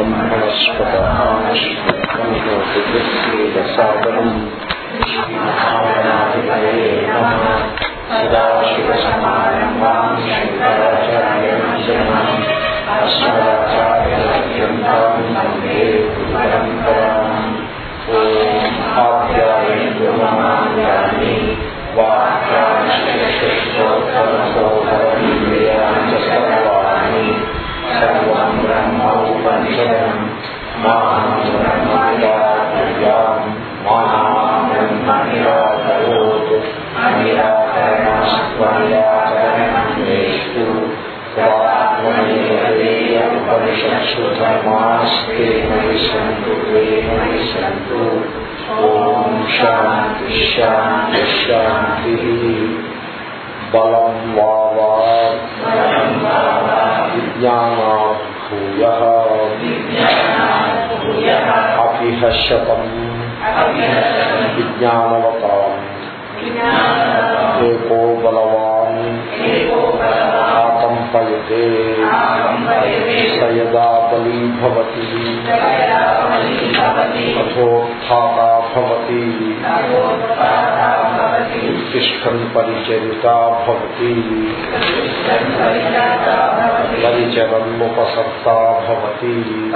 ब्रह्मणस्पत सादरम् माहं ब्रह्मनिराकुर्याम् मां ब्रह्म निराकरोत् अनिराकरणस्त्वनिराकरणेषु उपनिषत्सु धर्मास्ते विशन्तु ते विशन्तु ॐ शान्ति शान्ति शान्तिः बलं वा वा विज्ञानात् भूयः अपिह शतम् विज्ञानवताम् एको बलवान्। आकम्पयते। स यदा बली भवति। अथोत्थाता। भवति। तिष्ठन् परिचरिता भवति। परिचरन्मुपसत्ता भवति।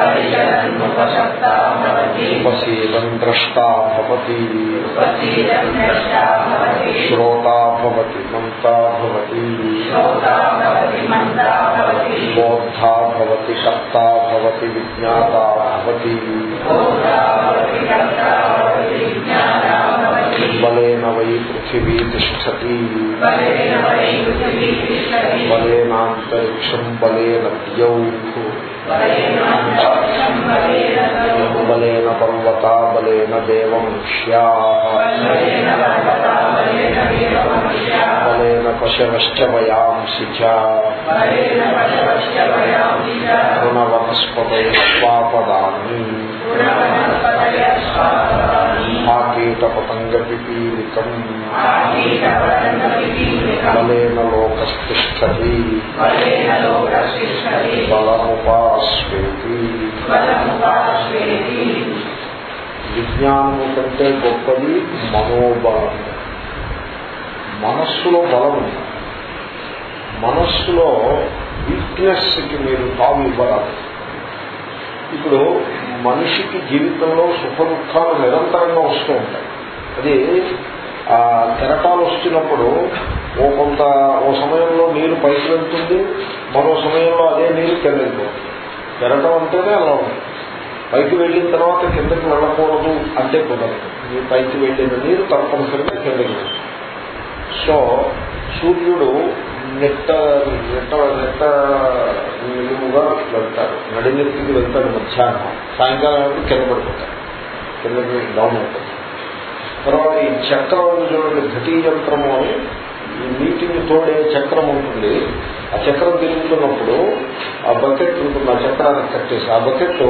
उपसेदन् द्रष्टा भवति। श्रोता भवति, मन्ता भवति। बोद्धा भवति, कर्ता भवति, विज्ञाता भवति। బలేన వై పృథివీ తిష్టతి. బలేనాంతరిక్షం బలేన ద్యౌ. బలేన పర్వత బలేన దేవముఖ్యా బలేన పశవశ్చ వయాంసి రుణవనస్పతయ స్వాపదాన్ని स्वापदानि आकीटपतङ्गपिपीलिकम् बलेन लोकस्तिष्ठति బలముపాస్వేతి విజ్ఞానము కంటే గొప్పది మనోబలం మనస్సులో బలం ఉంది మనస్సులో వీక్నెస్కి మీరు తాము ఇవ్వరాదు ఇప్పుడు మనిషికి జీవితంలో సుఖ దుఃఖాలు నిరంతరంగా వస్తూ ఉంటాయి. అది ఆ కెరటాలు వస్తున్నప్పుడు ఓ కొంత ఓ సమయంలో నీరు పైకి వెళ్తుంది మరో సమయంలో అదే నీరు కిందకి కెరటం అంటేనే అలా ఉంది పైకి వెళ్ళిన తర్వాత కిందకి వెళ్ళకూడదు అంటే కుదరదు. ఈ పైకి వెళ్ళిన నీరు తప్పనిసరిగా కిందకి సో సూర్యుడు నెట్ట నెట్ట నెట్ట నిలువుగా వెళ్తారు. నడినెత్తికి వెళ్తారు మధ్యాహ్నం. సాయంకాలం కింద పడిపోతారు. కింద డౌన్ అవుతాడు తర్వాత ఈ చక్రం చూడండి ఘటీ యంత్రము అని ఈ నీటిని తోడే చక్రం ఉంటుంది. ఆ చక్రం తిరుగుతున్నప్పుడు ఆ బకెట్ ఉంటుంది ఆ చక్రాన్ని కట్టేసి ఆ బకెట్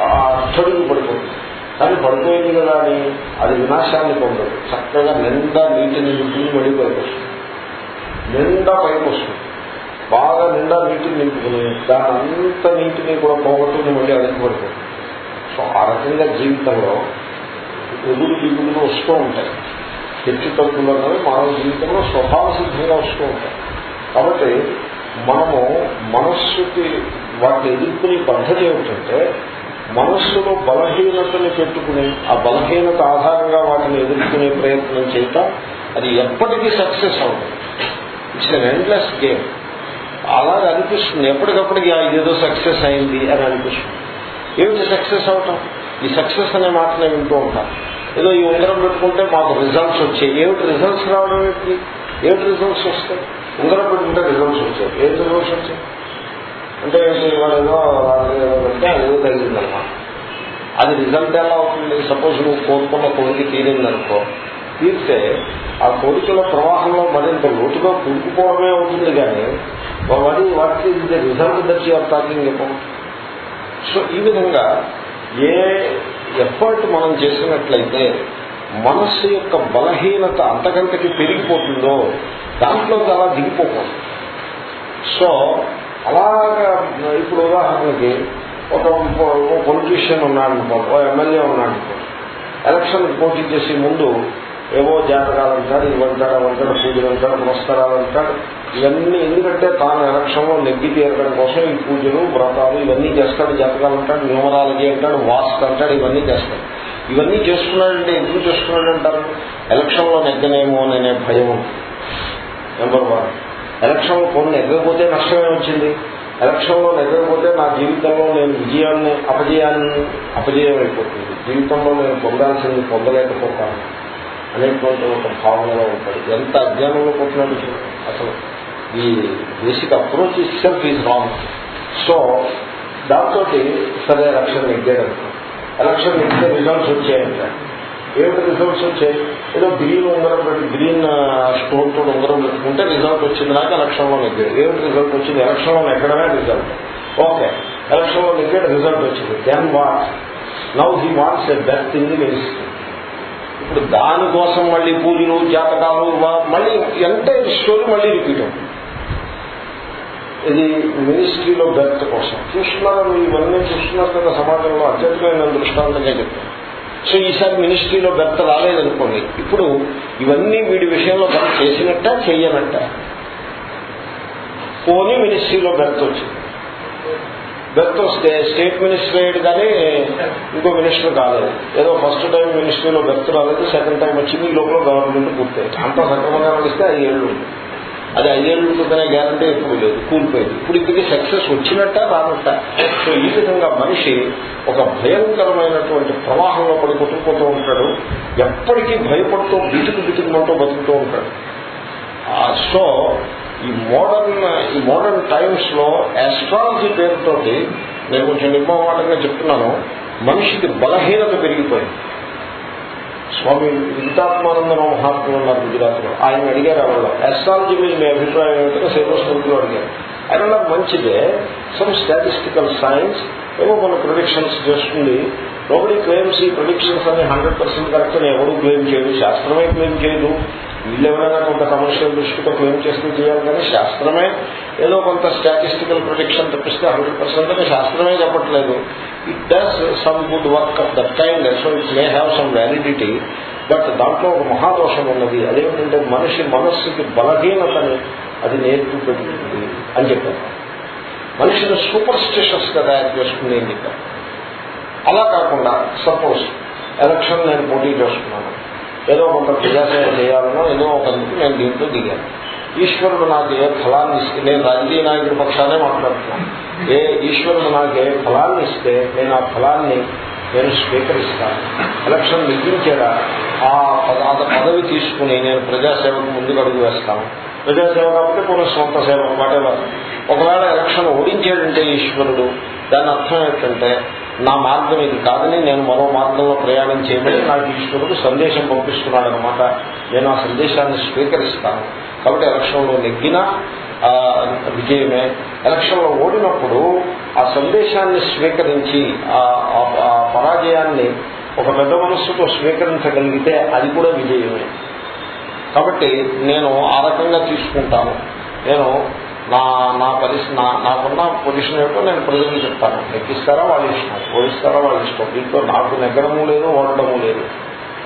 అట్టడుగు పడిపోతుంది. కానీ పడిపోయింది కదా అని అది వినాశాన్ని పొందదు. చక్కగా నిండా నీటిని నింపుకుని మళ్ళీ నిండా పైకి వస్తుంది. బాగా నిండా నీటిని నింపుకుని దాని అంత నీటిని కూడా పోగొట్టుకుని మళ్ళీ అడిగి సో ఆ రకంగా జీవితంలో ఎదురు దిగులు వస్తూ ఉంటాయి. హెచ్చు తగ్గులు అనేవి మానవ జీవితంలో స్వభావ సిద్ధంగా వస్తూ ఉంటాయి. కాబట్టి మనము మనస్సుకి వాటిని ఎదుర్కొనే పద్ధతి ఏమిటంటే మనస్సులో బలహీనతని పెట్టుకుని ఆ బలహీనత ఆధారంగా వాటిని ఎదుర్కొనే ప్రయత్నం చేయటం అది ఎప్పటికీ సక్సెస్ అవుతుంది ఇట్స్ ఎన్ ఎండ్లెస్ గేమ్ అలా అనిపిస్తుంది ఎప్పటికప్పటికి ఇదేదో సక్సెస్ అయింది అని అనిపిస్తుంది ఏమిటి సక్సెస్ అవటం? ఈ సక్సెస్ అనే మాటనే వింటూ ఉంటాం. ఏదో ఈ ఉంగరం పెట్టుకుంటే మాకు రిజల్ట్స్ వచ్చాయి. ఏమిటి రిజల్ట్స్ రావడం ఏంటి? ఏమిటి రిజల్ట్స్ వస్తాయి? ఉంగరం పెట్టుకుంటే రిజల్ట్స్ వచ్చాయి. ఏం రిజల్ట్స్ వచ్చాయి? అంటే వాళ్ళు ఏదో పెడితే అది తగిలిందనమాట అది రిజల్ట్ ఎలా అవుతుంది? సపోజ్ నువ్వు కోరుకున్న కోరిక తీరిందనుకో తీరితే ఆ కోరికల ప్రవాహంలో మరింత లోతుగా కూరుకుపోవడమే అవుతుంది కానీ వాడి వాటికి result that you are talking about so ఈ విధంగా ఏ ఎఫర్ట్ మనం చేసినట్లయితే మనస్సు యొక్క బలహీనత అంతకంతకి పెరిగిపోతుందో దాంట్లో అలా దిగిపోకూడదు. సో అలాగా ఇప్పుడు ఉదాహరణకి ఒక పొలిటీషియన్ ఉన్నాడు అనుకో ఓ ఎమ్మెల్యే ఉన్నాడు అనుకో ఎలక్షన్ పోటీ చేసే ముందు ఏవో జాతకాలు అంటాడు ఇవి అంటాడు పూజలు అంటాడు పురస్కారాలు అంటాడు ఇవన్నీ ఎందుకంటే తాను ఎలక్షన్లో నెగ్గి తీరడం కోసం ఈ పూజలు వ్రతాలు ఇవన్నీ చేస్తాడు జాతకాలు అంటాడు న్యూమరాలజీ అంటాడు వాస్తు అంటాడు ఇవన్నీ చేస్తాడు. ఇవన్నీ చేస్తున్నాడంటే ఎందుకు చేస్తున్నాడు అంటారు ఎలక్షన్లో నెగ్గనేమో అనే భయం. నెంబర్ వన్ ఎలక్షన్ కొన్ని నెగ్గకపోతే నష్టమే వచ్చింది. ఎలక్షన్లో నెగ్గకపోతే నా జీవితంలో నేను విజయాన్ని అపజయాన్ని అపజయం అయిపోతుంది జీవితంలో నేను పొందాల్సింది పొందలేకపోతాను. అనేటువంటి ఒక భావనలో ఉంటాడు. ఎంత అజ్ఞానంలో పోతున్నాడు అసలు ఈ basic approach itself is wrong. So దాంతో సరే ఎలక్షన్ నెగ్గాడు ఎలక్షన్ నెగ్గితే రిజల్ట్స్ వచ్చాయంట. ఏమిటి రిజల్ట్స్ వచ్చాయి? ఏదో గ్రీన్ ఉంగరం పెట్టి గ్రీన్ స్టోన్తో ఉంగరం పెట్టుకుంటే రిజల్ట్ వచ్చింది నాకు ఎలక్షన్లో నెగ్గాడు ఏమిటి రిజల్ట్ వచ్చింది? ఎలక్షన్లో నెగ్గడమే రిజల్ట్ ఓకే. ఎలక్షన్లో నెగ్గాడు రిజల్ట్ వచ్చింది. Then what now he wants a best in the ministry ఇప్పుడు దానికోసం మళ్ళీ పూజలు జాతకాలు మళ్ళీ ఎంత స్టోరీ మళ్ళీ రిపీట్ అవుతుంది. ఇది మినిస్ట్రీలో బెర్త్ కోసం. చూస్తున్నారు ఇవన్నీ చూస్తున్నారు కదా సమాజంలో అత్యధికమైన దృష్టాంతంగా చెప్తాను సో ఈసారి మినిస్ట్రీలో బెర్త్ రాలేదనుకోండి ఇప్పుడు ఇవన్నీ వీడి విషయంలో మనం చేసినట్ట చెయ్యనట్ట? పోనీ మినిస్ట్రీలో బెర్త్ వచ్చింది. బెర్త్ వస్తే స్టేట్ మినిస్టర్ అయ్యాడు కానీ ఇంకో మినిస్టర్ కాలేదు. ఏదో ఫస్ట్ టైం మినిస్టర్లో బెర్త్ రాలేదు సెకండ్ టైం వచ్చింది లోపల గవర్నమెంట్ పూర్తయింది అంత సక్రమంగా నడిస్తే ఐదేళ్ళు అది ఐదేళ్ళు ఉంటుందనే గ్యారంటీ ఎక్కువ లేదు కూలిపోయింది. ఇప్పుడు ఇప్పటికీ సక్సెస్ వచ్చినట్ట రానట్ట సో ఈ విధంగా మనిషి ఒక భయంకరమైనటువంటి ప్రవాహంలో పడి కొట్టుకుపోతూ ఉంటాడు. ఎప్పటికీ భయపడుతూ బితుకు బితుకుమంటూ బతుకుతూ ఉంటాడు. సో ఈ మోడర్న్ ఈ మోడర్న్ టైమ్స్లో ఆస్ట్రాలజీ పేరుతోటి నేను కొంచెం నిర్మమాటంగా చెప్తున్నాను. మనిషికి బలహీనత పెరిగిపోయింది. స్వామి విదితాత్మానందన మహాత్ములు ఉన్నారు గుజరాత్లో ఆయన అడిగారు వాళ్ళు ఆస్ట్రాలజీ మీద మీ అభిప్రాయం ఏమిటో? సేవస్మృతిలో అడిగారు. ఆయన మంచిదే. సమ్ స్టాటిస్టికల్ సైన్స్ ఏమో మన ప్రొడిక్షన్స్ చేస్తుంది. నోబడి క్లెయిమ్స్ ఈ ప్రొడిక్షన్స్ అనే హండ్రెడ్ పర్సెంట్ కరెక్ట్ అని ఎవరు క్లెయిమ్ చేయదు శాస్త్రమే క్లెయిమ్ చేయదు. వీళ్ళెవరైనా కొంత కమర్షియల్ దృష్టితో క్లెయిమ్ చేస్తూ చేయాలి కానీ శాస్త్రమే ఏదో కొంత స్టాటిస్టికల్ ప్రొడిక్షన్ తప్పిస్తే హండ్రెడ్ పర్సెంట్ అని శాస్త్రమే చెప్పట్లేదు. It does some good work of that kind so it may have some validity but దాంట్లో ఒక మహాదోషం ఉన్నది. అదేమిటంటే మనిషి మనస్సుకి బలహీనతని అది నేర్పు పెడుతుంది అని చెప్పారు. మనిషిని సూపర్ స్టిషస్గా తయారు చేసుకుంది అని చెప్పారు. అలా కాకుండా సపోజ్ ఎలక్షన్ నేను పోటీ చేస్తున్నాను ఏదో కొంత ప్రజాసేవ చేయాలనో ఏదో ఒక నేను దీంట్లో దిగాను. ఈశ్వరుడు నాకు ఏ ఫలాన్ని ఇస్తే నేను రాజకీయ నాయకుడి పక్షానే మాట్లాడుతున్నాను. ఏ ఈశ్వరుడు నాకు ఏ ఫలాన్ని ఇస్తే నేను ఆ ఫలాన్ని నేను స్వీకరిస్తాను. ఎలక్షన్ నెగ్గించేలా ఆ పద- ఆ పదవి తీసుకుని నేను ప్రజాసేవకు ముందుకు అడుగు వేస్తాను. ప్రజాసేవ కాబట్టి పూర్వ సొంత సేవ వాటెవర్. ఒకవేళ ఎలక్షన్ ఓడించాడంటే ఈశ్వరుడు దాని అర్థం ఏంటంటే నా మార్గం ఇది కాదని నేను మరో మార్గంలో ప్రయాణం చేయమని నాకు ఈశ్వరుడు సందేశం పంపిస్తున్నాడు అనమాట నేను ఆ సందేశాన్ని స్వీకరిస్తాను. కాబట్టి ఎలక్షన్లో నెగ్గినా విజయమే. ఎలక్షన్లో ఓడినప్పుడు ఆ సందేశాన్ని స్వీకరించి ఆ పరాజయాన్ని ఒక పెద్ద మనస్సుతో స్వీకరించగలిగితే అది కూడా విజయమే. కాబట్టి నేను ఆ రకంగా తీసుకుంటాను. నేను నా నా పరిస్థితి నా నాకున్న పొజిషన్ ఏమిటో నేను ప్రజలకు చెప్తాను. ఎక్కిస్తారా వాళ్ళ ఇష్టం పోలిస్తారా వాళ్ళ ఇష్టం? దీంట్లో నాకు నెగ్గడము లేదు ఉండటము లేదు.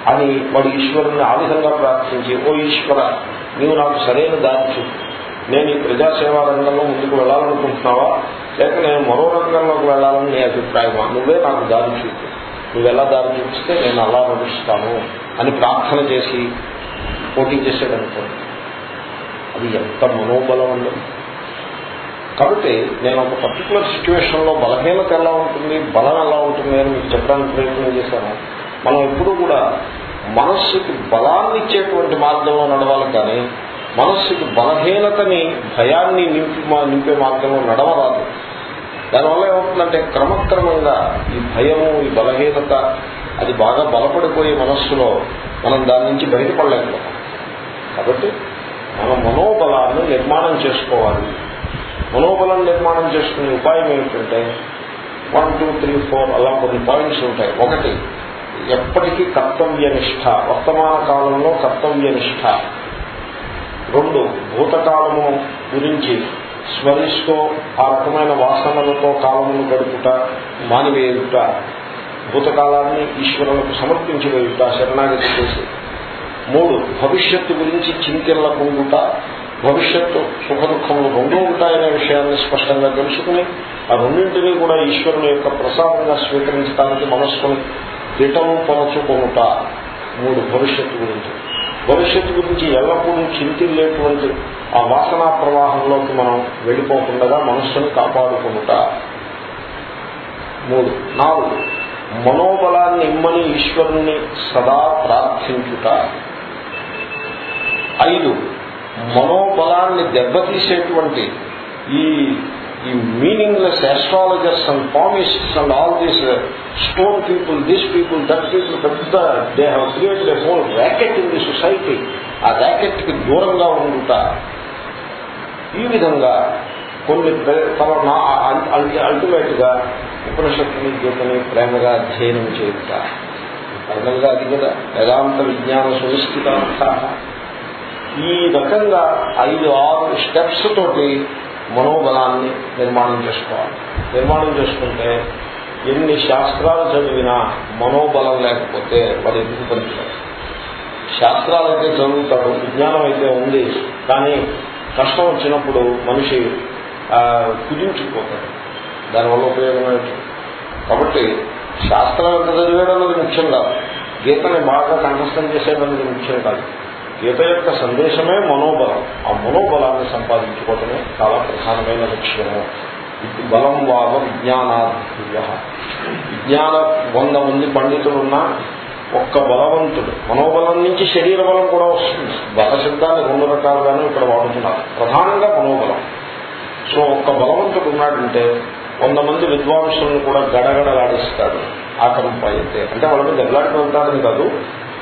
అని వాడు ఈశ్వరుని ఆ విధంగా ప్రార్థించి ఓ ఈశ్వర నీవు నాకు సరైన దారి చూపు. నేను ఈ ప్రజాసేవా రంగంలో ముందుకు వెళ్ళాలనుకుంటున్నావా? లేక నేను మరో రంగంలోకి వెళ్ళాలని నీ అభిప్రాయమా? నువ్వే నాకు దారి చూపు. నువ్వు ఎలా దారి చూపిస్తే నేను అలా నడుస్తాను అని ప్రార్థన చేసి పోటీ చేసేదనుకోండి అది ఎంత మనోబలం అండి. కాబట్టి నేను ఒక పర్టికులర్ సిచ్యువేషన్లో బలహీనత ఎలా ఉంటుంది బలం ఎలా ఉంటుంది అని మీకు చెప్పడానికి ప్రయత్నం చేశాను. మనం ఎప్పుడూ కూడా మనస్సుకి బలాన్ని ఇచ్చేటువంటి మార్గంలో నడవాలి కానీ మనస్సుకి బలహీనతని భయాన్ని నింపి నింపే మార్గంలో నడవరాదు. దానివల్ల ఏమవుతుందంటే క్రమక్రమంగా ఈ భయము ఈ బలహీనత అది బాగా బలపడిపోయే మనస్సులో మనం దాని నుంచి బయటపడలేకపోతాం. కాబట్టి మన మనోబలాన్ని నిర్మాణం చేసుకోవాలి. మనోబలం నిర్మాణం చేసుకునే ఉపాయం ఏమిటంటే వన్ టూ త్రీ ఫోర్ అలా కొన్ని పాయింట్స్ ఉంటాయి. ఒకటి ఎప్పటికీ కర్తవ్య నిష్ఠ వర్తమాన కాలంలో కర్తవ్య నిష్ఠ. రెండు భూతకాలము గురించి స్మరిస్తూ ఆ రకమైన వాసనలతో కాలమును గడుపుట మానివేయుట భూతకాలాన్ని ఈశ్వరులకు సమర్పించి వేయుట శరణాగతి చేసి. మూడు భవిష్యత్తు గురించి చింతిల్లకుండుట భవిష్యత్తు సుఖ దుఃఖములు రెండూ ఉంటాయనే విషయాన్ని స్పష్టంగా తెలుసుకుని ఆ రెండింటినీ కూడా ఈశ్వరుని యొక్క ప్రసాదంగా స్వీకరించడానికి మనస్సును దిటము పరచుకొనుట మూడు భవిష్యత్తు గురించి. భవిష్యత్తు గురించి ఎల్లప్పుడూ చింతిల్లేటువంటి ఆ వాసనా ప్రవాహంలోకి మనం వెళ్ళిపోకుండా మనస్సును కాపాడుకుంటా మూడు. నాలుగు. మనోబలాన్ని ఇమ్మని ఈశ్వరుణ్ణి సదా ప్రార్థించుట. ఐదు. మనోబలాన్ని దెబ్బతీసేటువంటి ఈ ఈ meaningless astrologers and palmists and all these stone people this people that people పెద్ద they have created a whole racket in the society ఆ ర్యాకెట్కి దూరంగా ఉండుట. ఈ విధంగా కొన్ని తమ అల్టిమేట్గా ఉపనిషత్తుని గీతని ప్రేమగా అధ్యయనం చేయుట. ఫైనల్గా అది కదా వేదాంత విజ్ఞాన సునిశ్చితాంత ఈ రకంగా ఐదు ఆరు స్టెప్స్ తోటి మనోబలాన్ని నిర్మాణం చేసుకోవాలి. నిర్మాణం చేసుకుంటే ఎన్ని శాస్త్రాలు చదివినా మనోబలం లేకపోతే వాడు ఎందుకు పనిచేస్తారు శాస్త్రాలైతే చదువుతాడు విజ్ఞానం అయితే ఉంది కానీ కష్టం వచ్చినప్పుడు మనిషి కుదించుకుపోతాడు దానివల్ల ఉపయోగం ఏంటి కాబట్టి శాస్త్రం ఎంత చదివేయడం ముఖ్యం కాదు. గీతని బాగా కంఠస్థం చేసేదన్నది ముఖ్యం కాదు. గీత యొక్క సందేశమే మనోబలం. ఆ మనోబలాన్ని సంపాదించుకోవటమే చాలా ప్రధానమైన లక్ష్యము. బలం వాగ విజ్ఞానాధ్య విజ్ఞాన వంద మంది పండితులున్నా ఒక్క బలవంతుడు. మనోబలం నుంచి శరీర బలం కూడా వస్తుంది. బల శబ్దాన్ని రెండు రకాలుగానే ఇక్కడ వాడుతున్నారు. ప్రధానంగా మనోబలం. సో ఒక్క బలవంతుడు ఉన్నాడంటే వంద మంది విద్వాంసులను కూడా గడగడలాడిస్తాడు. ఆకంపైతే అంటే వాళ్ళని దెబ్బలాడుతూ ఉంటాడని కాదు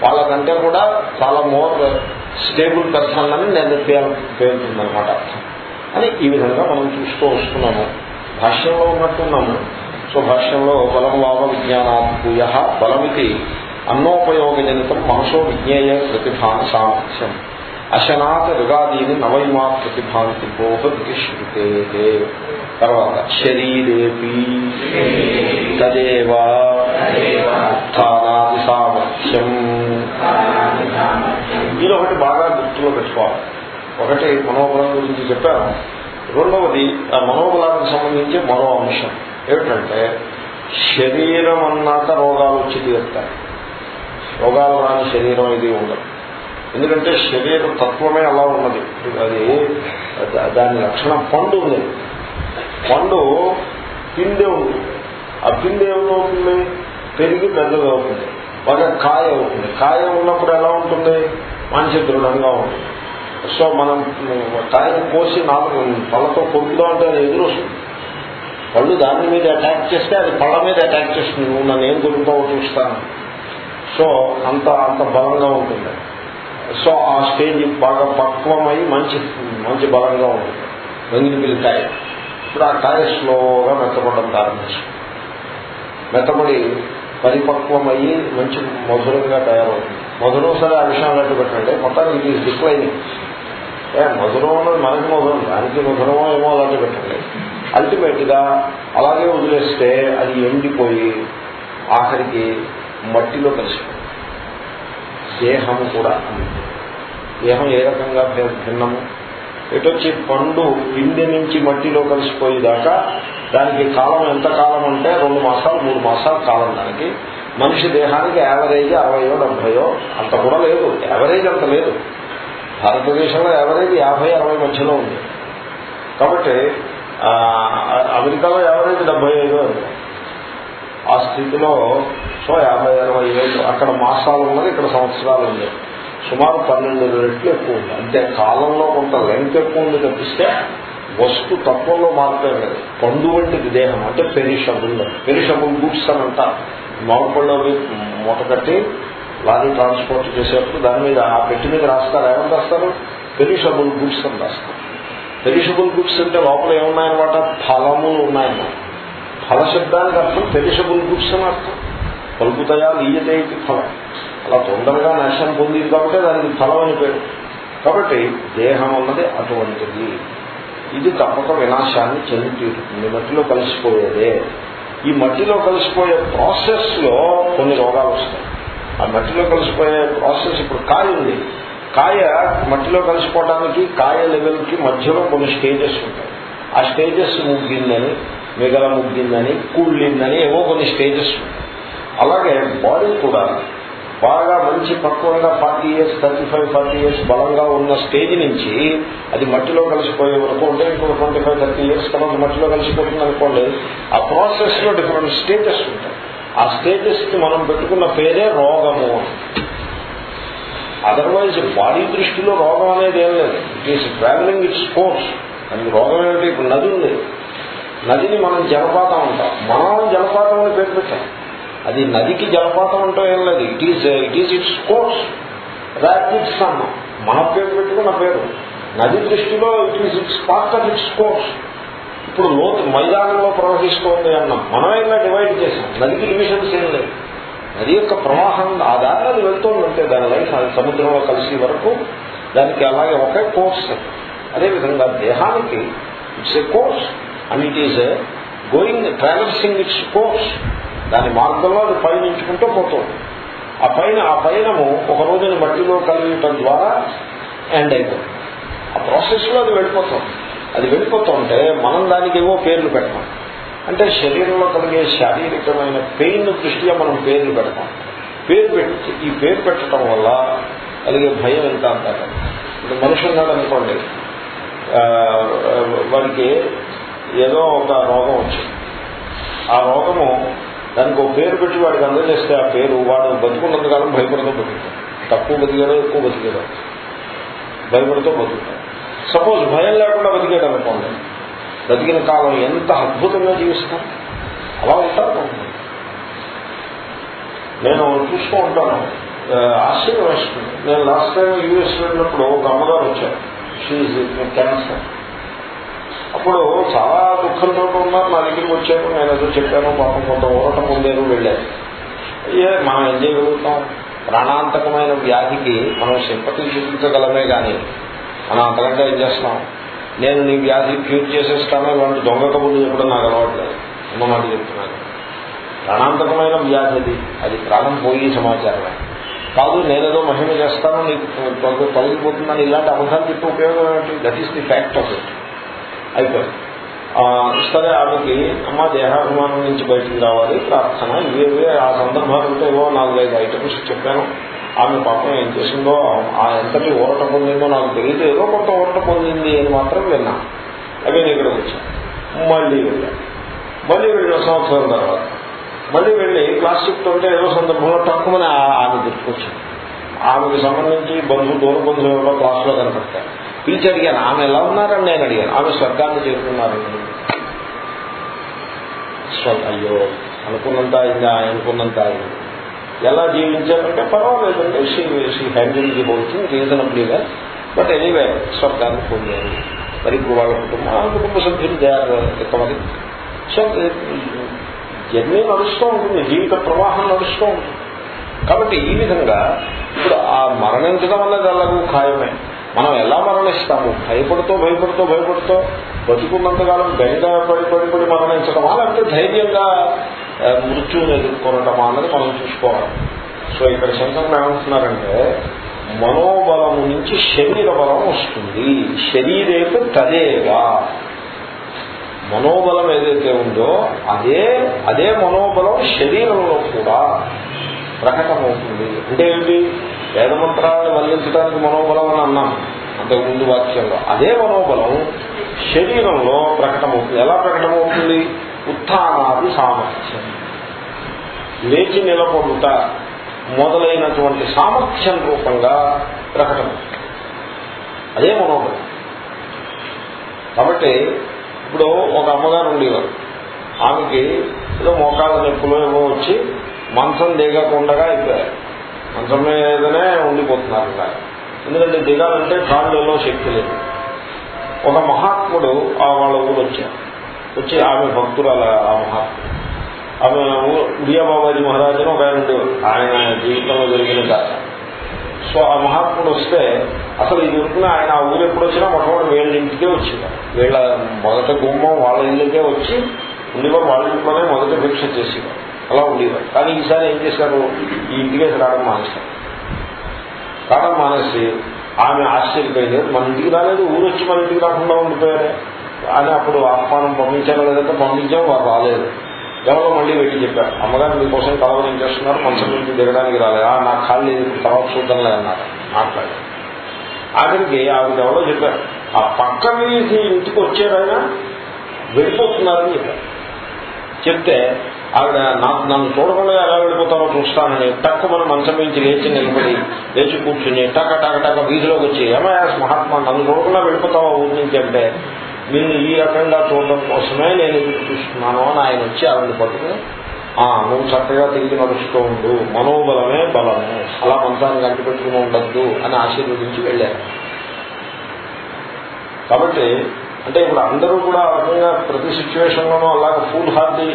వాళ్ళకంటే కూడా చాలా మోర్ స్టేబుల్ పర్సన్ అని నేను పేరుతుందనమాట అని ఈ విధంగా మనం చూస్తూ వస్తున్నాము భాష్యంలో ఉన్నట్టున్నాము. సో భాష్యంలో బలం వావ విజ్ఞానాత్మూయ బలమితి అన్నోపయోగజనితం మనసో విజ్ఞేయ ప్రతిభాన సామర్థ్యం అశనాథ రుగాదీని నవైమా ప్రతిభాంతి బోహతి శృతే. తర్వాత శరీరేపి తదేవా ఉత్థానాది సామర్థ్యం. ఇది ఒకటి బాగా దృష్టిలో పెట్టుకోవాలి. ఒకటి మనోబలం గురించి చెప్పాను. రెండవది ఆ మనోబలానికి సంబంధించి మరో అంశం ఏమిటంటే శరీరం అన్నాక రోగాలు వచ్చి తీరుతాయి. రోగాలు రాని శరీరం ఇది ఉండదు. ఎందుకంటే శరీర తత్వమే అలా ఉన్నది. అది దాని లక్షణం పండు ఉంది పండు పిండి ఉంది ఆ పిండి ఏమవుతుంది? పెరిగి పెద్దగా అవుతుంది. బాగా కాయ అవుతుంది. కాయ ఉన్నప్పుడు ఎలా ఉంటుంది? మంచి దృఢంగా ఉంటుంది సో మనం కాయను కోసి నాలుగు పళ్ళతో కొడుకుదాం అంటే అది ఎదురొస్తుంది పళ్ళు దాని మీద అటాక్ చేస్తే అది పళ్ళ మీద అటాక్ చేస్తుంది. నువ్వు నన్ను ఏం దొరుకుతావో చూస్తాను. సో అంత అంత బలంగా ఉంటుంది. సో ఆ స్టేజ్ బాగా పక్వమై మంచి మంచి బలంగా ఉంటుంది వెంగిలి కాయ. ఇప్పుడు ఆ కాయ స్లోగా మెత్తపడడం ప్రారంభిస్తుంది మెత్తపడి పరిపక్వమయ్యి మంచి మధురంగా తయారవుతుంది. మధురం సరే ఆ విషయం అలాంటి పెట్టండి. మొత్తానికి ఇది డిక్లైనింగ్ ఏ మధురం అన్నది మనకి మధురం దానికి మధురమో ఏమో అలాంటి పెట్టండి. అల్టిమేట్గా అలాగే వదిలేస్తే అది ఎండిపోయి ఆఖరికి మట్టిలో కలిసిపోతుంది. దేహము కూడా దేహం ఏ రకంగా భిన్నము? ఎటొచ్చి పండు పిండి నుంచి మట్టిలో కలిసిపోయేదాకా దానికి కాలం ఎంత కాలం అంటే రెండు మాసాలు మూడు మాసాలు కాలం దానికి. మనిషి దేహానికి యావరేజ్ అరవయో డెబ్బయో అంత కూడా లేదు. యావరేజ్ అంత లేదు. భారతదేశంలో యావరేజ్ యాభై అరవై మధ్యలో ఉంది. కాబట్టి అమెరికాలో యావరేజ్ డెబ్బై ఐదు ఆ స్థితిలో సో యాభై అరవై ఏళ్ళు అక్కడ మాసాలు ఉన్నది ఇక్కడ సంవత్సరాలు ఉన్నాయి. సుమారు పన్నెండు రెట్లు ఎక్కువ ఉంది. అంటే కాలంలో కొంత లెంత్ ఎక్కువ ఉంది తప్పిస్తే వస్తు తత్వంలో మాత్రమే లేదు. పండు వంటిది దేహం అంటే పెరిషబుల్ పెరిషబుల్ గుడ్స్ అని అంటారు. మామిడిపళ్ళు అవి మూట కట్టి లారీ ట్రాన్స్పోర్ట్ చేసేటప్పుడు దాని మీద ఆ పెట్టి మీద రాస్తారు? ఏమని రాస్తారు? పెరిషబుల్ గుడ్స్ అని రాస్తారు. పెరిషబుల్ గుడ్స్ అంటే లోపల ఏమున్నాయన్నమాట? ఫలములు ఉన్నాయన్నమాట. ఫల శబ్దానికి అర్థం పెరిషబుల్ గుడ్స్ అని అర్థం. పలుకుతాయా లీయతే ఫలం. అలా తొందరగా నాశనం పొందింది కాబట్టి దానికి ఫలం అని పేరు. కాబట్టి దేహం అన్నది అటువంటిది. ఇది తప్పక వినాశాన్ని చెంది తీరుతుంది మట్టిలో కలిసిపోయేదే. ఈ మట్టిలో కలిసిపోయే ప్రాసెస్లో కొన్ని రోగాలు వస్తాయి. ఆ మట్టిలో కలిసిపోయే ప్రాసెస్ ఇప్పుడు కాయ ఉంది. కాయ మట్టిలో కలిసిపోవడానికి కాయ లెవెల్కి మధ్యలో కొన్ని స్టేజెస్ ఉంటాయి. ఆ స్టేజెస్ ముగ్గిందని మిగల ముగ్గిందని కూళ్ళిందని ఏవో కొన్ని స్టేజెస్ ఉంటాయి. అలాగే బాడీ కూడా బాగా మంచి పక్వంగా forty years thirty five forty years బలంగా ఉన్న స్టేజ్ నుంచి అది మట్టిలో కలిసిపోయే వరకు ఉంటే ఇంకో ట్వంటీ ఫైవ్ థర్టీ ఇయర్స్ తర్వాత మట్టిలో కలిసిపోతుంది అనుకోండి ఆ ప్రాసెస్లో డిఫరెంట్ స్టేటస్ ఉంటాయి. ఆ స్టేటస్కి మనం పెట్టుకున్న పేరే రోగము అదర్వైజ్ బాడీ దృష్టిలో రోగం అనేది ఏం లేదు. It is travelling its course అది రోగం ఏమిటి? ఇప్పుడు నది ఉంది. నదిని మనం జలపాతం అంటాం. మనం జలపాతం అని పేరు పెట్టాం. అది నదికి జలపాతం అంటూ ఏం లేదు. It is it is its course rapids some మన పేరు పెట్టుకున్న పేరు. నది దృష్టిలో it is its part of its course ఇప్పుడు లోతు మైదానంలో ప్రవహిస్తోంది అన్నాం మనమైనా డివైడ్ చేసాం నదికి డివిజన్స్ ఏం లేదు నది యొక్క ప్రవాహం ఆ దారిలో అది వెళ్తుందంటే దాని లైఫ్ అది సముద్రంలో కలిసి వరకు దానికి అలాగే ఒకే కోర్స్ అదేవిధంగా దేహానికి it's a course and it is going travelling its course దాని మార్గంలో అది పయనించుకుంటూ పోతుంది. ఆ పైన ఆ పయనము ఒక రోజుని మట్టిలో కలిగటం ద్వారా ఎండ్ అయిపోతుంది. ఆ ప్రాసెస్లో అది వెళ్ళిపోతుంది. అది వెళ్ళిపోతుంటే మనం దానికి ఏవో పేర్లు పెడతాం. అంటే శరీరంలో కలిగే శారీరకమైన పెయిన్ దృష్ట్యా మనం పేర్లు పెడతాం. పేరు పెట్టి ఈ పేరు పెట్టడం వల్ల కలిగే భయం ఎంత అంటారు ఇప్పుడు మనిషి ఉన్నాడు అనుకోండి వారికి ఏదో ఒక రోగం వచ్చింది. ఆ రోగము దానికి ఒక పేరు పెట్టి వాడికి అందజేస్తే ఆ పేరు వాడు బతుకున్నంత కాలం భయపడుతూ బతుకుతాడు. తక్కువ బతికాడో ఎక్కువ బతికాడో. భయపడతో బతుకుతాడు. సపోజ్ భయం లేకుండా బతికాడు అనుకోండి బతికిన కాలం ఎంత అద్భుతంగా జీవిస్తాం? అలా ఉంటారు నేను చూస్తూ ఉంటాను. ఆశ్చర్యం వేస్తుంది. నేను లాస్ట్ టైం యూఎస్ వెళ్ళినప్పుడు ఒక అమ్మగారు వచ్చాను షీజ్ క్యాన్సర్ అప్పుడు చాలా దుఃఖంతో ఉన్నారు నా దగ్గరికి వచ్చారు నేను ఏదో చెప్పాను పాపం కొంత ఊరట పొందేరు వెళ్ళాను ఏ మనం ఏం చేయగలుగుతాం? ప్రాణాంతకమైన వ్యాధికి మనం సింపతి చూపించగలమే కానీ మనం అంతకంటే ఏం చేస్తాం? నేను నీ వ్యాధి క్యూర్ చేసేస్తాను ఇలాంటి దొంగ కబుర్లు చెప్పడం నాకు అలవాట్లేదు అన్నమాట చెప్తున్నాను. ప్రాణాంతకమైన వ్యాధి అది. అది ప్రాణం పోయి సమాచారమే. కాదు నేనేదో మహిమ చేస్తాను నీకు తొలగిపోతుందని ఇలాంటి అబద్ధాలు చెప్పి ఉపయోగం ఏంటి that is the fact of it అయిపోయింది. సరే ఆమెకి అమ్మ దేహాభిమానం నుంచి బయటికి రావాలి ప్రార్థన ఇవేవే ఆ సందర్భాలు ఏవో నాలుగైదు ఐటమ్స్ చెప్పాను. ఆమె పాపం ఏం చేసిందో ఆ ఎంతటి ఊరట పొందిందో నాకు తెలియదు. ఏదో కొంత ఊరట పొందింది అని మాత్రం విన్నా. అవే నేను ఇక్కడికి వచ్చాను. మళ్ళీ వెళ్ళాను మళ్ళీ వెళ్ళిన సంవత్సరం తర్వాత మళ్ళీ వెళ్ళి క్లాస్ చెప్తుంటే ఏదో సందర్భంలో తక్కువని ఆమె గుర్తుకొచ్చింది. ఆమెకు సంబంధించి బంధువు దూర బంధువులు ఎవరో క్లాస్లో కనపడతారు. పిలిచి అడిగాను. ఆమె ఎలా ఉన్నారని నేను అడిగాను. ఆమె స్వర్గాన్ని చేరుకున్నారని అయ్యో అనుకున్నంత అయిందా? అనుకున్నంత అయింది. ఎలా జీవించారంటే పర్వాలేదండి. She she handle the whole thing but anyway స్వర్గాన్ని పొందారు మరి ఇప్పుడు వాళ్ళ కుటుంబం ఆ కుటుంబ సభ్యులు రికవరీ సో జర్నీ నడుస్తూ ఉంటుంది. జీవిత ప్రవాహం నడుస్తూ ఉంటుంది. కాబట్టి ఈ విధంగా ఇప్పుడు ఆ మరణించడం అనేది అలాగూ ఖాయమే. మనం ఎలా మరణిస్తాము? భయపడుతూ భయపడుతూ భయపడుతూ బతుకున్నంతకాలం బెంగ పడి పడి పడి మరణించడమా లేకపోతే ధైర్యంగా మృత్యువుని ఎదుర్కొనటమా అన్నది మనం చూసుకోవాలి. సో ఇక్కడ శంకరం ఏమంటున్నారంటే మనోబలము నుంచి శరీర బలం వస్తుంది. శరీరేపు తదేగా మనోబలం ఏదైతే ఉందో అదే అదే మనోబలం శరీరంలో కూడా. ప్రకటమవుతుంది. అంటే ఏమిటి? వేదమంత్రాలను వల్లించడానికి మనోబలం అని అన్నాం. అంతకు ముందు వాక్యంలో. అదే మనోబలం శరీరంలో ప్రకటమవుతుంది. ఎలా ప్రకటమవుతుంది? ఉత్థానాది సామర్థ్యం. లేచి నిలబడుట మొదలైనటువంటి సామర్థ్యం రూపంగా ప్రకటమవుతుంది. అదే మనోబలం. కాబట్టి ఇప్పుడు ఒక అమ్మగారు ఉండేవారు. ఆమెకి ఏదో మోకాళ్ళ నొప్పులు ఏమో వచ్చి మంచం దిగకుండా అయిపోయారు మంచం మీదనే ఉండిపోతున్నారు ఇలా ఎందుకంటే దిగాలంటే కాళ్ళలో శక్తి లేదు. ఒక మహాత్ముడు ఆ వాళ్ళ ఊరు వచ్చారు వచ్చి ఆమె భక్తురాల ఆ మహాత్ముడు. ఆమె ఉడియాబాబాజీ మహారాజును ఒక ఆయన ఆయన జీవితంలో జరిగిన కాదు సో ఆ మహాత్ముడు వస్తే అసలు ఇది ఉరుకునే ఆయన ఆ ఊరు ఎప్పుడు వచ్చినా మొట్టమొదటి వీళ్ళ ఇంటికే వచ్చేవారు వీళ్ళ మొదట గుమ్మం వాళ్ళ ఇల్లుకే వచ్చి ఉండిపో వాళ్ళ ఇంట్లోనే మొదట భిక్ష చేసేవారు. అలా ఉండేవారు. కానీ ఈసారి ఏం చేశారు? ఈ ఇంటికే రావడం మానేశారు. రావడం మానేసి ఆమె ఆశ్చర్యపోయింది. మన ఇంటికి రాలేదు ఊరొచ్చి మన ఇంటికి రాకుండా ఉండిపోయారే అని అప్పుడు ఆహ్వానం పంపించారో లేదంటే పంపించాం వారు రాలేదు. ఎవరో మళ్ళీ వెళ్ళి చెప్పారు అమ్మగారు మీకోసం కలవరం చేస్తున్నారు మంచం నుంచి దిగడానికి రాలేదు? "ఆ, నాకు ఖాళీ లేదు తర్వాత చూద్దాం అన్నారు. మాట్లాడి ఆఖరికి ఆవిడ ఎవరో చెప్పారు ఆ పక్క వీధి ఇంటికి వచ్చారైనా వెళ్ళిపోతున్నారని చెప్పారు. చెప్తే ఆవిడ నాకు నన్ను చూడకుండా ఎలా వెళ్ళిపోతారో చూస్తానని టక్కు మన మంచం నుంచి లేచి నిలబడి లేచి కూర్చుని టక టక టక వీధిలోకి వచ్చి ఏమయ్యాస్ మహాత్మా నన్ను చూడకుండా వెళ్ళిపోతావా ఊరి నుంచి? అంటే నిన్ను ఈ రకంగా చూడడం కోసమే నేను ఎదురు చూస్తున్నాను అని ఆయన వచ్చి ఆవిడ పట్టుకుని "ఆ, నువ్వు చక్కగా తిరిగి నడుస్తూ ఉండు. మనోబలమే బలము. అలా మంచాన్ని గంటి పెట్టుకుని ఉండద్దు అని ఆశీర్వదించి వెళ్ళారు. కాబట్టి అంటే ఇప్పుడు అందరూ కూడా ఆ రకంగా ప్రతి సిచ్యువేషన్ లోనూ అలాగే ఫుల్ హార్టీ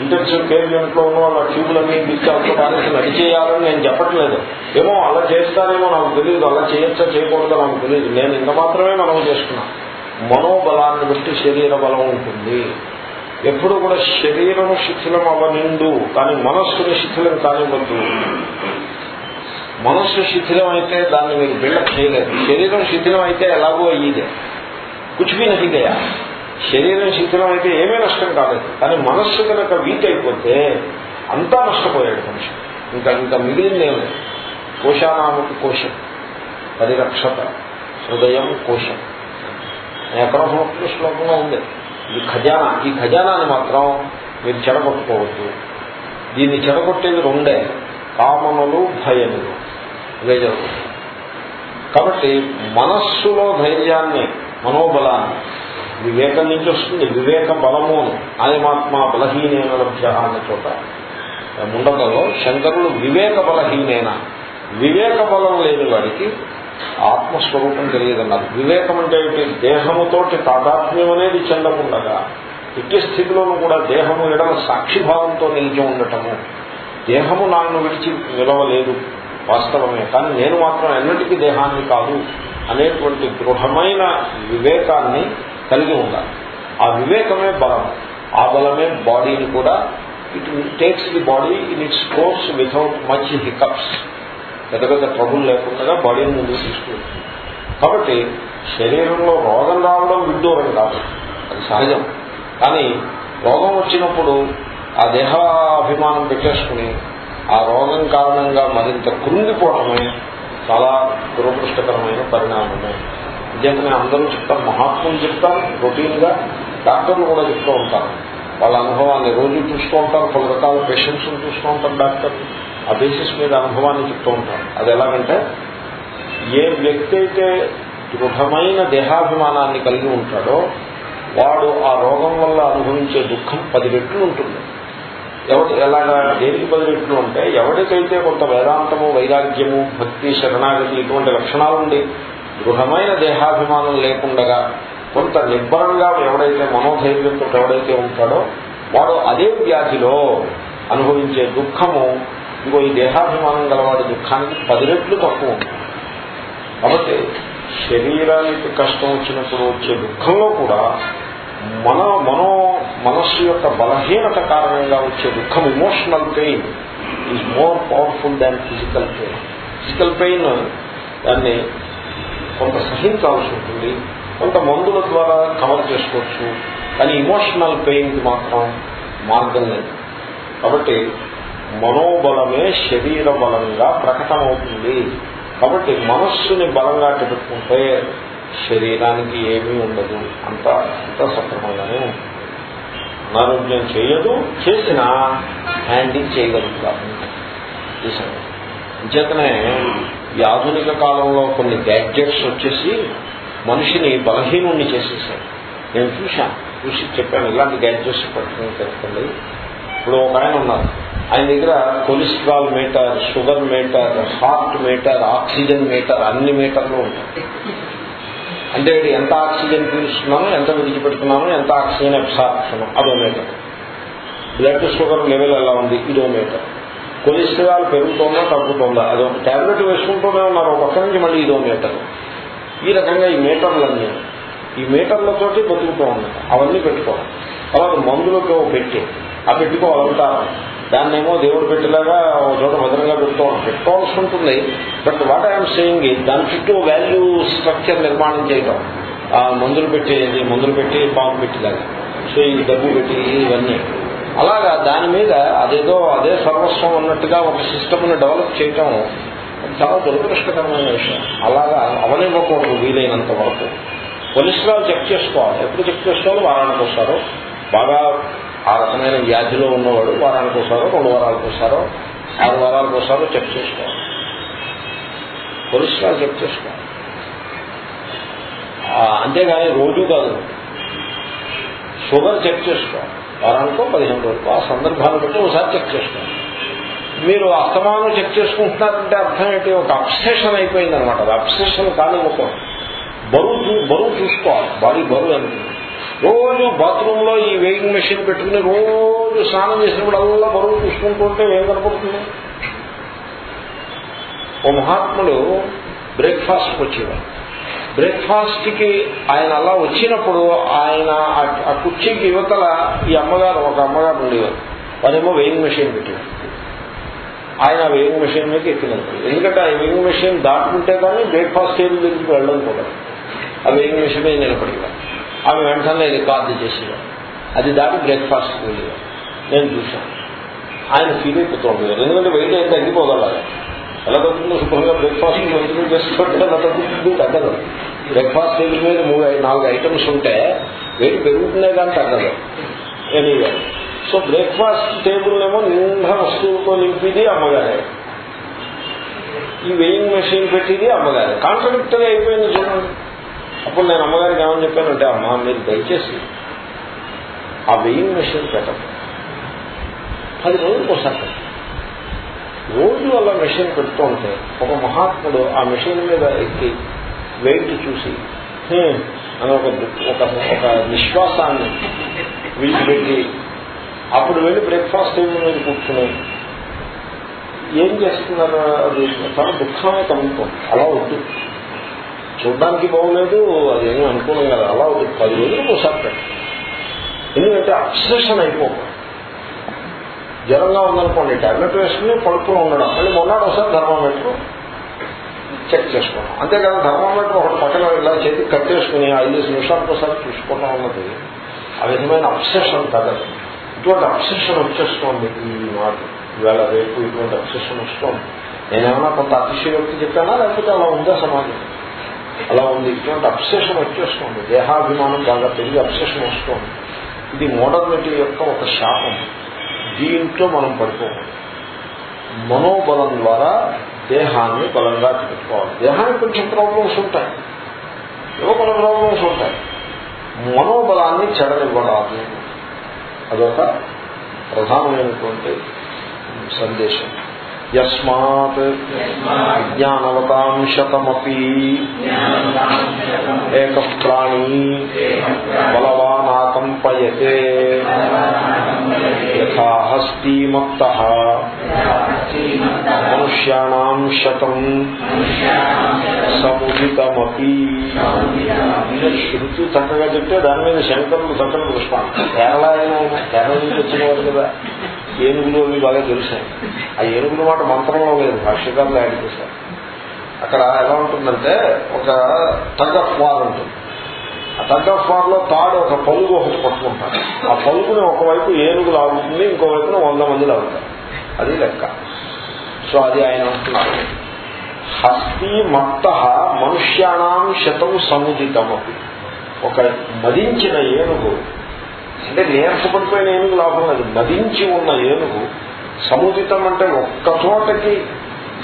ఇంటెన్సివ్ కేర్ యూనిట్లోనూ అలా ట్యూబ్లన్నీ బిచ్చి అంతా నడిచేయాలని నేను చెప్పట్లేదు. ఏమో అలా చేస్తారేమో నాకు తెలియదు అలా చేయొచ్చా చేయకూడదో నాకు తెలియదు నేను ఇంత మాత్రమే మనం చేసుకున్నా. మనోబలాన్ని బట్టి శరీర బలం ఉంటుంది. ఎప్పుడు కూడా శరీరము శిథిలం అవ్వనిండు కానీ మనస్సుని శిథిలం కానివ్వద్దు. మనస్సు శిథిలం అయితే దాన్ని మీరు బిల్డప్ చేయలేదు శరీరం శిథిలం అయితే ఎలాగో అయ్యేదే. కుచిపి నదిగయా శరీరం శిథిలం అయితే ఏమీ నష్టం కాలేదు కానీ మనస్సు కనుక వీక్ అయిపోతే అంతా నష్టపోయాడు మనిషి ఇంకా ఇంకా మిగిలింది ఏం లేదు కోశానామకి కోశం పరిరక్షత హృదయం కోశం ఎక్కడో సంవత్సరం శ్లోకంలో ఉంది ఇది ఖజానా ఈ ఖజానాన్ని మాత్రం మీరు చెడగొట్టుకోవద్దు దీన్ని చెడగొట్టేది రెండే కామనులు భయములు ఇవే జరుగుతుంది కాబట్టి మనస్సులో ధైర్యాన్ని మనోబలాన్ని. వివేకం నుంచి వస్తుంది. వివేక బలము ఆయమాత్మ బలహీనైన లభ్య అన్న చోట. ముండకలో శంకరులు వివేక బలహీనైన. వివేక బలం లేని వాడికి ఆత్మస్వరూపం తెలియదన్నారు. వివేకం అంటే దేహముతోటి తాదాత్మ్యం అనేది చెందకుండగా ఇట్టి స్థితిలోనూ కూడా దేహము ఎడల సాక్షిభావంతో నిలిచి ఉండటము. దేహము నాన్ను విడిచి నిలవలేదు వాస్తవమే. కానీ నేను మాత్రం ఎన్నటికీ దేహాన్ని కాదు. అనేటువంటి దృఢమైన వివేకాన్ని కలిగి ఉండాలి. ఆ వివేకమే బలం. ఆ బలమే బాడీని కూడా. It takes the body in its course without much hiccups పెద్ద పెద్ద ట్రబుల్ లేకుండా బాడీని ముందుకు తీసుకుంటుంది కాబట్టి శరీరంలో రోగం రావడం విడ్డూరం కాదు. అది సహజం. కానీ రోగం వచ్చినప్పుడు ఆ దేహాభిమానం పెట్టేసుకుని ఆ రోగం కారణంగా మరింత కృంగిపోవడమే చాలా దురదృష్టకరమైన పరిణామమే. నిజంగానే అందరూ చెప్తారు మహాత్ములు చెప్తారు రొటీన్గా డాక్టర్లు కూడా చెప్తూ ఉంటారు. వాళ్ళ అనుభవాన్ని రోజు చూస్తూ ఉంటారు పలు రకాల పేషెంట్స్ చూస్తూ ఉంటారు డాక్టర్. ఆ బేసిస్ మీద అనుభవాన్ని చెప్తూ ఉంటారు. అది ఎలాగంటే ఏ వ్యక్తి అయితే దృఢమైన దేహాభిమానాన్ని కలిగి ఉంటాడో వాడు ఆ రోగం వల్ల అనుభవించే దుఃఖం పది రెట్లు ఉంటుంది. ఎవరు ఎలాగా దేనికి పది రెట్లు అంటే ఎవరికైతే కొంత వేదాంతము వైరాగ్యము భక్తి శరణాగతి ఇటువంటి లక్షణాలుండి దృఢమైన దేహాభిమానం లేకుండగా కొంత నిబ్బరంగా ఎవడైతే మనోధైర్యంతో ఎవడైతే ఉంటాడో వాడు అదే వ్యాధిలో అనుభవించే దుఃఖము ఇంకో ఈ దేహాభిమానం గలవాడి దుఃఖానికి పది రెట్లు తక్కువ ఉంటుంది. కాబట్టి శరీరానికి కష్టం వచ్చినప్పుడు వచ్చే దుఃఖంలో కూడా మన మనో మనస్సు యొక్క బలహీనత కారణంగా వచ్చే దుఃఖం emotional pain is more powerful than physical pain physical pain దాన్ని కొంత సహించాల్సి ఉంటుంది కొంత మందుల ద్వారా కవర్ చేసుకోవచ్చు కానీ ఇమోషనల్ పెయిన్కి మాత్రం మార్గం లేదు. కాబట్టి మనోబలమే శరీర బలంగా ప్రకటమవుతుంది కాబట్టి మనస్సుని బలంగా పెట్టుకుంటే శరీరానికి ఏమీ ఉండదు. అంత అంత సక్రమంగానే ఉంటుంది. అనారోగ్యం చేయదు చేసినా హ్యాండిల్ చేయగలుగుతారు. అంచేతనే ఈ ఆధునిక కాలంలో కొన్ని గ్యాడ్జెట్స్ వచ్చేసి మనిషిని బలహీనుణ్ణి చేసేసాయి. నేను చూశాను చూసి చెప్పాను ఇలాంటి గ్యాడ్జెట్స్ పట్టుకుని తెలుసుకోండి ఇప్పుడు ఒక ఆయన ఉన్నారు. ఆయన దగ్గర cholesterol meter sugar meter heart meter oxygen meter అన్ని మీటర్లు ఉంటాయి. అంటే ఎంత ఆక్సిజన్ పీలుస్తున్నాను ఎంత విడిచిపెడుతున్నాను ఎంత ఆక్సిజన్ అబ్సార్ప్షన్ అదో మీటర్. బ్లడ్ షుగర్ లెవెల్ ఎలా ఉంది? ఇదో మీటర్. కొలెస్ట్రాల్ పెరుగుతుందా తగ్గుతుందా? అదో టాబ్లెట్ వేసుకుంటూనే ఉన్నారు ఒక పక్క నుంచి మళ్ళీ ఇదో మీటర్. ఈ రకంగా ఈ మీటర్లన్నీ ఈ మీటర్లతోటి బతుకుతూ ఉన్నాయి. అవన్నీ పెట్టుకోవాలి. తర్వాత మందులతో పెట్టి ఆ పెట్టుకోవాలంటారు. దాన్నేమో దేవుడు పెట్టేలాగా ఒక చోట భద్రంగా పెట్టుకోవాలి పెట్టుకోవాల్సి ఉంటుంది. బట్ వాట్ ఐఎమ్ సేయింగ్ దాని చుట్టూ వాల్యూ స్ట్రక్చర్ నిర్మాణం చేయటం. మందులు పెట్టేది మందులు పెట్టి పాము పెట్టేలాగా. సో ఈ డబ్బు పెట్టి ఇవన్నీ. అలాగా దాని మీద అదేదో అదే సర్వస్వం ఉన్నట్టుగా ఒక సిస్టమ్ని డెవలప్ చేయటం చాలా దురదృష్టకరమైన విషయం. అలాగా అవనివ్వకూడదు వీలైనంత వరకు. కొలెస్ట్రాల్ చెక్ చేసుకోవాలి. ఎప్పుడు చెక్ చేసుకోవాలి? వారానికి వస్తారు బాగా ఆ రకమైన వ్యాధిలో ఉన్నవాడు వారానికి ఒకసారో రెండు వారాలకు వస్తారో ఆరు వారాలకు వస్తారో చెక్ చేసుకోవాలి. కొలెస్ట్రాల్ చెక్ చేసుకోవాలి. అంతేగాని రోజు కాదు. షుగర్ చెక్ చేసుకోవాలి. వారానికో పదిహేను రోజులు ఆ సందర్భాన్ని బట్టి ఒకసారి చెక్ చేసుకోవాలి. మీరు అస్తమానం చెక్ చేసుకుంటున్నారంటే అర్థం ఏంటి? ఒక అబ్సెషన్ అయిపోయింది అనమాట అప్సెషన్ కానీ ఒక బరువు బరువు చూసుకోవాలి. బాడీ బరువు ఎంత? రోజు బాత్రూమ్లో ఈ వేయింగ్ మెషిన్ పెట్టుకుని రోజు స్నానం చేసినప్పుడు అల్లా బరువు చూసుకుంటుంటే ఏం కనపడుతుంది? ఓ మహాత్ముడు బ్రేక్ఫాస్ట్కి వచ్చేవారు. బ్రేక్ఫాస్ట్కి ఆయన అలా వచ్చినప్పుడు ఆయన ఆ కుర్చీకి యువతల ఈ అమ్మగారు ఒక అమ్మగారు ఉండేవారు. వారేమో వెయింగ్ మెషిన్ పెట్టారు ఆయన వెయింగ్ మెషిన్ మీద ఎక్కినారు. ఎందుకంటే ఆ వెయింగ్ మెషిన్ దాటుకుంటే కానీ బ్రేక్ఫాస్ట్ టేబుల్ దగ్గరికి వెళ్ళడం కూడా. ఆ వెయింగ్ మెషిన్ మీద నిలబడేవారు. ఆమె వెంటనే రికార్డు చేసేవారు అది దాటి బ్రేక్ఫాస్ట్కి వెళ్ళేవారు నేను చూశాను. ఆయన ఫీల్ అయిపోతుంది. ఎందుకంటే వెయిట్ అయితే తగ్గిపోగలరు ఎలా తగ్గుతుందో శుభ్రంగా బ్రేక్ఫాస్ట్ మెయింటైన్ చేసుకుంటే ఎలా తగ్గుతుంది తగ్గదు. బ్రేక్ఫాస్ట్ టేబుల్ మీద మూడు నాలుగు ఐటమ్స్ ఉంటే వెయిట్ పెరుగుతుందే కానీ తగ్గదు. ఎనీవే సో బ్రేక్ఫాస్ట్ టేబుల్ ఏమో నిండా వస్తువులతో నింపిది అమ్మగారే. ఈ వెయింగ్ మెషిన్ పెట్టింది అమ్మగారే. కాంట్రడిక్టరీ అయిపోయింది చూడండి. అప్పుడు నేను అమ్మగారికి ఏమని చెప్పానంటే అమ్మ మీరు దయచేసి ఆ వెయింగ్ మెషిన్ పెట్టండి. పది రోజులకు ఒకసారి రోజు అలా మెషిన్ పెడుతూ ఉంటే ఒక మహాత్ముడు ఆ మెషిన్ మీద ఎక్కి వెయిట్ చూసి అని ఒక ఒక ఒక విశ్వాసాన్ని విడిచిపెట్టి అప్పుడు వెళ్ళి బ్రేక్ఫాస్ట్ టైం మీద కూర్చుని ఏం చేస్తున్నారు అది చాలా దుఃఖమే కలుగుతుంది అలా ఉంటుంది. చూడడానికి బాగోలేదు అది ఏమీ అనుకోవడం కదా. అలా ఒక పది రోజులు ఒకసారి పెట్టు. ఎందుకంటే అబ్సెషన్ అయిపోతుంది. జ్వరంగా ఉందనుకోండి టాబ్లెట్ వేసుకుని పడుకుని ఉండడం. మళ్ళీ మొన్నటి ఒకసారి థర్మామీటర్ చెక్ చేసుకోవడం. అంతేకాదు థర్మామీటర్ ఒకటి పక్కన ఇలా చేతికి కట్టేసుకుని ఐదు నిమిషాలకు ఒకసారి చూసుకోవడం అన్నది ఆ విధమైన అబ్సెషన్ తగ్గదు. ఇటువంటి అబ్సెషన్ వచ్చేస్తోంది ఈ మాట ఇవాళ రేపు ఇటువంటి అబ్సెషన్ వస్తుంది. నేనేమన్నా కొంత అతిశయోక్తి చెప్పానా? లేకపోతే అలా ఉందా సమాజం? అలా ఉంది. ఇటువంటి అబ్సెషన్ వచ్చేస్తుంది. దేహాభిమానం బాగా పెరిగి అబ్సెషన్ వస్తుంది. ఇది మోడర్నిటీ యొక్క ఒక శాపం. దీంట్లో మనం పడిపోవాలి మనోబలం ద్వారా దేహాన్ని బలంగా పెట్టుకోవాలి. దేహానికి కొంచెం ప్రాబ్లమ్స్ ఉంటాయి. ఏవో కొన్ని ప్రాబ్లమ్స్ ఉంటాయి. మనోబలాన్ని చెడనివ్వడాలి అదొక ప్రధానమైనటువంటి సందేశం. యస్మాత్ జ్ఞానవతాంశతమపి ఏక ప్రాణీ బలవానాకంపయతే యథాహస్తీమత్త మనుష్యాణం శతం సముదితమపి శృతి చక్కగా చెప్తే దాని మీద శంకరులు చక్కని పుష్పాలు. కేరళ అయినా కేరళ నుంచి వచ్చిన వారు కదా. ఏనుగులు అవి బాగా తెలుసాయి. ఆ ఏనుగుల మాట మంత్రంలో లేదు భాష్యకారులు యాడ్ చేశారు. అక్కడ ఎలా ఉంటుందంటే ఒక టగ్ ఆఫ్ వార్ ఉంటుంది. ఆ టగ్ ఆఫ్ వార్లో తాడు ఒక పలుగు ఒకటి పట్టుకుంటారు. ఆ పలుగుని ఒకవైపు ఏనుగు లాగుతుంది ఇంకోవైపున వంద మంది లాగుతారు అది లెక్క. సో అది ఆయన అంటున్నారు. హస్తి మత్త మనుష్యాణం శతం సముదితమపి. ఒక మదించిన ఏనుగు అంటే నీరసపడిపోయిన ఏనుగు లాభం లేదు నదించి ఉన్న ఏనుగు సముదితం అంటే ఒక్క చోటకి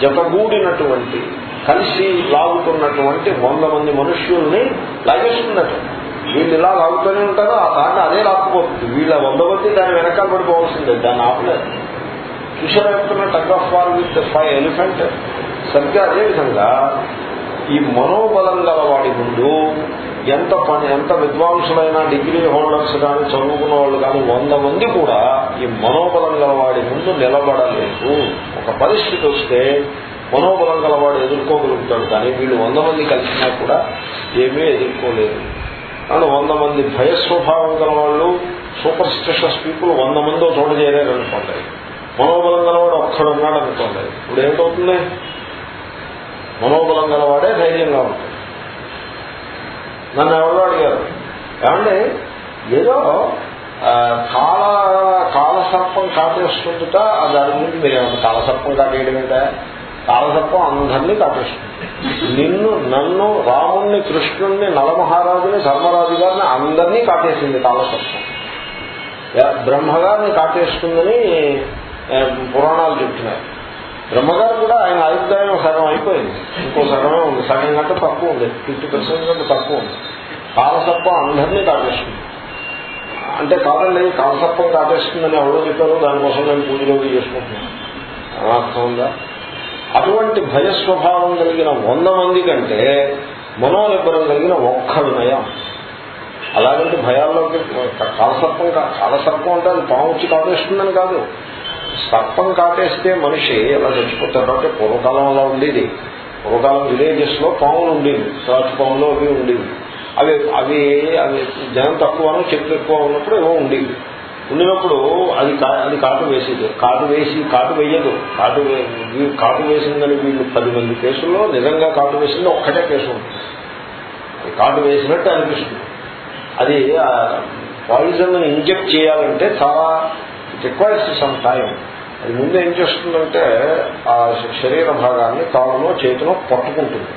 జతగూడినటువంటి కలిసి లాగుతున్నటువంటి వంద మంది మనుష్యుల్ని లాగేస్తున్నట్టు వీళ్ళు ఇలా లాగుతూనే ఉంటారో ఆ దాన్ని అదే లాక్కుపోతుంది. వీళ్ళ వంద మంది దాని వెనకాల పడిపోవాల్సిందే దాన్ని ఆపలేదు చూసారా చెప్తున్న tug of war with five elephant? సరిగ్గా అదేవిధంగా ఈ మనోబలం గల వాడి ముందు ఎంత పని ఎంత విద్వాంసులైన డిగ్రీ హోల్డర్స్ కానీ చదువుకున్న వాళ్ళు కానీ వంద మంది కూడా ఈ మనోబలం గలవాడి ముందు నిలబడలేదు. ఒక పరిస్థితి వస్తే మనోబలం గలవాడు ఎదుర్కోగలుగుతాడు. కానీ వీళ్ళు వంద మంది కలిసినా కూడా ఏమీ ఎదుర్కోలేదు. కానీ వంద మంది భయస్వభావం గల వాళ్ళు సూపర్ స్టిషస్ పీపుల్ వంద మందో చోట చేరారు మనోబలం గలవాడు ఒక్కడున్నాడు అనుకోండి ఇప్పుడు ఏమిటవుతుంది? మనోబలం గలవాడే ధైర్యంగా ఉంటుంది నన్ను ఎవరో అడిగారు. ఏమండి? ఏదో కాల కాలసర్పం కాటేస్తుందిట దాని గురించి మీరు ఏమన్నా కాలసర్పం కాటేయడం కాలసర్పం అందరినీ కాటేస్తుంది నిన్ను నన్ను రాముణ్ణి కృష్ణుణ్ణి నలమహారాజుని ధర్మరాజు గారిని అందరినీ కాటేసింది కాలసర్పం బ్రహ్మగారిని కాటేస్తుందని పురాణాలు చెప్తున్నాయి బ్రహ్మగారు కూడా ఆయన ఆయుర్దాయం సగం అయిపోయింది. ఇంకో సగమే ఉంది. సగం కంటే తక్కువ ఉంది. ఫిఫ్టీ పర్సెంట్ కంటే తక్కువ ఉంది. కాలసర్పం అందరినీ కాటేస్తుంది అంటే కాదండి కాలసర్పం కాటేస్తుందని ఎవరో చెప్పారు దానికోసం నేను పూజలోకి చేసుకుంటున్నాను. అర్థం ఉందా? అటువంటి భయస్వభావం కలిగిన వంద మంది కంటే మనోనిబ్బరం కలిగిన ఒక్కడు నయం. అలాగంటే భయాల్లోకి కాలసర్పం కాలసర్పం అంటే అది పాము వచ్చి కాటేస్తుందని కాదు. సర్పం కాటేస్తే మనిషి ఎలా చచ్చిపోతాడు అంటే పూర్వకాలం అలా ఉండేది. పూర్వకాలం విలేజెస్లో పాములు ఉండేవి. త్రాచు పాములు అవి ఉండేవి. అవి అవి అవి జనం తక్కువను చెట్లు ఎక్కువ ఉన్నప్పుడు ఏవో ఉండేవి. ఉండినప్పుడు అది అది కాటు వేసేది. కాటు వేసి కాటు వేయదు. కాటు కాటు వేసిందని వీళ్ళు పది మంది కేసుల్లో నిజంగా కాటు వేసింది ఒక్కటే కేసు ఉంటుంది అది కాటు వేసినట్టు అనిపిస్తుంది. అది పాయిజన్ ఇంజెక్ట్ చేయాలంటే చాలా ఇట్ రిక్వైర్స్ సమ్ టైం అది ముందు ఏం చేస్తుందంటే ఆ శరీర భాగాన్ని కాలులో చేతిలో పట్టుకుంటుంది.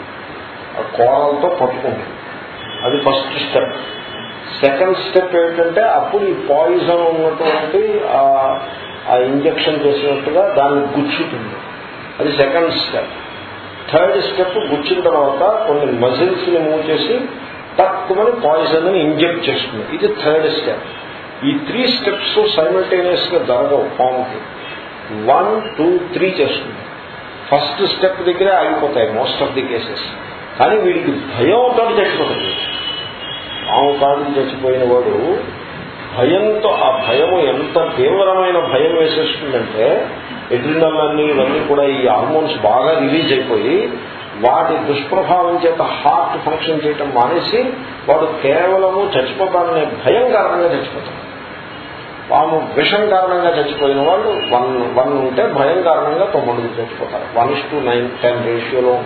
ఆ కోరలతో పట్టుకుంటుంది. అది ఫస్ట్ స్టెప్ సెకండ్ స్టెప్ ఏంటంటే అప్పుడు ఈ పాయిజన్ ఉన్నటువంటి ఆ ఇంజక్షన్ చేసినట్టుగా దాన్ని గుచ్చుతుంది. అది సెకండ్ స్టెప్ థర్డ్ స్టెప్ గుచ్చిన తర్వాత కొన్ని మజిల్స్ని మూవ్ చేసి తక్కువని పాయిజన్ ఇంజెక్ట్ చేస్తుంది. ఇది థర్డ్ స్టెప్ ఈ త్రీ స్టెప్స్ సైమల్టేనియస్గా జరగవు పాముకి వన్ టూ త్రీ చేస్తుంది ఫస్ట్ స్టెప్ దగ్గరే ఆగిపోతాయి మోస్ట్ ఆఫ్ ది కేసెస్ కానీ వీడికి భయంతో చచ్చిపోతుంది పాము కాదు చచ్చిపోయిన వాడు భయంతో ఆ భయం ఎంత తీవ్రమైన భయం వేసేస్తుందంటే ఎడ్రినల్ ఇవన్నీ కూడా ఈ హార్మోన్స్ బాగా రిలీజ్ అయిపోయి వాటి దుష్ప్రభావం చేత హార్ట్ ఫంక్షన్ చేయటం మానేసి వాడు కేవలము చచ్చిపోతాడనే భయం కారణంగా చచ్చిపోతాడు. పాము విషం కారణంగా చచ్చిపోయిన వాళ్ళు వన్ వన్ ఉంటే భయం కారణంగా తొమ్మిది చచ్చిపోతారు. One is to nine ten రేషియోలో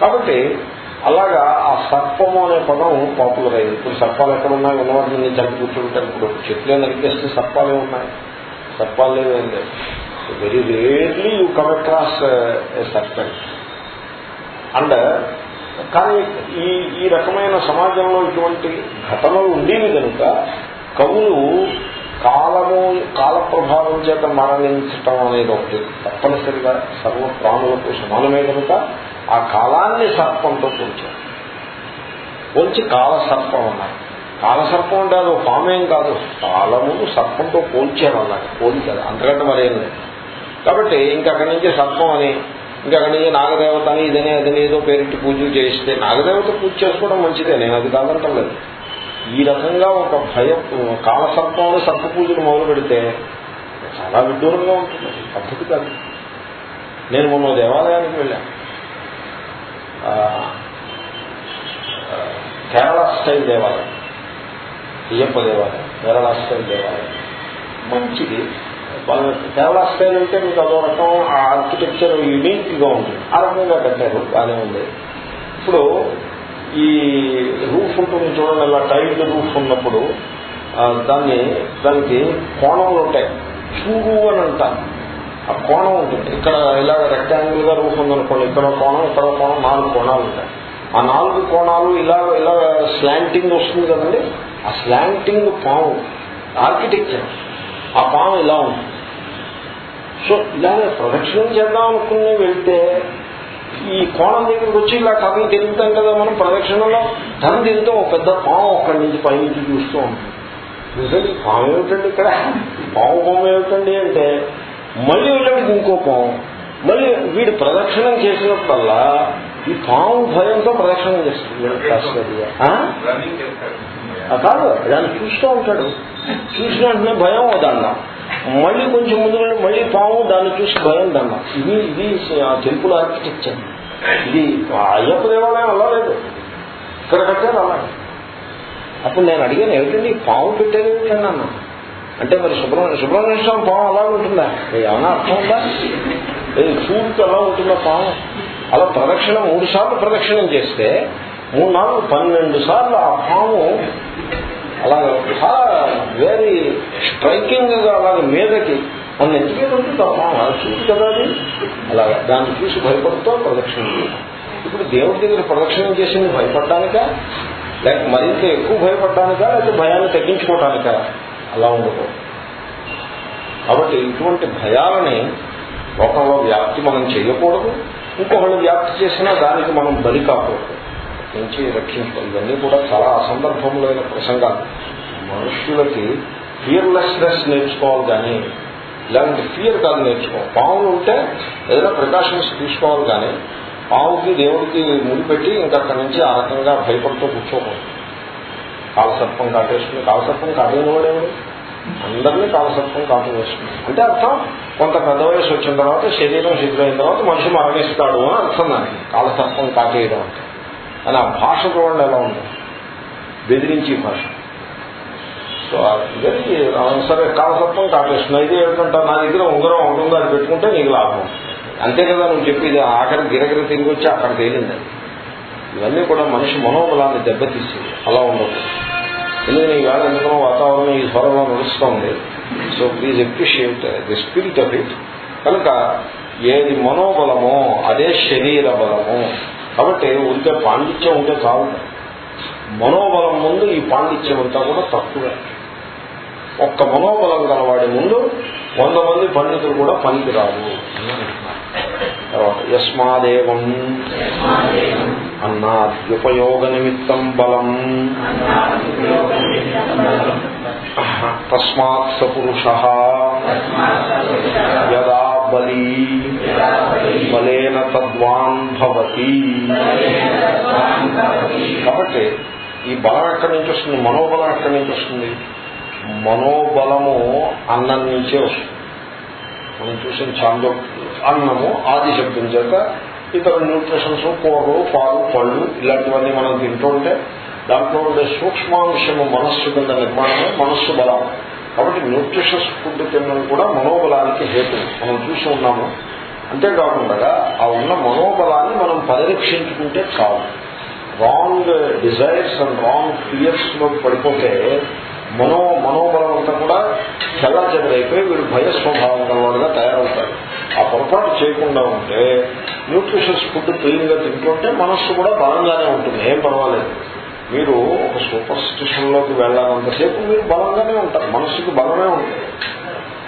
కాబట్టి అలాగా ఆ సర్పము అనే పదం పాపులర్ అయింది. ఇప్పుడు సర్పాలు ఎక్కడ ఉన్నాయి ఉన్నవాటి నుంచి చంపి కూర్చుంటారు. ఇప్పుడు చెట్లే నరికేస్తే సర్పాలే ఉన్నాయి. సర్పాలు లేవేం లేదు. Very rarely you come across a serpent and కానీ ఈ ఈ రకమైన సమాజంలో ఇటువంటి ఘటనలు ఉండేవి కనుక కవులు కాలము కాల ప్రభావం చేత మరణించటం అనేది ఒకటి తప్పనిసరిగా సర్వ ప్రాణులకు సమానమే కనుక ఆ కాలాన్ని సర్పంతో పోల్చారు పోల్చి కాల సర్పం అన్నారు. కాలసర్పం అంటే అది పామేం కాదు కాలము సర్పంతో పోల్చారు అన్నారు. పోల్చారు. అంతకంటే మరేం లేదు. కాబట్టి ఇంకక్కడి నుంచి సర్పం అని ఇంకక్కడి నుంచి నాగదేవత అని ఇదనే అదనేదో ఏదో పేరెట్టి పూజలు చేస్తే నాగదేవత పూజ చేసుకోవడం మంచిదే. నేను అది కాదంటలేదు. ఈ రకంగా ఒక భయం కాలసర్పంలో సర్ప పూజలు మొదలు పెడితే చాలా విడ్డూరంగా ఉంటుంది. పద్ధతి కాదు. నేను మొన్న దేవాలయానికి వెళ్ళాను. కేరళ స్టైల్ దేవాలయం అయ్యప్ప దేవాలయం కేరళ స్టైల్ దేవాలయం. మంచిది. కేరళ స్టైల్ అంటే మీకు అదో రకం ఆ ఆర్కిటెక్చర్ యూనిక్గా ఉంటుంది. ఆ రకంగా కట్టారు. బాగానే ఉంది. ఇప్పుడు ఈ రూఫ్ ఉంటుంది చూడండి అలా టైల్డ్ రూఫ్ ఉన్నప్పుడు దాన్ని దానికి కోణంలో ఉంటాయి చూరు అని అంటారు. ఆ కోణం ఉంటుంది. ఇక్కడ ఇలాగ రెక్టాంగిల్గా రూఫ్ ఉందనుకోండి ఇక్కడ కోణం ఇక్కడ కోణం నాలుగు కోణాలు ఉంటాయి. ఆ నాలుగు కోణాలు ఇలా ఇలా స్లాంటింగ్ వస్తుంది కదండి. ఆ స్లాంటింగ్ పాము ఆర్కిటెక్చర్ ఆ పాము ఇలా ఉంటుంది. సో ఇలాగే ప్రదక్షిణం చేద్దాం అనుకుని వెళ్తే ఈ కోణం దగ్గరికి వచ్చి ఇలా కథలు తిరుగుతాం కదా మనం ప్రదక్షిణలో. ధన తిరుగుతాం ఒక పెద్ద పాము ఒక్కడి నుంచి పైనుంచి చూస్తూ ఉంటుంది. నిజంగా పాము ఏమిటండి ఇక్కడ? పాము బొమ్మ ఏమిటండి అంటే మళ్ళీ వెళ్ళాడు ఇంకో పాము. మళ్ళీ వీడు ప్రదక్షిణం చేసినప్పుడల్లా ఈ పాము భయంతో ప్రదక్షిణం చేస్తుంది. కాదు దాన్ని చూస్తూ ఉంటాడు. చూసిన వెంటనే భయం దండం మళ్ళీ కొంచెం ముందు మళ్ళీ పాము దాన్ని చూసి భయం దన్న ఇది ఇది ఆ టెంపుల్ ఆర్కిటెక్చర్ ఇది అయ్యప్ప దేవాలయం అలా లేదు. ఇక్కడ కట్టారు అలా. అప్పుడు నేను అడిగాను ఏమిటండి పాము పెట్టారు ఏమిటండి అన్న అంటే మరి సుబ్రహ్మణ్య సుబ్రహ్మణ్య స్వామి పాము అలా ఉంటుందా? ఏమైనా అర్థం ఉందా? చూపుకి అలా ఉంటుందా పాము? అలా ప్రదక్షిణ మూడు సార్లు ప్రదక్షిణం చేస్తే మూడు నాలుగు పన్నెండు సార్లు ఆ పాము అలాగే చాలా వెరీ స్ట్రైకింగ్గా అలాగే మీదకి మన నెత్తి మీద ఉంటుంది ఆ కదా అది. అలాగా దాన్ని చూసి భయపడుతూ ప్రదక్షిణ ఇప్పుడు దేవుడి దగ్గర ప్రదక్షిణం చేసింది భయపడడానికా? లేక మరింత ఎక్కువ భయపడడానికా? లేకపోతే భయాన్ని తగ్గించుకోవడానికా అలా ఉండకూడదు. కాబట్టి ఇటువంటి భయాలని లోకంలో వ్యాప్తి మనం చేయకూడదు. ఇంకొకళ్ళు వ్యాప్తి చేసినా దానికి మనం బలి కాకూడదు. నుంచి రక్షించుకోండి ఇవన్నీ కూడా చాలా అసందర్భములైన ప్రసంగాలు. మనుష్యులకి ఫియర్లెస్నెస్ నేర్చుకోవాలి కానీ ఇలాంటి ఫియర్ కాదు నేర్చుకోవాలి పావులు ఉంటే ఏదైనా ప్రికాషన్స్ తీసుకోవాలి కానీ పావుకి దేవుడికి ముడిపెట్టి ఇంకా అక్కడి నుంచి ఆ రకంగా భయపడుతూ కూర్చోకూడదు. కాలసర్పం కాటేసుకుని కాలసర్పం కాటేని వాడేవాడు అందరినీ కాలసర్పం కాటు అంటే అర్థం? కొంత పెద్ద వయసు వచ్చిన తర్వాత శరీరం శిథిలైన తర్వాత మనిషి మరణిస్తాడు అని అర్థం దానికి. కాలసర్పం కాటేయడం అంటే. అని ఆ భాష చూడండి ఎలా ఉంది బెదిరించి భాష. సో ఇది సరే కాలసత్వం కాటేస్తుంది. ఇది ఏంటంటే నా దగ్గర ఉంగరం ఉంటుంది అది పెట్టుకుంటే నీకు లాభం. అంతే కదా నువ్వు చెప్పేది ఆఖరి గిరగిర తిరిగి వచ్చి అక్కడ తేలింది. ఇవన్నీ కూడా మనిషి మనోబలాన్ని దెబ్బతీసి అలా ఉండదు. ఎందుకని ఈవేళ ఎందుకో వాతావరణం ఈ స్వరంలో నడుస్తుంది? So please appreciate the spirit of it కనుక ఏది మనోబలమో అదే శరీర బలము. కాబట్టి ఉంటే పాండిత్యం ఉంటే చాలు. మనోబలం ముందు ఈ పాండిత్యం అంతా కూడా తక్కువే. ఒక్క మనోబలం గలవాడి ముందు వంద మంది పండితులు కూడా పనికిరాదు. యస్మాదేవం. అన్నాద్యుపయోగ నిమిత్తం బలం. తస్మాత్ సపురుష యదా బలీ బలేన తద్వాన్ భవతి. కాబట్టి ఈ బలం ఎక్కడి నుంచి వస్తుంది? మనోబలం ఎక్కడి నుంచి వస్తుంది? మనోబలము అన్నం నుంచే వస్తుంది. మనం చూసిన చాందో అన్నము ఆది శబ్దం చేత ఇతర న్యూట్రిషన్స్ కూరలు పాలు పళ్ళు ఇలాంటివన్నీ మనం తింటుంటే దాంట్లో ఉండే సూక్ష్మాంశము మనస్సు కింద నిర్మాణమే మనస్సు బలం. కాబట్టి న్యూట్రిషస్ ఫుడ్ తినడం కూడా మనోబలానికి హేతు. మనం చూసి ఉన్నాము. అంతేకాకుండా ఆ ఉన్న మనోబలాన్ని మనం పరిరక్షించుకుంటే చాలు. రాంగ్ డిజైర్స్ అండ్ రాంగ్ ఫియర్స్లో పడిపోతే మనో మనోబలం అంతా కూడా చెల్లాచెదరైపోయి వీడు భయ స్వభావం గలవాడుగా తయారవుతారు ఆ పొరపాటు చేయకుండా ఉంటే న్యూట్రిషన్స్ ఫుడ్ క్లీన్గా తింటుంటే మనస్సు కూడా బలంగానే ఉంటుంది. ఏం పర్వాలేదు. మీరు ఒక సూపర్ స్టిషన్లోకి వెళ్ళాలంతసేపు మీరు బలంగానే ఉంటారు. మనస్సుకి బలమే ఉంటుంది.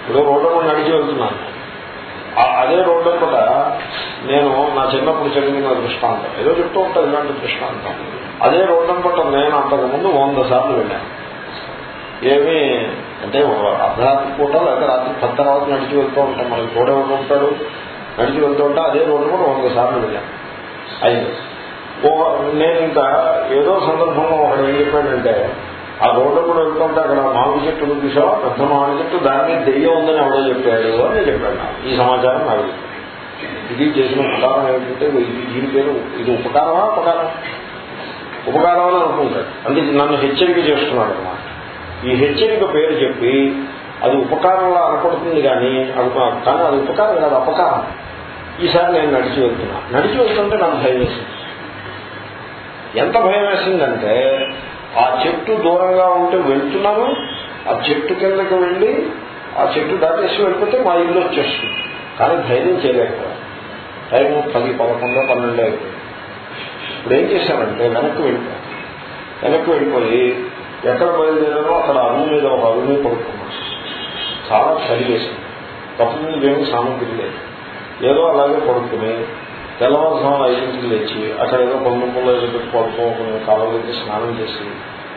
ఇప్పుడు రోడ్డు నడిచి వెళ్తున్నాను. అదే రోడ్డు పూట నేను నా చిన్నప్పుడు చదివిన దృష్టాంతం. ఏదో చెప్తూ ఉంటాను ఇలాంటి దృష్టాంతం. అదే రోడ్డు పూట నేను అంతకుముందు వంద సార్లు వెళ్ళాను. ఏమి అంటే అర్ధరాత్రి పూట లేకపోతే రాత్రి పది తర్వాత నడిచి వెళ్తూ ఉంటాం మనకి కూడా ఉంటాడు నడిచి వెళ్తూ ఉంటే అదే రోడ్డు కూడా వంద సార్లు వెళ్ళాను. అయింది ఓ నేను ఇంకా ఏదో సందర్భంలో ఒకడు ఏం చెప్పాడంటే ఆ రోడ్డు కూడా వెళ్తుంటే అక్కడ మామిడి చెట్టు చూసావా? పెద్ద మామిడి చెట్టు దాని దెయ్యం ఉందని ఎవడో చెప్పాడు అని నేను చెప్పాను. ఈ సమాచారం నాకు ఇది చేసిన ఉపకారం ఏంటంటే దీని పేరు ఇది ఉపకారమా ఉపకారం ఉపకారం అని అనుకుంటాడు. అంటే నన్ను హెచ్చరిక చేస్తున్నాడు అనమాట ఈ హెచ్చరిక పేరు చెప్పి అది ఉపకారంలా అనపడుతుంది కానీ అనుకున్నాను కానీ అది ఉపకారం కాదు అపకారం. ఈసారి నేను నడిచి వెళ్తున్నా. నడిచి వెళ్తుంటే నాకు భయం వేసింది. ఎంత భయం వేసిందంటే ఆ చెట్టు దూరంగా ఉంటే వెళ్తున్నాను ఆ చెట్టు కిందకి వెళ్ళి ఆ చెట్టు దాటేసి వెళ్ళిపోతే మా ఇల్లు వచ్చేస్తుంది. కానీ ధైర్యం చేయలేకపోయాను టైము పది పదకొండో పన్నెండో అయిపోయింది ఇప్పుడు ఏం చేశానంటే వెనక్కి వెళ్ళిపోయాను వెనక్కి వెళ్ళిపోయి ఎక్కడ బయలుదేరానో అక్కడ అరువు మీద ఒక అరువు పడుకున్నాను చాలా చలి వేసింది తప్పు మీద ఏమి సామగ్రి లేదు ఏదో అలాగే పడుకుని తెల్లవారుసాము ఐదింటికి లేచి అక్కడ ఏదో కొండపుల్లో ఏదో పెట్టి పడుకోకుండా కాలువలకి స్నానం చేసి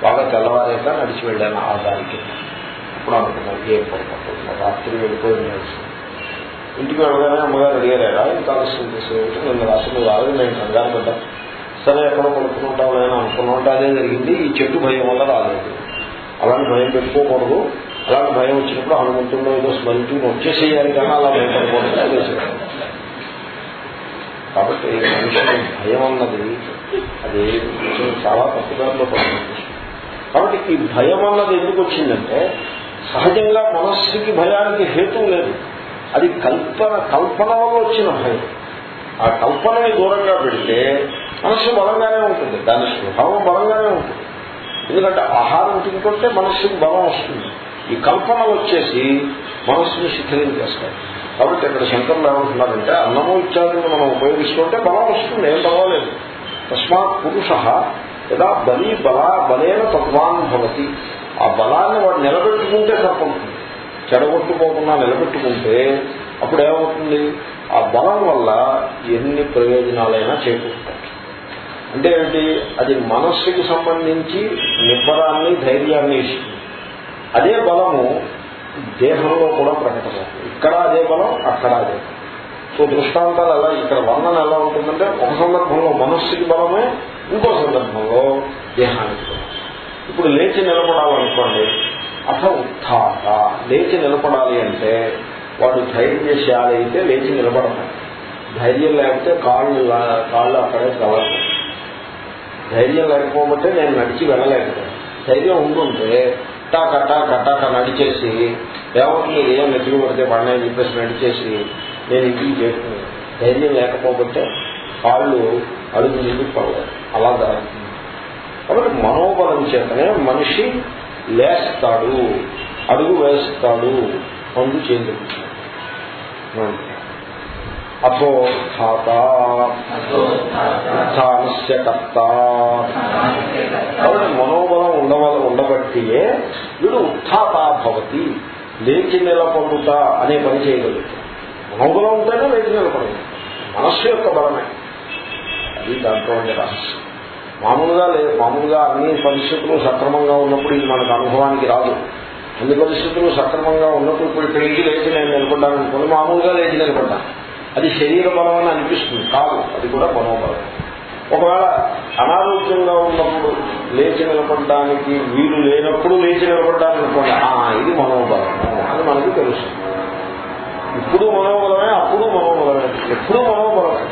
బాగా తెల్లవారేక నడిచి వెళ్ళాను ఆ దానికి ఇప్పుడు అనుకున్నాను ఏం పొరపాటు రాత్రి వెళ్ళిపోయింది ఇంటికి వెళ్ళగానే అమ్మగారు అడిగారా ఇంత ఆలస్యం చేసేది నిన్న రాత్రి రాదు రాలేదు నేను కంగారు పడ్డా. సరే ఎక్కడ పడుకుంటావు అని అనుకున్నాం అదే జరిగింది. ఈ చెట్టు భయం వల్ల రాలేదు. అలాంటి భయం పెట్టుకోకూడదు. అలాంటి భయం వచ్చినప్పుడు హనుమంతుల్లో ఏదో స్మరించుకుని వచ్చేసేయాలి కానీ అలా భయపడకూడదు. కాబట్టి మనిషికి భయం అన్నది అది కొంచెం చాలా తప్పుదారిలో పడుతుంది. కాబట్టి ఈ భయం అన్నది ఎందుకు వచ్చిందంటే సహజంగా మనస్సుకి భయానికి హేతు లేదు. అది కల్పన కల్పన వల్ల వచ్చిన భయం. ఆ కల్పనని దూరంగా పెడితే మనస్సు బలంగానే ఉంటుంది. దాని స్వభావం బలంగానే ఉంటుంది. ఎందుకంటే ఆహారం తింటుంటే మనస్సుకి బలం వస్తుంది. ఈ కల్పన వచ్చేసి మనస్సును శిథిలం చేస్తాయి. కాబట్టి ఇక్కడ శంకర్లు ఏమంటున్నారంటే అన్నము ఇత్యాదులు మనం ఉపయోగిస్తుంటే బలం వస్తుంది ఏం పర్వాలేదు. తస్మాత్ పురుష యదా బలి బలా బలేన తత్వాన్ భవతి. ఆ బలాన్ని వాడు నిలబెట్టుకుంటే సరిపడుతుంది. చెడగొట్టుకోకుండా నిలబెట్టుకుంటే అప్పుడు ఏమవుతుంది? ఆ బలం వల్ల ఎన్ని ప్రయోజనాలైనా చేకూరుతాయి. అంటే ఏంటి? అది మనస్సుకి సంబంధించి నిబ్బరాన్ని ధైర్యాన్ని ఇస్తుంది. అదే బలము దేహంలో కూడా ప్రకటమవుతుంది. ఇక్కడ అదే బలం అక్కడ అదే. సో దృష్టాంతాలు ఎలా ఇక్కడ వర్ణన ఎలా ఉంటుందంటే ఒక సందర్భంలో మనస్సుకి బలమే ఇంకో సందర్భంలో దేహానికి బలం ఇప్పుడు లేచి నిలబడాలనుకోండి అథ ఉత్థాత. లేచి నిలబడాలి అంటే వాడు ధైర్యశాలి అయితే లేచి నిలబడతాడు. ధైర్యం లేకపోతే కాళ్ళు కాళ్ళు అక్కడే కలగదు ధైర్యం లేకపోతే నేను నడిచి వెళ్ళలేను. ధైర్యం ఉంటుంటే కట్టా కట్టా కట్టాక నడిచేసి ఎవరికి ఏం నెత్తికి పడితే పడినాయని చెప్పేసి నడిచేసి నేను ఇంటికి చేస్తున్నాను ధైర్యం లేకపోతే కాళ్ళు అడుగు నీళ్ళు పడలేదు అలా జరుగుతుంది కాబట్టి మనోబలం చేతనే మనిషి లేస్తాడు అడుగు వేస్తాడు పండు చేందుకుంటాడు. అథో ఉత్థానస్య కర్త కాబట్టి మనోబలం ఉండవల ఉండబట్టియే వీడు ఉత్థాతా భవతి. లేచి నిలబడుట అనే పని చేయగలుగుతాడు మనోబలం ఉంటేనే లేచి నిలబడదు మనస్సు యొక్క బలమే. అది దాంట్లో ఉండే రహస్యం. మామూలుగా లేదు మామూలుగా అన్ని పరిస్థితులు సక్రమంగా ఉన్నప్పుడు ఇది మనకు అనుభవానికి రాదు. అన్ని పరిస్థితులు సక్రమంగా ఉన్నప్పుడు ఇప్పుడు ఇక్కడి నుంచి లేచి నేను నిలబడ్డాను అనుకోండి మామూలుగా లేచి నిలబడ్డాను. అది శరీర బలం అని అనిపిస్తుంది. కాదు అది కూడా మనోబలం. ఒకవేళ అనారోగ్యంగా ఉన్నప్పుడు లేచి నిలబడడానికి వీలు లేనప్పుడు లేచి నిలబడ్డానికి అనుకోండి ఇది మనోబలం. అని మనకి తెలుస్తుంది ఇప్పుడు మనోబలమే అప్పుడు మనోబలమే. ఎప్పుడూ మనోబలమే.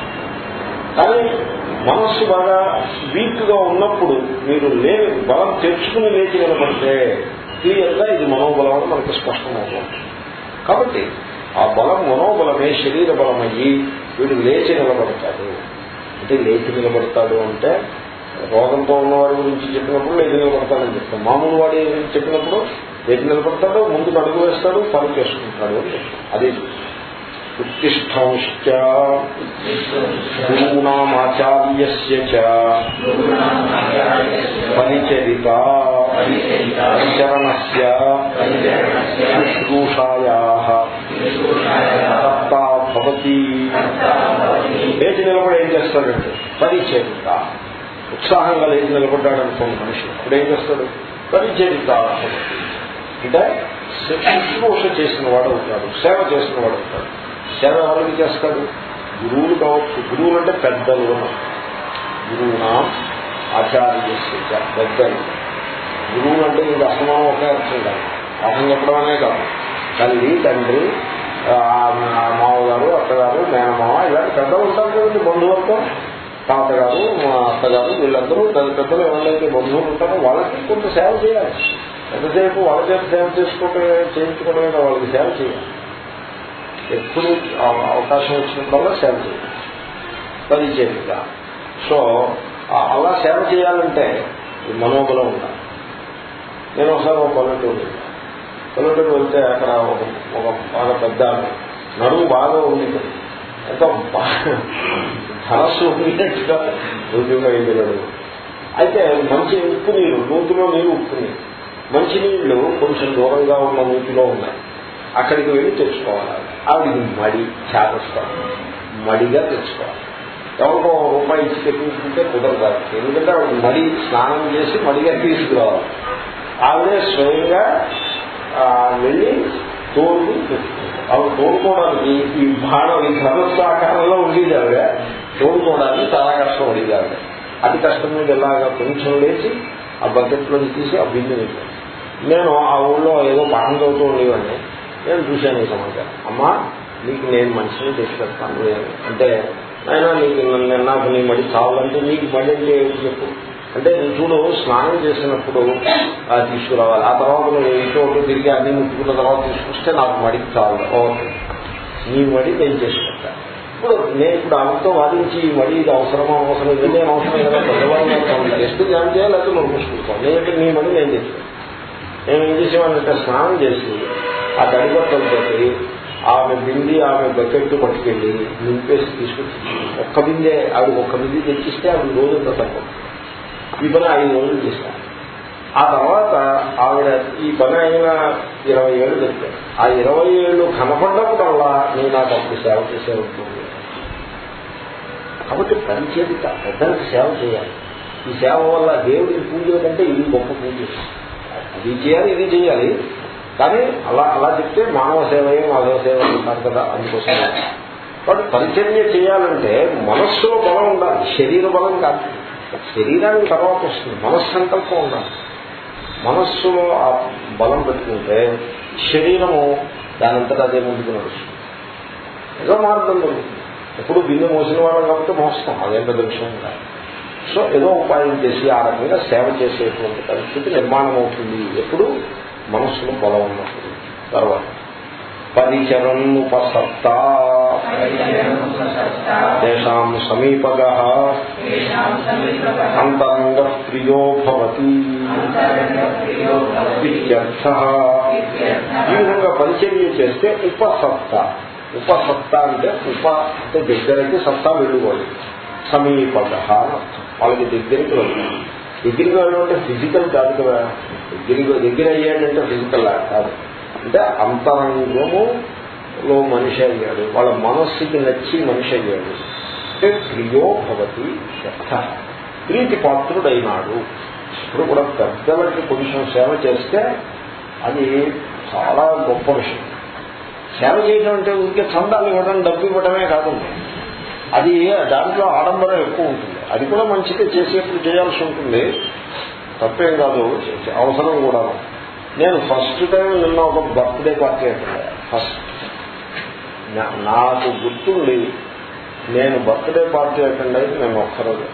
కానీ మనస్సు బాగా వీక్గా ఉన్నప్పుడు మీరు లేని బలం తెచ్చుకుని లేచి నిలబడితే క్లియర్గా ఇది మనోబలం అని మనకు స్పష్టమవుతుంది. కాబట్టి ఆ బలం మనోబలమే శరీర బలమయ్యి వీడు లేచి నిలబడతాడు. అంటే లేచి నిలబడతాడు అంటే రోగంతో ఉన్నవాడి గురించి చెప్పినప్పుడు లేచి నిలబడతాడని చెప్తాం. మామూలు వాడి గురించి చెప్పినప్పుడు లేచి నిలబడతాడు ముందుకు అడుగు వేస్తాడు పని చేసుకుంటాడు అని అది ఉత్తిష్టంశ్చ గురువునామాచార్యస్య చ పరిచరిత పరిచరణస్య శుశ్రూషాయా కర్త భవతి లేచి నిలబడి ఏం చేస్తాడంటే పరిచరిత। ఉత్సాహంగా లేచి నిలబడ్డాడు అనుకోండి మనిషి. ఇప్పుడు ఏం చేస్తాడు? పరిచరిత అంటే శుశ్రూష చేసిన వాడు అవుతాడు సేవ చేసిన వాడు అవుతాడు. సేవ ఎవరికి చేస్తాడు? గురువులు కావచ్చు. గురువులు అంటే పెద్దలు గురువునా? ఆచార్య పెద్దలు. గురువులు అంటే మీకు అసమానం ఒకే అర్థం కాదు. పాఠం చెప్పడం అనే కాదు. తల్లి తండ్రి మామగారు అత్తగారు మేనమామ ఇలాంటి పెద్దలు ఉంటారు కదండి బంధువులతో. తాతగారు మా అత్తగారు వీళ్ళందరూ పెద్దలు ఎవరైతే బంధువులు ఉంటారో వాళ్ళకి కొంత సేవ చేయాలి. ఎంతసేపు వాళ్ళ చేత సేవ చేసుకుంటే చేయించుకోవడమే వాళ్ళకి సేవ చేయాలి. ఎప్పుడు అవకాశం వచ్చినప్పుడల్లా సేవ చేయాలి. పరిచయంగా సో అలా సేవ చేయాలంటే మనోబలం ఉండాలి. నేను ఒకసారి ఒక పల్లెటూరు పల్లెటూరు వెళ్తే అక్కడ ఒక ఒక బాగా పెద్ద నడుము బాగా ఉంది ఎంతో ధనస్సు ఉన్నట్టుగా రుజువుగా వెళ్ళాడు అయితే మంచి ఉప్పు నీరు నూతిలో నీరు ఉప్పు నీరు. మంచి నీళ్ళు కొంచెం దూరంగా ఉన్న నూతిలో ఉన్నాయి. అక్కడికి వెళ్ళి తెచ్చుకోవాలి. ఆవిడికి మడి చేపస్తాం మడిగా తెచ్చుకోవాలి. ఎవరికో రూపాయి ఇచ్చి తెప్పించుకుంటే కుదరదు. ఎందుకంటే ఆవిడ మడి స్నానం చేసి మడిగా తీసుకురావాలి. ఆవిడే స్వయంగా వెళ్ళి తోడుని తెచ్చుకుంటారు ఆవిడ తోడుకోవడానికి ఈ బాణం ఈ ధనస్సు ఆకారంలో ఉండేది ఆవిడ. తోడుకోవడానికి చాలా కష్టం ఉండేది ఆవిడ. అతి కష్టం మీద ఎలాగా కొంచెం లేచి ఆ బకెట్లో తీసి ఆ బిందు నేను ఆ ఊళ్ళో ఏదో పాఠం చదువుతూ ఉండేవాడిని. నేను చూశాను ఈ సమాచారం. అమ్మా నీకు నేను మనిషిని తీసుకెళ్తాను అంటే ఆయన నీకు నాకు నీ మడి కావాలంటే నీకు మడి అంటే ఏమిటి చెప్పు. అంటే నువ్వు చూడు స్నానం చేసినప్పుడు తీసుకురావాలి. ఆ తర్వాత నువ్వు ఇంట్లో తిరిగి అన్ని ముట్టుకున్న తర్వాత తీసుకొస్తే నాకు మడికి చావాలి ఓకే. నీ మడి నేను చేసి పెట్టాను ఇప్పుడు నేను ఇప్పుడు ఆమెతో వాదించి ఈ మడి ఇది అవసరమా అవసరం ఇది నేను అవసరం కదా పెద్దవాళ్ళు ఎస్టు జాయిన్ చేయాలి అయితే నువ్వు మూసుకుంటాను నేను నీ మడి నేను చేసి నేను ఏం చేసేవాడినంటే స్నానం చేసి ఆ తడిబట్టలతోటి ఆమె బింది ఆమె బకెట్ పట్టుకెళ్ళి నింపేసి తీసుకొచ్చి ఒక్క బిందే ఆవిడ ఒక్క బింది తెచ్చిస్తే ఆవిడ రోజుంత తక్కువ ఈ పని ఐదు రోజులు చేశాను ఆ తర్వాత ఆవిడ ఈ పని అయిన ఇరవై ఏళ్ళు చెప్పారు ఆ ఇరవై ఏళ్ళు కనపడ్డప్పుడల్లా నేను నాకు అప్పుడు సేవ చేసే ఉంటుంది కాబట్టి పరిచేదిక పెద్దలకు సేవ చేయాలి. ఈ సేవ వల్ల దేవుడికి పూజ కంటే ఇది గొప్ప పూజ. అది చేయాలి ఇది చేయాలి. కానీ అలా అలా చెప్తే మానవ సేవయే మాధవ సేవ అంటారు కదా అందుకోసం. కాబట్టి పరిచర్య చేయాలంటే మనస్సులో బలం ఉండాలి శరీర బలం కాదు. శరీరానికి తర్వాత వస్తుంది మనస్సంకల్పం ఉండాలి. మనస్సులో ఆ బలం పెట్టుకుంటే శరీరము దానంతటా అదే ముందుకు నడుస్తుంది. ఏదో మార్గం దొరుకుతుంది ఎప్పుడు బిల్లు మోసిన వాళ్ళం కాబట్టి మోస్తాం అదేం పెద్ద విషయం కాదు. సో ఏదో ఉపాయం చేసి ఆ రకంగా సేవ చేసేటువంటి పరిస్థితి నిర్మాణం అవుతుంది ఎప్పుడు? మనస్సులో బలం ఉన్నప్పుడు. తర్వాత పరిచరన్నుపసత్తా తేషాం సమీపగ. అంతరంగ ప్రియో భవతి. ఇత్యర్థ. ఈ విధంగా పరిచర్య చేస్తే ఉపసత్త ఉపసత్త అంటే ఉప అంటే దగ్గరకి సత్తా వెళ్ళిపోయి సమీపగ వాళ్ళకి దగ్గరికి వెళ్ళాలి దగ్గరికి వెళ్ళాలంటే ఫిజికల్ కాదు కదా. దగ్గరికి దగ్గర అయ్యాడంటే ఫిజికల్ కాదు. అంటే అంతరంగములో మనిషి అయ్యాడు. వాళ్ళ మనస్సుకి నచ్చి మనిషి అయ్యాడు. అంటే ప్రియో భవతి యథ ప్రీతి పాత్రుడైనాడు. ఇప్పుడు కూడా పెద్దలకి కొంచెం సేవ చేస్తే అది చాలా గొప్ప విషయం. సేవ చేయడం అంటే ఊరికే చందాలు ఇవ్వడం డబ్బు ఇవ్వడమే కాదు అది దాంట్లో ఆడంబరం ఎక్కువ ఉంటుంది. అది కూడా మంచిగా చేసేప్పుడు చేయాల్సి ఉంటుంది. తప్పేం కాదు. అవసరం కూడా నేను ఫస్ట్ టైం నిన్న ఒక బర్త్డే పార్టీ అటెండ్ ఫస్ట్. నాకు గుర్తుండి నేను బర్త్డే పార్టీ అటెండ్ అయితే నేను ఒక్కరోజు.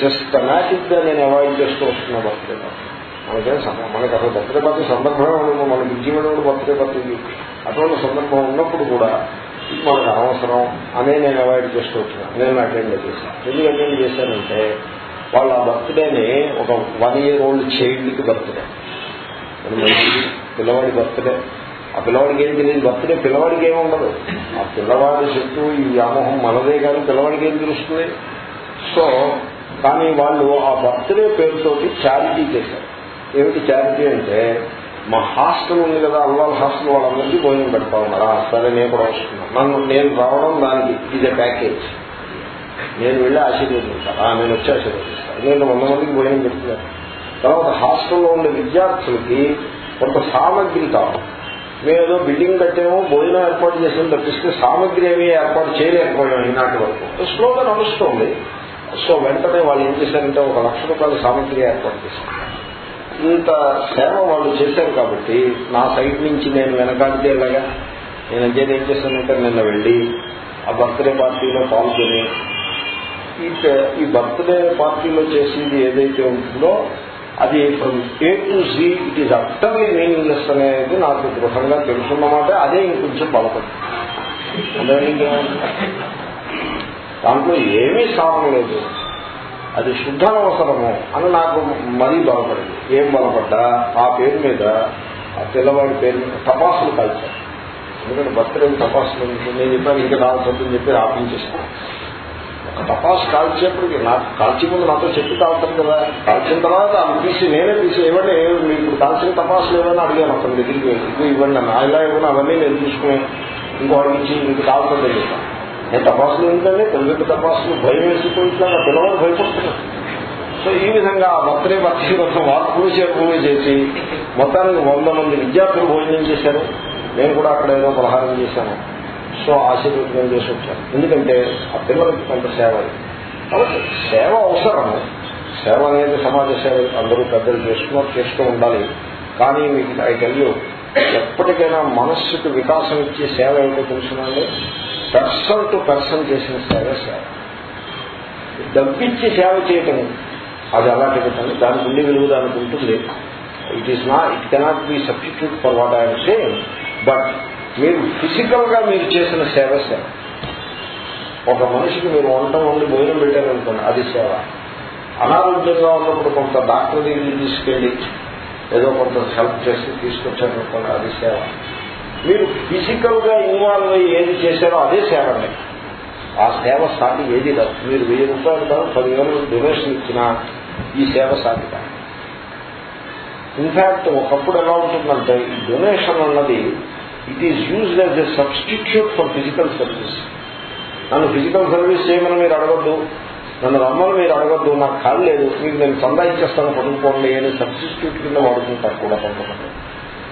సిస్టమాటిక్గా నేను అవాయిడ్ చేస్తూ వస్తున్నా బర్త్డే పార్టీ. మనకేం మనకి అసలు బర్త్డే పార్టీ సందర్భమే ఉండదు. మన విజయవాడ బర్త్డే పార్టీ అటువంటి సందర్భం ఉన్నప్పుడు కూడా ఇది మనకు అనవసరం అనే నేను అవాయిడ్ చేస్తూ వచ్చినాను నేను అటెండ్ చేశాను. ఎందుకు అటెండ్ చేశానంటే వాళ్ళు ఆ బర్త్డేని ఒక వన్ ఇయర్ ఓల్డ్ చైల్డ్కి బర్త్డే. పిల్లవాడి బర్త్డే. ఆ పిల్లవాడికి ఏం తెలియదు బర్త్డే పిల్లవాడికి ఏమి ఉండదు. ఆ పిల్లవాడి చుట్టూ ఈ వ్యామోహం మనదే కానీ పిల్లవాడికి ఏం తెలుస్తుంది? సో కానీ వాళ్ళు ఆ బర్త్డే పేరుతోటి చారిటీ చేశారు. ఏమిటి చారిటీ అంటే మా హాస్టల్ ఉంది కదా అల్వాల్ హాస్టల్ వాళ్ళందరికీ భోజనం పెడతా ఉన్నారా? సరే నేను కూడా వస్తున్నాను. నన్ను నేను రావడం దానికి ఇది ప్యాకేజ్ నేను వెళ్ళి ఆశీర్వదించాను ఆ, నేను వచ్చి ఆశీర్వదిస్తాను. నేను వంద మందికి భోజనం పెడుతున్నాను తర్వాత హాస్టల్లో ఉండే విద్యార్థులకి కొంత సామగ్రి కావాలి. మేము ఏదో బిల్డింగ్ కట్టాము భోజనం ఏర్పాటు చేసాము తప్పిస్తే సామగ్రి ఏమీ ఏర్పాటు చేయలేకపోయాం ఈనాటి వరకు. స్లోగా నడుస్తుంది. సో వెంటనే వాళ్ళు ఏం చేశారంటే ఒక లక్ష రూపాయల సామగ్రి ఏర్పాటు చేశారు. ఇంత సేవ వాళ్ళు చేశారు కాబట్టి నా సైడ్ నుంచి నేను వెనకాడితే ఎలాగా? నేను అంచేది ఏం చేశానంటే నిన్న వెళ్ళి ఆ బర్త్డే పార్టీలో పాల్గొని ఈ ఈ బర్త్డే పార్టీలో చేసింది ఏదైతే ఉంటుందో అది from A to Z it is utterly meaningless అనేది నాకు దృఢంగా తెలుసున్నమాట. అదే ఇంకొంచెం బలపడుతుంది అందుకని దాంట్లో ఏమీ సారం లేదు. అది శుద్ధనవసరము అని నాకు మరీ బలపడింది. ఏం బలపడ్డా? ఆ పేరు మీద ఆ పిల్లవాడి పేరు మీద తపాసులు కాల్చారు. ఎందుకంటే బర్త్డే తపాసులు? నేను చెప్పాను ఇంకా కాల్చొద్దని చెప్పి ఆపించేస్తాను తపాసు కాల్చేప్పటికి నాకు కాల్చి ముందు నాతో చెప్పి కాల్తాను కదా. కాల్చిన తర్వాత అవి తీసి నేనే తీసి ఇవ్వండి మీకు కాల్చిన తపాసులు ఏమైనా అడిగాను. అతని దగ్గరికి ఇది ఇవ్వండి అన్న. ఇలా ఇవ్వను అవన్నీ నేను తీసుకుని ఇంకోటి నుంచి ఇంక కావటం తెలియదు నేను తపాసులు ఏంటంటే తెలుగు తపాసులు భయం వేసుకుంటున్నాను పిల్లవాడు భయపడుతున్నాను సో ఈ విధంగా ఆ బర్త్డే బర్త్డే కోసం వార్పులు చేసి మొత్తానికి వంద మంది విద్యార్థులు భోజనం చేశారు. నేను కూడా అక్కడ ఏదో ప్రహారం చేశాను. సో ఆశీర్వదనం చేసి వచ్చారు. ఎందుకంటే ఆ పిల్లలకి కొంత సేవ కాబట్టి సేవ అవసరం. సేవ అనేది సమాజ సేవ అందరూ పెద్దలు చేస్తున్నారు చేస్తూ ఉండాలి. కానీ మీకు ఐ టెల్ ఎప్పటికైనా మనస్సుకు వికాసం ఇచ్చే సేవ ఏమిటో తెలుసునండి. పర్సన్ టు పర్సన్ చేసిన సేవ సేవ. డబ్బిచ్చి సేవ చేయటం అది అలాంటి పెట్టండి దానికి ఉండి విలువ దానికి ఉంటుంది. ఇట్ ఈస్ నా it cannot be substitute for what I'm same but మీరు ఫిజికల్గా మీరు చేసిన సేవ సేవ. ఒక మనిషికి మీరు వంట వండి భోజనం పెట్టారనుకోండి అది సేవ. అనారోగ్యంగా ఉన్నప్పుడు కొంత డాక్టర్ దగ్గరికి తీసుకెళ్ళి ఏదో కొంత హెల్ప్ చేసి తీసుకొచ్చారనుకోండి అది సేవ. మీరు ఫిజికల్గా ఇన్వాల్వ్ అయ్యి ఏది చేశారో అదే సేవ అండి ఆ సేవ సాటి ఏది కాదు. మీరు వెయ్యి రూపాయలు కాదు పదివేలు డొనేషన్ ఇచ్చినా ఈ సేవ సాటి కాదు. ఇన్ఫాక్ట్ ఒకప్పుడు ఎలా ఉంటుందంటే ఈ డొనేషన్ అన్నది it is used as a substitute for physical service నన్ను ఫిజికల్ సర్వీస్ చేయమని మీరు అడగద్దు. నన్ను రమ్మని మీరు అడగద్దు. నాకు కాదు లేదు. మీకు నేను చందా ఇచ్చేస్తాను పడుకోండి అని సబ్స్టిట్యూట్ కింద వాడుకుంటారు కూడా కొంతమంది.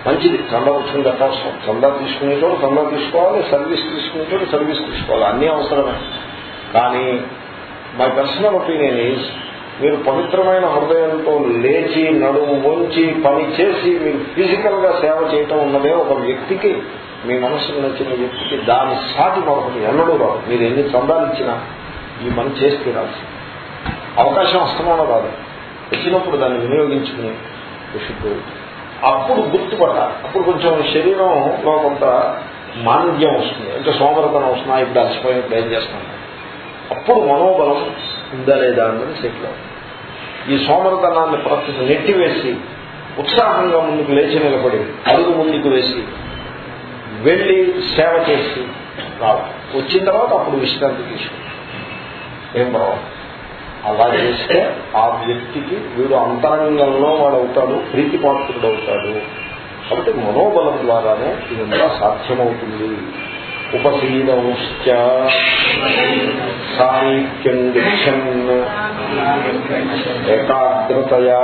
మంచిది. చందా వచ్చింది అవసరం. చందా తీసుకునేటోడు చందా తీసుకోవాలి సర్వీస్ తీసుకునేటోడు సర్వీస్ తీసుకోవాలి. అన్నీ అవసరమే. కానీ మై పర్సనల్ ఒపీనియన్ ఈజ్ మీరు పవిత్రమైన హృదయంతో లేచి నడుము వంచి పని చేసి మీరు ఫిజికల్గా సేవ చేయటం ఉన్నదే ఒక వ్యక్తికి మీ మనసుకు నచ్చిన వ్యక్తికి దాని సాటి మరొకటి ఎన్నడూ రాదు. మీరు ఎన్ని చందాలు ఇచ్చినా ఈ పని చేసి తీరాల్సి అవకాశం అస్తమానం రాదు. వచ్చినప్పుడు దాన్ని వినియోగించుకుని విషుద్ధు అప్పుడు గుర్తుపట్టాలి. అప్పుడు కొంచెం శరీరంలో కొంత మాంద్యం వస్తుంది. అంటే సోమరతనం వస్తున్నా ఇప్పుడు అలసిపోయినప్పుడు ఏం చేస్తున్నాను అప్పుడు మనోబలం ఉందా లేదా అన్నది సెటిల్ అవుతుంది. ఈ సోమరతనాన్ని ప్రస్తుతం నెట్టివేసి ఉత్సాహంగా ముందుకు లేచి నిలబడి అడుగు ముందుకు వేసి వెళ్ళి సేవ చేసి రావాలి. వచ్చిన తర్వాత అప్పుడు విశ్రాంతి తీసుకుంటాం. ఏం పర్వాలి అలా చేస్తే ఆ వ్యక్తికి వీడు అంతరంగంలో వాడు అవుతాడు ప్రీతిపాత్రుడు అవుతాడు. కాబట్టి మనోబలం ద్వారానే ఇదంతా సాధ్యమవుతుంది. ఉపశీలంశ్చ సాహిత్యం గచ్చన్ ఏకాగ్రతయా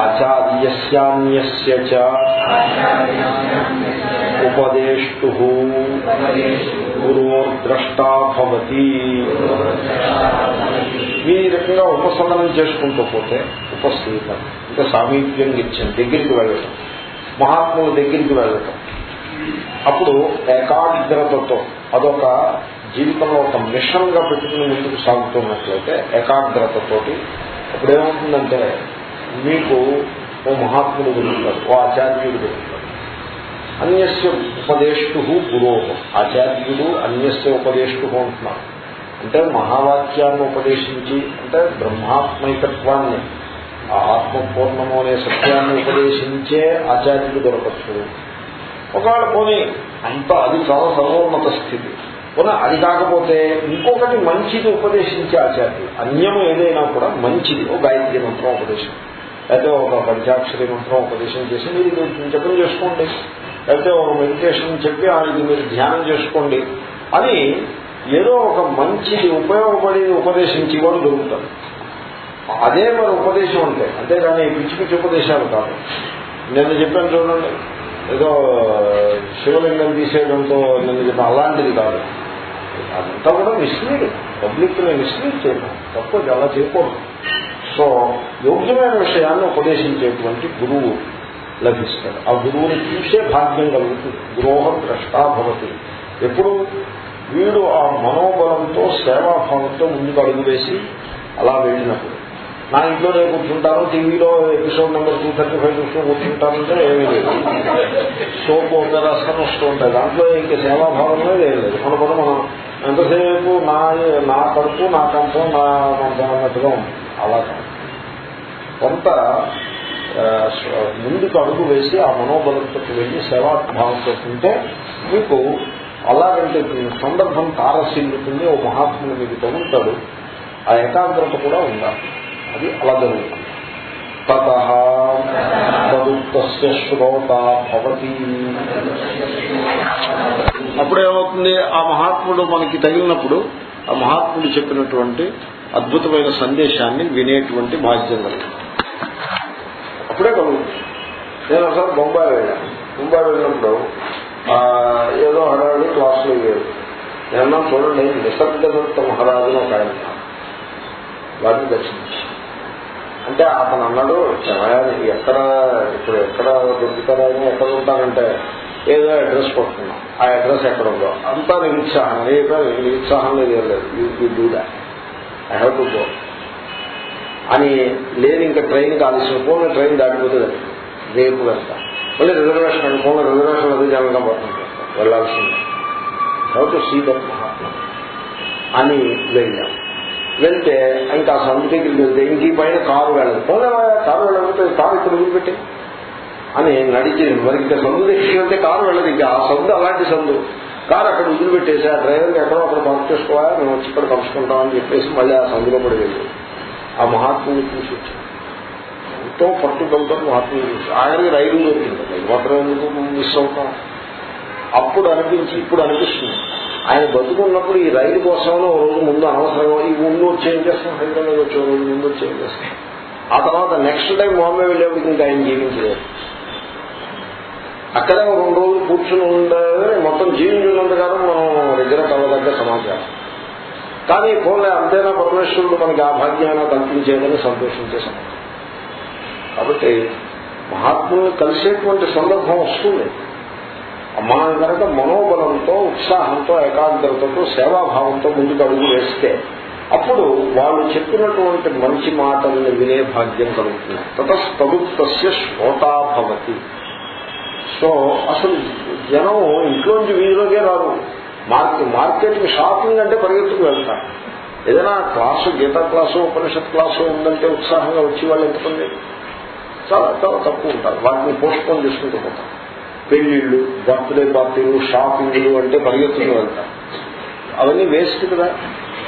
ఆచార్యస్యాన్యస్య చ ఉపదేష్టు గురుద్రష్టా భవతి. ఈ రకంగా ఉపసంహనం చేసుకుంటూ పోతే ఉపస్థితం ఇంకా సామీప్యం ఇచ్చాను దగ్గరికి వెళ్ళటం మహాత్ముల దగ్గరికి వెళ్ళటం అప్పుడు ఏకాగ్రతతో అదొక జీవితంలో ఒక మిషన్గా పెట్టుకుని ముందుకు సాగుతున్నట్లయితే ఏకాగ్రతతోటి అప్పుడు ఏమవుతుందంటే మీకు ఓ మహాత్ముడు దొరుకుతాడు ఓ ఆచార్యుడు దొరుకుతాడు. అన్యస్య ఉపదేష్టు గురోహం ఆచార్యుడు అన్యస్య ఉపదేష్టు అంటున్నారు. అంటే మహావాక్యాన్ని ఉపదేశించి అంటే బ్రహ్మాత్మైకత్వాన్ని ఆ ఆత్మపూర్ణము అనే సత్యాన్ని ఉపదేశించే ఆచార్యుడు దొరకచ్చు. ఒకవేళ పోనీ అంత అది చాలా సర్వోన్నత స్థితి. పోనీ అది కాకపోతే ఇంకొకటి మంచిది ఉపదేశించే ఆచార్యులు అన్యం ఏదైనా కూడా మంచిది. ఒక గాయత్రి మంత్రం ఉపదేశం. లేకపోతే ఒక పంచాక్షరి మంత్రం ఉపదేశం చేసి మీరు జపం చేసుకోండి. లేకపోతే ఒక మెడిటేషన్ చెప్పి ఇది మీరు ధ్యానం చేసుకోండి. అని ఏదో ఒక మంచిది ఉపయోగపడి ఉపదేశించి కూడా దొరుకుతారు. అదే మరి ఉపదేశం అంటే అంతేగాని పిచ్చి పిచ్చి ఉపదేశాలు కాదు. నిన్న చెప్పాను చూడండి. ఏదో శివలింగం తీసేయడంతో నిన్న చెప్పిన అలాంటిది కాదు. అదంతా కూడా మిస్లీడ్. పబ్లిక్ని మిస్లీడ్ చేయడం తప్ప అలా చేయకూడదు. సో యోగ్యమైన విషయాన్ని ఉపదేశించేటువంటి గురువు లభిస్తాడు. ఆ గురువుని చూసే భాగ్యం కలుగుతుంది. గురోహం ద్రష్టా భవతి. ఎప్పుడు వీడు ఆ మనోబలంతో సేవాభావంతో ముందుకు అడుగు వేసి అలా వెళ్ళినప్పుడు నా ఇంట్లో నేను కూర్చుంటాను టీవీలో episode number two thirty five చూస్తూ కూర్చుంటానంటే ఏమీ లేదు. సోపు రాసుకొని వస్తూ ఉంటాయి దాంట్లో ఇంక సేవాభావంలో ఏం లేదు. మన కూడా మనం ఎంతసేపు నా నా కడుపు నా కంఠం నా మంచం అన్నట్టుగా ఉంది. అలా కొంత ముందుకు అడుగు వేసి ఆ మనోబలంతో వెళ్ళి సేవాభావంతో ఉంటే మీకు అలాగంటే సందర్భం తారసిల్లుతుంది ఓ మహాత్ముడు మీకు తగులుతాడు. ఆ ఏకాగ్రత కూడా ఉండాలి. అది అలా జరుగుతుంది. తదుక్త శ్రోత భవతి. అప్పుడేమవుతుంది? ఆ మహాత్ముడు మనకి తగిలినప్పుడు ఆ మహాత్ముడు చెప్పినటువంటి అద్భుతమైన సందేశాన్ని వినేటువంటి బాధ్యత అప్పుడే కలుగుతుంది. నేను అసలు బొంబాయి వెళ్ళాను బొంబాయి వెళ్ళినప్పుడు ఏదో హడావిడి క్లాసులు వేరు ఏమన్నా చూడండి నిసర్గదత్త మహారాజును ఒక ఆయన వారిని దర్శించాను అంటే అతను అన్నాడు ఎక్కడ ఇప్పుడు ఎక్కడ దొరుకుతారా అని ఎక్కడ ఉంటానంటే ఏదో అడ్రస్ పట్టుకున్నాం ఆ అడ్రస్ ఎక్కడ ఉందో. అంతా నిరుత్సాహం. ఏ నిరుత్సాహం లేదు ఏం లేదు. Do that I have to go అని లేదు ఇంకా ట్రైన్ కాల్సిన ఫోన్ ట్రైన్ దాటిపోతే రేపు వెళ్తా. మళ్ళీ రిజర్వేషన్ అంటే ఫోన్ రిజర్వేషన్ అది జనంగా పడుతుంది చేస్తాం వెళ్ళాల్సిందే how to see that Mahatma అని వెళ్ళాం. వెళ్తే ఇంకా ఆ సందు దగ్గరికి వెళ్తే ఇంక ఈ పైన కారు వెళ్ళదు. పోలేవా కారు వెళ్ళకపోతే కారు ఇక్కడ వదిలిపెట్టి. అని నడిచి మరి ఇంకా సందు దగ్గరికి వెళ్తే కారు వెళ్ళదు ఇంకా. ఆ సందు అలాంటి సందు. కారు అక్కడ వదిలిపెట్టేసి ఆ డ్రైవర్కి ఎక్కడో అక్కడ పంప్ చేసుకోవాలి మేము వచ్చి ఇక్కడ అని చెప్పేసి మళ్ళీ ఆ సందులో పడి వెళ్ళి ఆ మహాత్ముని చూసి వచ్చాం ఎంతో పట్టుదలతో మహాత్ముని చూసి. ఆయనకి రైలు దొరికింది. మాత్రం ఎందుకు మిస్ అవుతాం? అప్పుడు అనిపించి ఇప్పుడు అనిపిస్తుంది. ఆయన బతుకున్నప్పుడు ఈ రైలు కోసం ఓ రోజు ముందు అనవసరంగా ఈ ముందు వచ్చి ఏం చేస్తాం హైదరాబాద్ వచ్చే రోజు ముందు వచ్చి ఏం చేస్తాం. ఆ తర్వాత నెక్స్ట్ టైం బాంబే వెళ్ళేప్పుడు ఇంకా ఆయన జీవించలేదు. అక్కడే ఒక రెండు రోజులు కూర్చుని ఉండే మొత్తం జీవించినంతకాలం మనం దగ్గర కలదగ్గ సమాచారం. కానీ పోలే అంతేనా పరమేశ్వరుడు మనకి ఆ భాగ్యాన్ని కల్పించేదని సంతోషించే సమాచారం కాబట్టి మహాత్ములు కలిసేటువంటి సందర్భం వస్తుంది. మనం కనుక మనోబలంతో ఉత్సాహంతో ఏకాగ్రతతో సేవాభావంతో ముందుకు అడుగు వేస్తే అప్పుడు వాళ్ళు చెప్పినటువంటి మంచి మాటల్ని వినే భాగ్యం కలుగుతుంది. తతస్తదుక్తస్య శ్రోతా భవతి. సో అసలు జనం ఇంట్లోంచి వీధిలోకే రారు. మార్కెట్ మార్కెట్కి షాపింగ్ అంటే పరిగెత్తుకు వెళ్తారు. ఏదైనా class Gita class Upanishad class ఉందంటే ఉత్సాహంగా వచ్చి వాళ్ళు ఎంతమంది చాలా చాలా తక్కువ ఉంటారు. వాటిని పోస్ట్ పోన్ చేసుకుంటూ పోతారు. పెళ్ళిళ్ళు బర్త్డే పార్టీలు షాపింగ్లు అంటే పరిగెత్తులు వెళ్తారు అవన్నీ వేస్ట్ కదా.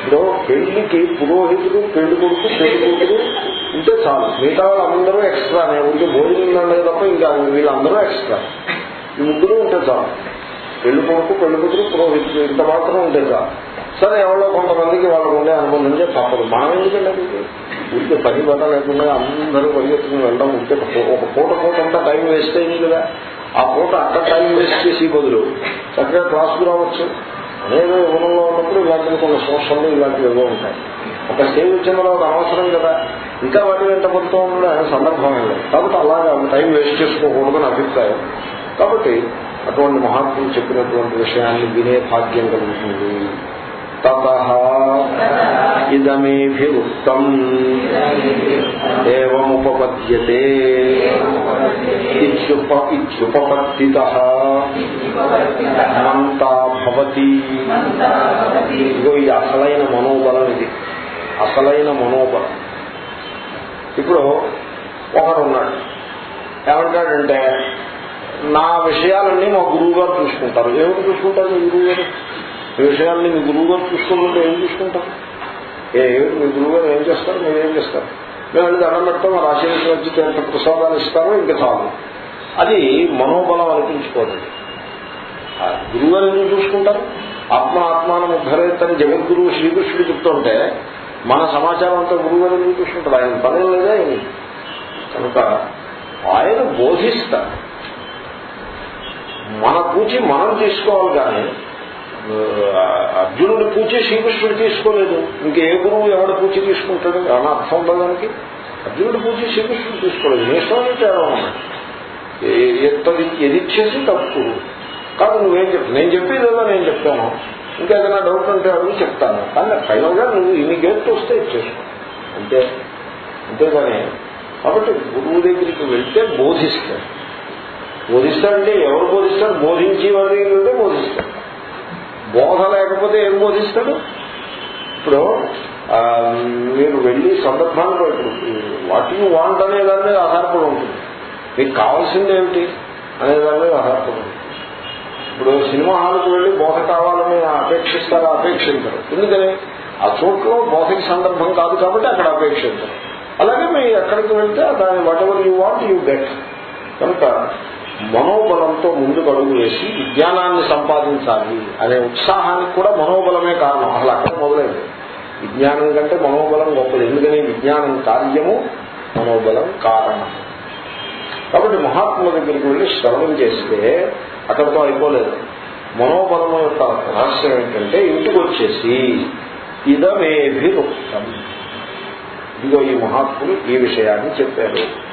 ఇప్పుడు పెళ్ళికి పురోహితుడు పెళ్ళి కొడుకు పెళ్ళి కొడుకులు ఉంటే చాలు. మిగతా వాళ్ళందరూ ఎక్స్ట్రా ఉంటే భోజనం ఉండదు తప్ప ఇంకా వీళ్ళందరూ ఎక్స్ట్రా ఈ ముగ్గురు ఉంటే చాలు. పెళ్ళి కొడుకు పెళ్ళి కూతురు పురోహితుడు ఇంత మాత్రం ఉంటే చాలు. సరే ఎవరో కొంతమందికి వాళ్ళకు ఉండే అనుబంధం చేసి తప్పదు. మనం ఎందుకంటే ఉంటే పని బట్ట లేకుండా అందరూ పరిగెత్తుకుని వెళ్ళడం ఉంటే ఒక పూట పూట అంతా టైం వేస్ట్ అయింది కదా. ఆ పూట అక్కడ టైం వేస్ట్ చేసి బదులు చక్కగా క్లాసుకు రావచ్చు. నేను యువనంలో ఉన్నప్పుడు ఇలాంటివి కొన్ని సంవత్సరాలు ఇలాంటివి ఏవో ఉంటాయి. ఒక సేవ వచ్చిన తర్వాత అవసరం కదా. ఇంకా వాటి వెంట పడుతూ ఉండే సందర్భం లేదు కాబట్టి అలాగా టైం వేస్ట్ చేసుకోకూడదని అభిప్రాయం. కాబట్టి అటువంటి మహాత్ములు చెప్పినటువంటి విషయాన్ని వినే భాగ్యం కలుగుతుంది. తత ఇదమేభిరుక్తం ఏముపపద్యతే ఇత్యుపపత్తి మంతా భవతి ఇదిగో ఇది అసలైన మనోబలం ఇది. అసలైన మనోబలం. ఇప్పుడు ఒకడున్నాడు. ఏమంటాడంటే నా విషయాలన్నీ మా గురువు గారు చూసుకుంటారు. ఏమిటి చూసుకుంటారు మీ గురువు గారు ఈ విషయాన్ని మీ గురువు గారు చూసుకుంటుంటే ఏం చూసుకుంటారు? ఏ మీ గురువు గారు ఏం చేస్తారు? మీరు ఏం చేస్తారు? మేము వెళ్ళి దండం పెడతాం మా ఎంత ప్రసాదాలు ఇస్తారో ఇంకా చాలు అది మనోబలం అనిపించుకోదండి గురువు గారు ఎందుకు చూసుకుంటారు? ఆత్మ ఆత్మానం ఉద్ధరేత్తని జగద్గురువు శ్రీకృష్ణుడు చెప్తుంటే మన సమాచారం అంతా గురువు గారు ఎందుకు చూసుకుంటారు? ఆయన పని లేదా కనుక ఆయన బోధిస్తారు. మన కూచి మనం తీసుకోవాలి కానీ అర్జునుడి పూచి శ్రీకృష్ణుడు తీసుకోలేదు. ఇంకే గురువు ఎవడ పూచి తీసుకుంటాడు? ఏమైనా అర్థం ఉండడానికి అర్జునుడి పూచి శ్రీకృష్ణుడు తీసుకోలేదు. నేషనల్ తేడా ఉన్నాయి ఎత్తది ఎదిచ్చేసి తప్పు. కాదు నువ్వేం చెప్పు నేను చెప్పేది ఏదో నేను చెప్తాను? ఇంకా ఏదైనా డౌట్ ఉంటే అడుగు చెప్తాను. కానీ ఫైనల్గా నువ్వు ఇన్ని గేట్ వస్తే ఇచ్చేసుకో. అంతే. అంతేగాని కాబట్టి గురువు దగ్గరికి వెళ్తే బోధిస్తాడు. బోధిస్తాడంటే ఎవరు బోధిస్తారు? బోధించి వారి బోధిస్తాడు బోధ లేకపోతే ఏం బోధిస్తాడు? ఇప్పుడు మీరు వెళ్ళి సందర్భాన్ని వాట్ యూ వాంట్ అనే దాని మీద ఆధారపడి ఉంటుంది. మీకు కావాల్సింది ఏమిటి అనే దాని మీద ఆధారపడి ఉంటుంది. ఇప్పుడు సినిమా హాల్కి వెళ్ళి బోధ కావాలని అపేక్షిస్తారా? అపేక్షించరు. ఎందుకని? ఆ చోట్లో బోధకి సందర్భం కాదు కాబట్టి అక్కడ అపేక్షించరు. అలాగే మీరు ఎక్కడికి వెళ్తే దాని whatever you want you get కనుక మనోబలంతో ముందుకు అడుగు వేసి విజ్ఞానాన్ని సంపాదించాలి అనే ఉత్సాహానికి కూడా మనోబలమే కారణం. అసలు అక్కడ మొదలైంది. విజ్ఞానం కంటే మనోబలం గొప్పది. ఎందుకని? విజ్ఞానం కార్యము మనోబలం కారణం. కాబట్టి మహాత్ముల దగ్గరికి వెళ్ళి శ్రవణం చేస్తే అక్కడితో అయిపోలేదు. మనోబలం యొక్క రహస్యం ఏంటంటే ఇంటికి వచ్చేసి ఇదమేభిరుక్తం. ఇదిగో ఈ మహాత్ములు ఈ విషయాన్ని చెప్పారు.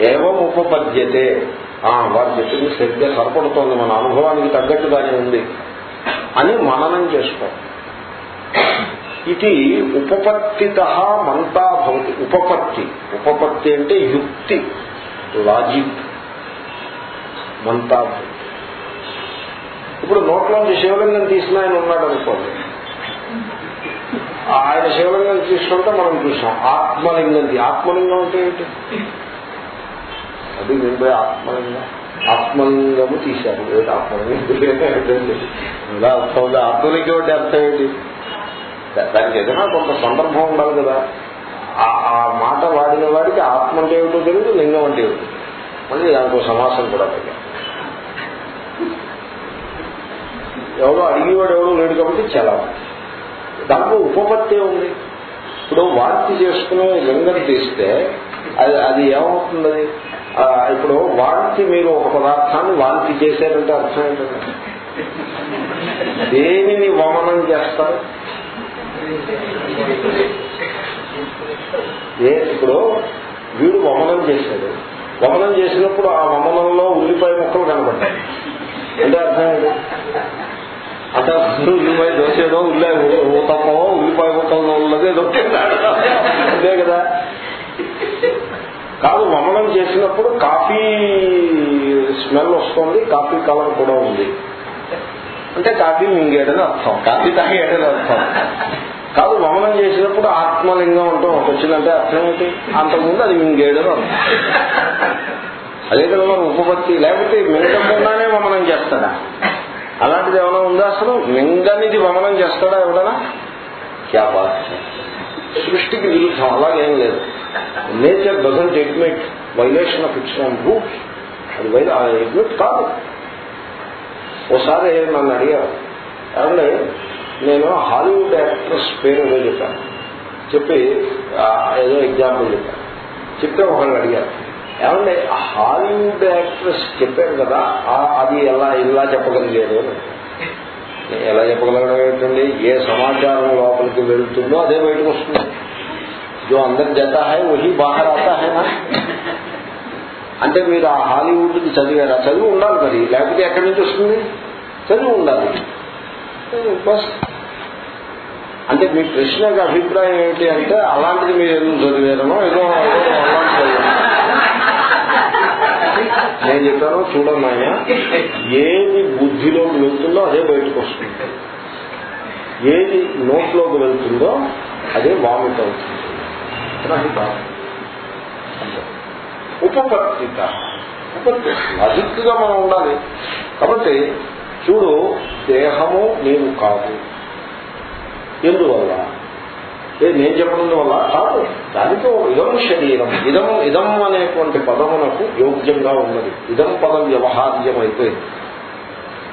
ఏవం ఉపపద్యతే. ఆ, వారు చెప్పింది సరిగ్గా సరిపడుతోంది. మన అనుభవానికి తగ్గట్టుగానే ఉంది అని మననం చేసుకో. ఇది ఉపపత్తిత మంతా భవతి. ఉపపత్తి. ఉపపత్తి అంటే యుక్తి. లాజిక్. మంతా ఇప్పుడు నోట్లోంచి శివలింగం తీసిన ఆయన ఉన్నాడు అనుకోండి. ఆయన శివలింగం తీసుకుంటే మనం చూసాం. ఆత్మలింగం. ఆత్మలింగం అంటే ఏంటి? అది నేను పోయి ఆత్మలింగం ఆత్మలింగము తీశారు. ఏది ఆత్మలింగం ఇలా అర్థం ఆత్మలింగం అంటే అర్థం ఏంటి? దానికి ఏదైనా కొంత సందర్భం ఉండాలి కదా. ఆ- ఆ మాట వాడిన వాడికి ఆత్మ అంటే ఏమిటో తెలియదు లింగం అంటే ఏమిటో మళ్ళీ దానికి సమాసం కూడా పైగా ఎవరో అడిగేవాడు ఎవడో లేడు కాబట్టి చాలా దాంట్లో ఉపపత్తి ఉంది. ఇప్పుడు వాంతి చేసుకునే లింగం తీస్తే అది అది ఏమవుతుంది? ఇప్పుడు వాంతి మీరు ఒక పదార్థాన్ని వాంతి చేశారంటే అర్థం ఏంటంటే దేనిని వమనం చేస్తారు? ఏ ఇప్పుడు వీడు వమనం చేశాడు. వమనం చేసినప్పుడు ఆ వమనంలో ఉల్లిపాయ ముక్కలు కనబడ్డాయి. అంటే అర్థం ఏంటి? అంటే అసలు ఉల్లిపాయ దోసేదో ఉల్లి ఊతప్పో ఉల్లిపాయ ముక్కల్లో ఉన్నది ఏదో అంతే కదా. కాదు వమనం చేసినప్పుడు కాఫీ స్మెల్ వస్తుంది కాఫీ కలర్ కూడా ఉంది. అంటే కాఫీ మింగేడని అర్థం. కాఫీ తాగేడని అర్థం. కాదు వమనం చేసినప్పుడు ఆత్మలింగం అంటూ ఒకటి వచ్చిందంటే అర్థం ఏంటి? అంతకుముందు అది మింగేడని అర్థం. అదే కదా మరి ఉపపత్తి లేకపోతే మింగకుండానే వమనం చేస్తాడా? అలాంటిది ఏమైనా ఉందా అసలు? మింగనిది వమనం చేస్తాడా ఎవడనా క్యా. సృష్టికి విరుద్ధం అలాగేం లేదు. Nature doesn't admit violation of its own rules అది వైల ఎడ్మిట్ కాదు. ఓసారి నన్ను అడిగారు ఏమంటే నేను హాలీవుడ్ యాక్ట్రెస్ పేరు ఏదో చెప్పాను. చెప్పి ఏదో ఎగ్జాంపుల్ చెప్పాను. చెప్తే ఒకళ్ళు అడిగారు ఏమంటే హాలీవుడ్ యాక్ట్రెస్ చెప్పారు కదా అది ఎలా ఇలా చెప్పగలిగారు ఎలా చెప్పగలగడం ఏంటండి ఏ సమాచారం లోపలికి వెళ్తుందో అదే బయటకు వస్తుంది. జో అందరు జత హై వహి బాహర్ ఆతా అంటే మీరు ఆ హాలీవుడ్కి చదివారా చదివి ఉండాలి మరి లేకపోతే ఎక్కడి నుంచి వస్తుంది చదివి ఉండాలి బస్ అంటే మీ ప్రశ్నకు అభిప్రాయం ఏమిటి అంటే అలాంటిది మీరు ఎందుకు చదివారనో ఏదో అలాంటి నేను చెప్పాను చూడండి ఏది బుద్ధిలోకి వెళ్తుందో అదే బయటకు వస్తుంది ఏది నోట్లోకి వెళ్తుందో అదే వామిట్ అవుతుంది అది బాధ. ఉపపత్తిక ఉపపత్తి లాజిక్గా మనం ఉండాలి. కాబట్టి చూడు దేహము నేను కాదు. ఎందువల్ల? ఏ నేను చెప్పడం వల్ల కాదు. దానితో ఇదం శరీరం. ఇదం ఇదం అనేటువంటి పదమునకు యోగ్యంగా ఉన్నది. ఇదం పదం వ్యవహార్యం అయిపోయింది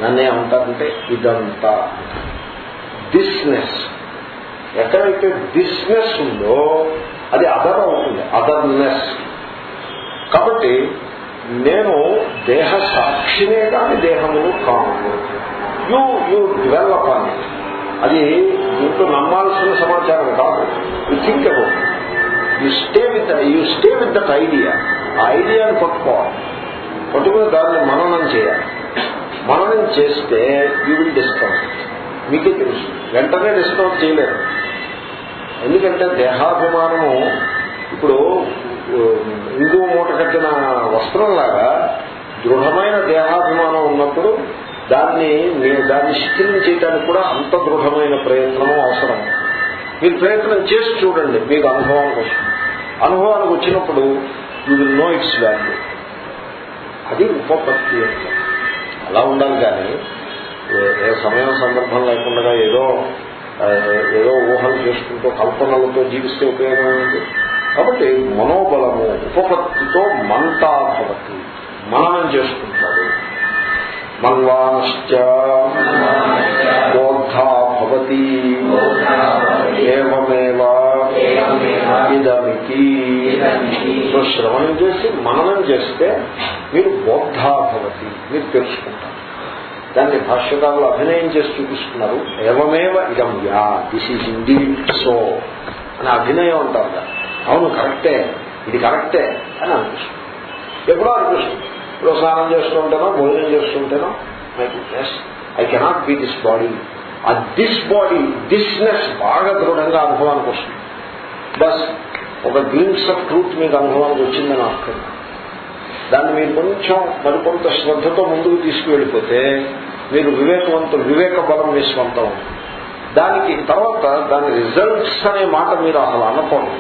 నన్నే ఏమంటారంటే ఇదంతా. దిస్నెస్ ఎక్కడైతే దిస్నెస్ ఉందో అది అదర్ అవుతుంది. అదర్నెస్ కాబట్టి నేను దేహ సాక్షినే కానీ దేహములు కాను. యూ యూ డెవలప్ అని అది దీంట్లో నమ్మాల్సిన సమాచారం కాదు. You think about you stay with you stay with that idea ఆ ఐడియాని పట్టుకోవాలి. పట్టుకుని దాన్ని మననం చేయాలి. మననం చేస్తే యూ విల్ డిస్కౌంట్ మీకే తెలుసు. వెంటనే డిస్కౌంట్ చేయలేరు. ఎందుకంటే దేహాభిమానము ఇప్పుడు ఇందు మూట కట్టిన వస్త్రంలాగా దృఢమైన దేహాభిమానం ఉన్నప్పుడు దాన్ని దాన్ని శిథిలం చేయడానికి కూడా అంత దృఢమైన ప్రయత్నము అవసరం. మీరు ప్రయత్నం చేసి చూడండి మీకు అనుభవానికి వస్తుంది. అనుభవానికి వచ్చినప్పుడు you will know its value అది ఉపపత్తి అలా ఉండాలి కానీ ఏ- సమయం సందర్భం లేకుండా ఏదో ఏదో ఊహలు చేసుకుంటూ కల్పనలతో జీవిస్తే ఉపయోగం ఏంటి కాబట్టి మనోబలము ఉపపత్తితో మంతా భవతి. మననం చేసుకుంటాడు. మన్వాశ్చోద్ధాభవతి బోద్ధా భవతి. ఇదమితి. సో శ్రవణం చేసి మననం చేస్తే మీరు బోద్ధాభవతి మీరు తెలుసుకుంటారు. దాన్ని భాష్యకారులు అభినయం చేసి చూపిస్తున్నారు. ఏవమేవ ఇదం yeah this is indeed so అని అభినయం అంటారు కదా. అవును కరెక్టే. ఇది కరెక్టే అని అనిపిస్తుంది. ఎప్పుడో అనిపిస్తుంది. ఇప్పుడు స్నానం చేస్తుంటేనో భోజనం చేస్తుంటేనో my goodness I cannot be this body ఆ దిస్ బాడీ దిస్నెస్ బాగా దృఢంగా అనుభవానికి వస్తుంది. బస్ ఒక గ్లిమ్స్ ఆఫ్ ట్రూత్ మీకు అనుభవానికి వచ్చిందని అర్థం. దాన్ని మీరు కొంచెం మరికొంత శ్రద్ధతో ముందుకు తీసుకువెళ్ళిపోతే మీరు వివేకవంతులు వివేక బలం మీ స్వంతం దానికి తర్వాత దాని రిజల్ట్స్ అనే మాట మీరు అసలు అనకూడదు.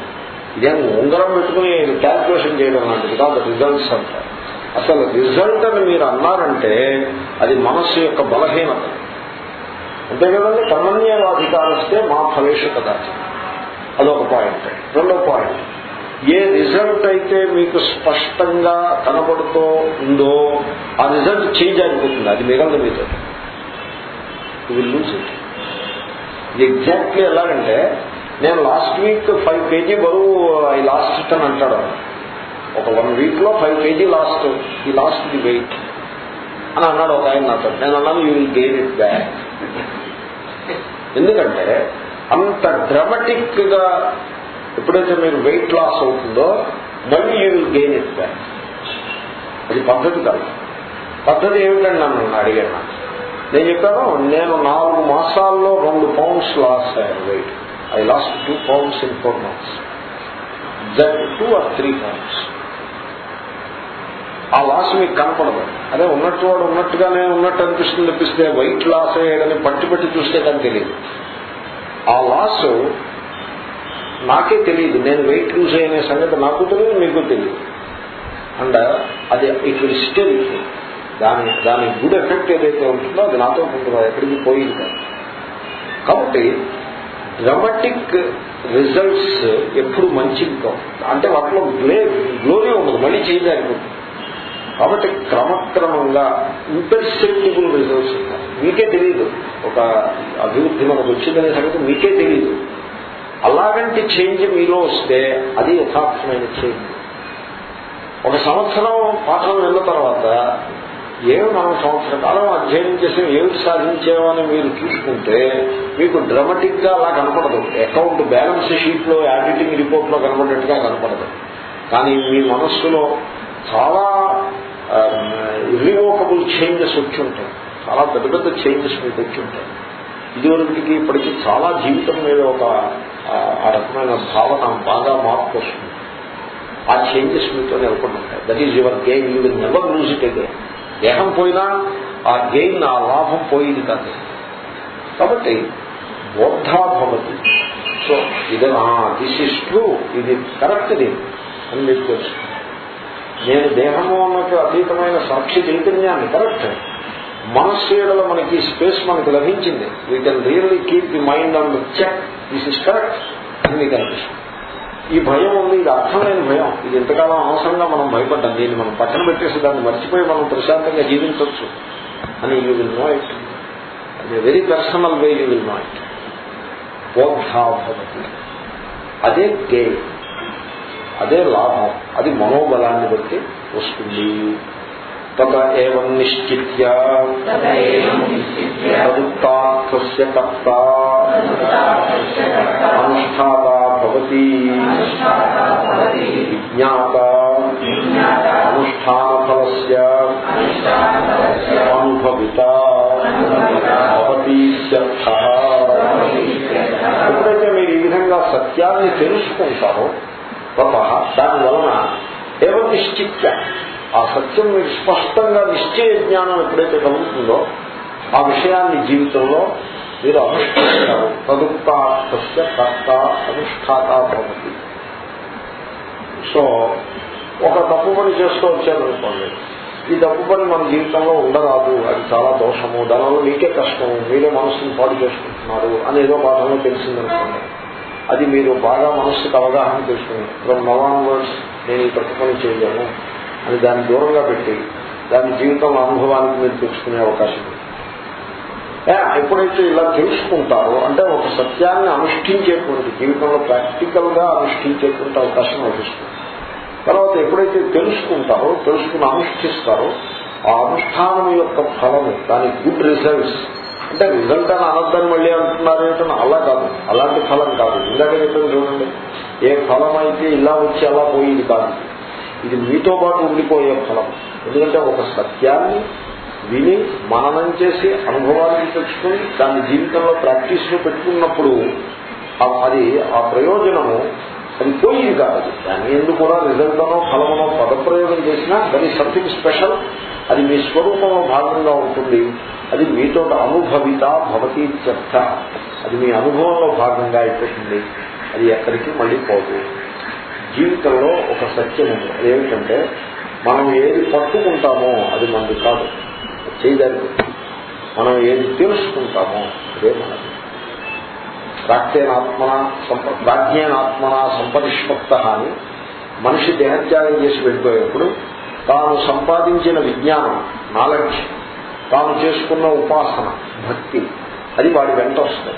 ఇదేం ఉంగరం పెట్టుకుని క్యాల్కులేషన్ చేయడం లాంటిది కాదు రిజల్ట్స్ అంటారు అసలు రిజల్ట్ అని మీరు అన్నారంటే అది మనస్సు యొక్క బలహీనత. అంతే కదండి కర్మణ్యవాధికారిస్తే మా ఫలేషు కదా అదొక పాయింట్ రెండో పాయింట్ ఏ రిజల్ట్ అయితే మీకు స్పష్టంగా కనబడుతూ ఉందో ఆ రిజల్ట్ చేంజ్ అయిపోతుంది. అది మిగలదు మీతో. విల్ లూజ్ ఇట్ ఇది ఎగ్జాక్ట్లీ ఎలాగంటే నేను లాస్ట్ వీక్ ఫైవ్ కేజీ బరువు ఐ లాస్ట్ ఇట్ అని అంటాడు. ఒక వన్ వీక్లో ఫైవ్ కేజీ లాస్ట్ ఈ లాస్ట్ ది వెయిట్ అని అన్నాడు ఒక ఆయన నాతో. నేను అన్నాను you will gain it back ఎందుకంటే అంత డ్రమటిక్గా ఎప్పుడైతే మీరు వెయిట్ లాస్ అవుతుందో మళ్ళీ you will gain it back అది పద్ధతి కాదు. పద్ధతి ఏమిటండి నన్ను అడిగాను. నేను చెప్పాను నేను నాలుగు మాసాల్లో రెండు పౌండ్స్ లాస్ అయ్యాను weight I lost two pounds in four months two or three pounds ఆ లాస్ మీకు కనపడదు. అదే ఉన్నట్టు వాడు ఉన్నట్టుగానే ఉన్నట్టు అనిపిస్తుంది అనిపిస్తే వెయిట్ లాస్ అయ్యాడని పట్టి పట్టి చూస్తే కానీ తెలియదు. ఆ లాస్ నాకే తెలియదు. నేను వెయిట్ లూజ్ అయిన సంగతి నాకు తెలియదు మీకు తెలియదు. అండ్ అది ఇట్ విల్ దాని దాని గుడ్ ఎఫెక్ట్ ఏదైతే ఉంటుందో అది నాతో ఉంటుందో ఎక్కడికి పోయింది కాదు. కాబట్టి డ్రమాటిక్ రిజల్ట్స్ ఎప్పుడు మంచి అంటే వాటిలో గ్లే గ్లోరీ ఉండదు. మళ్ళీ చేయడానికి కాబట్టి క్రమక్రమంగా ఇంపెర్సెప్టిబుల్ రిజల్ట్స్ ఉంటాయి. మీకే తెలియదు. ఒక అభివృద్ధి మనకు వచ్చిందనే సంగతి మీకే తెలియదు. అలాగంటి చేంజ్ మీలో వస్తే అది యథార్థమైన చేంజ్ ఒక సంవత్సరం పాఠం విన్న తర్వాత ఏమి మనం సంవత్సర కాలం అధ్యయనం చేసి ఏమిటి సాధించామని మీరు చూసుకుంటే మీకు డ్రమటిక్గా అలా కనపడదు. అకౌంట్ బ్యాలెన్స్ షీట్లో ఆడిటింగ్ రిపోర్ట్లో కనపడినట్టుగా కనపడదు. కానీ మీ మనస్సులో చాలా ఇర్రివోకబుల్ చేంజెస్ వచ్చి ఉంటాయి. చాలా పెద్ద పెద్ద చేంజెస్ మీకు వచ్చి ఉంటాయి. ఇదివరకటికి ఇప్పటికీ చాలా జీవితం మీద ఒక ఆ, రకమైన భావన బాగా మార్పు వస్తుంది ఆ చేంజెస్ మీతో నెలకొంటుంటాయి that is your gain you will never lose it again దేహం పోయినా ఆ గెయిన్ ఆ లాభం పోయింది కాదు. కాబట్టి బోద్ధాభవతి. సో ఇది దిస్ ఈస్ ట్రూ ఇది కరెక్ట్ ఇది అని మీరు తెలుసు నేను దేహము అన్నట్టు అతీతమైన సాక్షి చైతన్యాన్ని కరెక్ట్ మనస్సు ఏడలో మనకి స్పేస్ మనకు లభించింది. We can really keep the mind on check this is correct అని మీకు అనిపిస్తుంది ఈ భయం ఉంది ఇది అర్థం లేని భయం. ఇది ఇంతకాలం అవసరంగా మనం భయపడ్డాం. దీన్ని మనం పక్కన పెట్టేసి దాన్ని మర్చిపోయి మనం ప్రశాంతంగా జీవించవచ్చు. అని యూ విల్ నో ఇట్ అది very personal way you will know it బోధాభవతి అదే గే అదే లాభం. అది మనోబలాన్ని బట్టి వస్తుంది. తత ఏవం నిశ్చిత్య. తదుత్తార్థస్య కర్త అనుష్ఠాత భవతి. విజ్ఞాత. అనుష్ఠానఫలస్య. అనుభవిత. భవతీత్యర్థ ఎప్పుడైతే మీరు ఈ విధంగా సత్యాన్ని తెలుసుకుంటారో తత దాని వలన ఏవ నిశ్చిత్య? ఆ సత్యం మీకు స్పష్టంగా నిశ్చయ జ్ఞానం ఎప్పుడైతే కలుగుతుందో ఆ విషయాన్ని జీవితంలో మీరు అనుష్ఠిస్తారు. తదుక్తార్థస్య కర్త అనుష్ఠాత భవతి. సో ఒక తప్పు పని చేస్తూ వచ్చారనుకోండి ఈ తప్పు పని మన జీవితంలో ఉండరాదు అది చాలా దోషము దానివల్ల మీకే కష్టము మీరే మనస్సును పాడు చేసుకుంటున్నారు అనేదో పాఠంలో తెలిసిందనుకోండి అది మీరు బాగా మనస్సుకు అవగాహన తెలుసుకుని ఫ్రమ్ నవాన్ వర్డ్స్ నేను ఈ తప్పు పని చేయలేను అని దాన్ని దూరంగా పెట్టి దాని జీవితం అనుభవానికి మీరు తెలుసుకునే అవకాశం ఏ, ఎప్పుడైతే ఇలా తెలుసుకుంటారో అంటే ఒక సత్యాన్ని అనుష్ఠించేటువంటి జీవితంలో ప్రాక్టికల్గా అనుష్ఠించేటువంటి అవకాశం లభిస్తుంది. తర్వాత ఎప్పుడైతే తెలుసుకుంటారో తెలుసుకుని అనుష్ఠిస్తారో ఆ అనుష్ఠానం యొక్క ఫలము దాని గుడ్ రిజల్ట్స్ అంటే రిజల్ట్ అని అనర్థం మళ్ళీ అంటున్నారు ఏంటని అలా కాదు. అలాంటి ఫలం కాదు. ఇందాక చెప్పాను చూడండి ఏ ఫలం అయితే ఇలా వచ్చి అలా పోయేది కాదు. ఇది మీతో పాటు ఉండిపోయే ఫలం. ఎందుకంటే ఒక సత్యాన్ని విని మననం చేసి అనుభవానికి తెచ్చుకుని దాన్ని జీవితంలో ప్రాక్టీస్లో పెట్టుకున్నప్పుడు ఆ- అది ఆ ప్రయోజనము అది పోయింది కాదు దాన్ని ఎందుకు కూడా రిజల్ట్ ఫలమనో పదప్రయోగం చేసినా దాని సంథింగ్ స్పెషల్. అది మీ స్వరూపంలో భాగంగా ఉంటుంది. అది మీతో అనుభవిత భవతి చెత్త అది మీ అనుభవంలో భాగంగా అయిపోతుంది. అది ఎక్కడికి మళ్ళీ పోదు. జీవితంలో ఒక సత్యం ఉంది. అదేమిటంటే మనం ఏది పట్టుకుంటామో అది మనది కాదు. చేయదానికి మనం ఏది తెలుసుకుంటామో అదే మనది. ప్రాక్తేనాత్మన సంప ప్రాజ్ఞానాత్మన సంపరిష్పక్త అని మనిషి దేహత్యాగం చేసి వెళ్ళిపోయేప్పుడు తాను సంపాదించిన విజ్ఞానం నాలెడ్జ్ తాను చేసుకున్న ఉపాసన భక్తి అది వాడి వెంట వస్తుంది.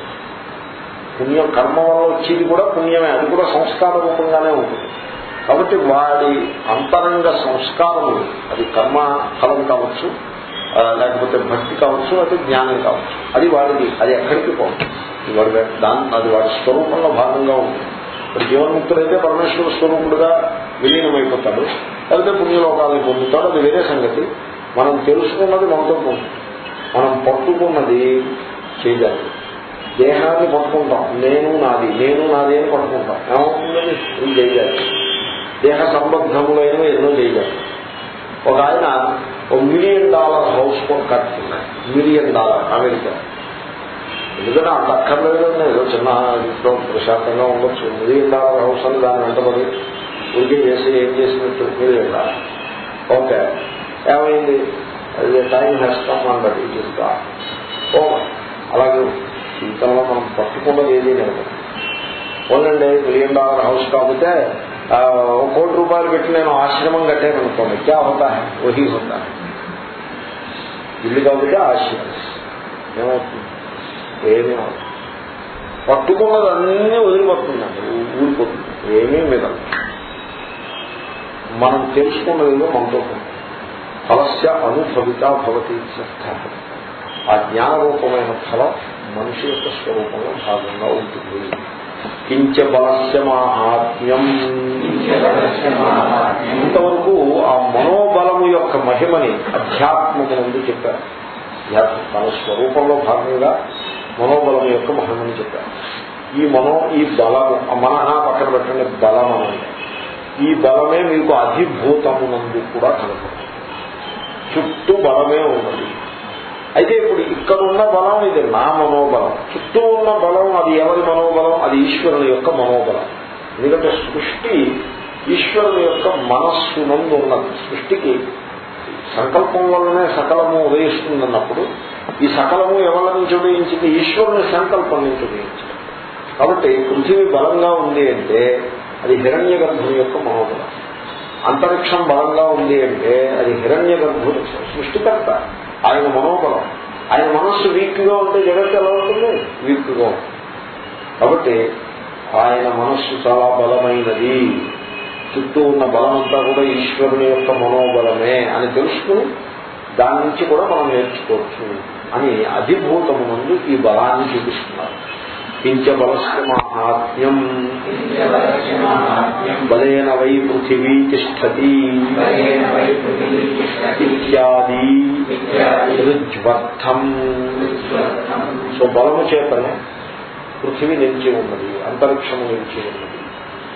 పుణ్యం కర్మ వల్ల వచ్చేది కూడా పుణ్యమే. అది కూడా సంస్కార రూపంగానే ఉంటుంది. కాబట్టి వాడి అంతరంగ సంస్కారము అది కర్మ ఫలం కావచ్చు లేకపోతే భక్తి కావచ్చు అది జ్ఞానం కావచ్చు అది వాడిది అది ఎక్కడికి పోవచ్చు వాడి దాని అది వాడి స్వరూపంలో భాగంగా ఉంటుంది. ఇప్పుడు జీవన్ముక్తుడైతే పరమేశ్వర స్వరూపుడుగా విలీనమైపోతాడు లేకపోతే పుణ్యలోకాలను పొందుతాడు అది వేరే సంగతి. మనం తెలుసుకున్నది మనతో పొందుతుంది మనం పట్టుకున్నది చేయగలదు దేహాన్ని పట్టుకుంటాం నేను నాది నేను నాది అని పట్టుకుంటాం ఏమవుతుందని ఇది చేయాలి దేహ సంబద్ధములైన ఎన్నో చేయాలి ఒక ఆయన ఒక మిలియన్ డాలర్ హౌస్ కూడా కట్టుకున్నాడు మిలియన్ డాలర్ అమెరికా. ఎందుకంటే అంత అక్కర్లేదండి ఏదో చిన్న ఇంట్లో ప్రశాంతంగా ఉండొచ్చు. మిలియన్ డాలర్ హౌస్ అని దాన్ని వెంటబడి ఉరికి చేసి ఏం చేసినట్టు మిలియన్ డాలర్ ఓకే. ఏమైంది? అది టైం నష్టం అన్నది ఇది ఓ అలాగే జీవితంలో మనం పట్టుకున్నది ఏదీ లేదు. ఓన్లండి మిలియన్ డాలర్ హౌస్ కాకపోతే ఆ, కోటి రూపాయలు పెట్టి నేను ఆశ్రమం కట్టాను అనుకోండి. క్యా హోతా వహీ హోతా ఇల్లు కాబట్టి ఆశ్రమం. ఏమవుతుంది? ఏమీ అవుతుంది పట్టుకున్నది అన్నీ వదిలిపోతుందండి ఊరిపోతుంది ఏమీ మీద. మనం తెలుసుకున్నది మనతో ఫలస్య అనుభవిత భవతి ఆ జ్ఞానరూపమైన ఫలం మనిషి యొక్క స్వరూపంలో భాగంగా ఉంటుంది. కించ బలస్య ఇంతవరకు ఆ మనోబలము యొక్క మహిమని అధ్యాత్మము నుండి చెప్పారు. తన స్వరూపంలో భాగంగా మనోబలం యొక్క మహిమని చెప్పారు. ఈ మనో ఈ బలము మన పక్కన పెట్టండి బలం ఈ బలమే మీకు అధిభూతమునందు కూడా కనపడుతుంది. చుట్టూ బలమే ఉన్నది. అయితే ఇప్పుడు ఇక్కడ ఉన్న బలం ఇది నా మనోబలం. చుట్టూ ఉన్న బలం అది ఎవరి మనోబలం? అది ఈశ్వరుని యొక్క మనోబలం. ఎందుకంటే సృష్టి ఈశ్వరుని యొక్క మనస్సు నందు ఉన్నది. సృష్టికి సంకల్పం వల్లనే సకలము ఉదయిస్తుందన్నప్పుడు ఈ సకలము ఎవరి నుంచి ఉదయించింది? ఈశ్వరుని సంకల్పం నుంచి ఉదయించింది. కాబట్టి పృథివీ బలంగా ఉంది అంటే అది హిరణ్య గర్భుని యొక్క మనోబలం. అంతరిక్షం బలంగా ఉంది అంటే అది హిరణ్య గర్భుడు సృష్టికర్త. ఆయన మనోబలం. ఆయన మనస్సు వీక్గా ఉంటే జగత్తు ఎలా ఉంటుంది? వీక్గా కాబట్టి ఆయన మనస్సు చాలా బలమైనది. చుట్టూ ఉన్న బలం అంతా కూడా ఈశ్వరుని యొక్క మనోబలమే అని తెలుసుకుని దాని నుంచి కూడా మనం నేర్చుకోవచ్చు అని అధిభూతము ముందు ఈ బలాన్ని చూపిస్తున్నారు. కించ బలస్య మహాత్మ్యం బలేన వై పృథివీ తిష్టతి ఇత్యాది రుజ్వర్థం సో బలము చేతనే పృథివీ నిలిచి ఉన్నది అంతరిక్షము నిలిచి ఉన్నది.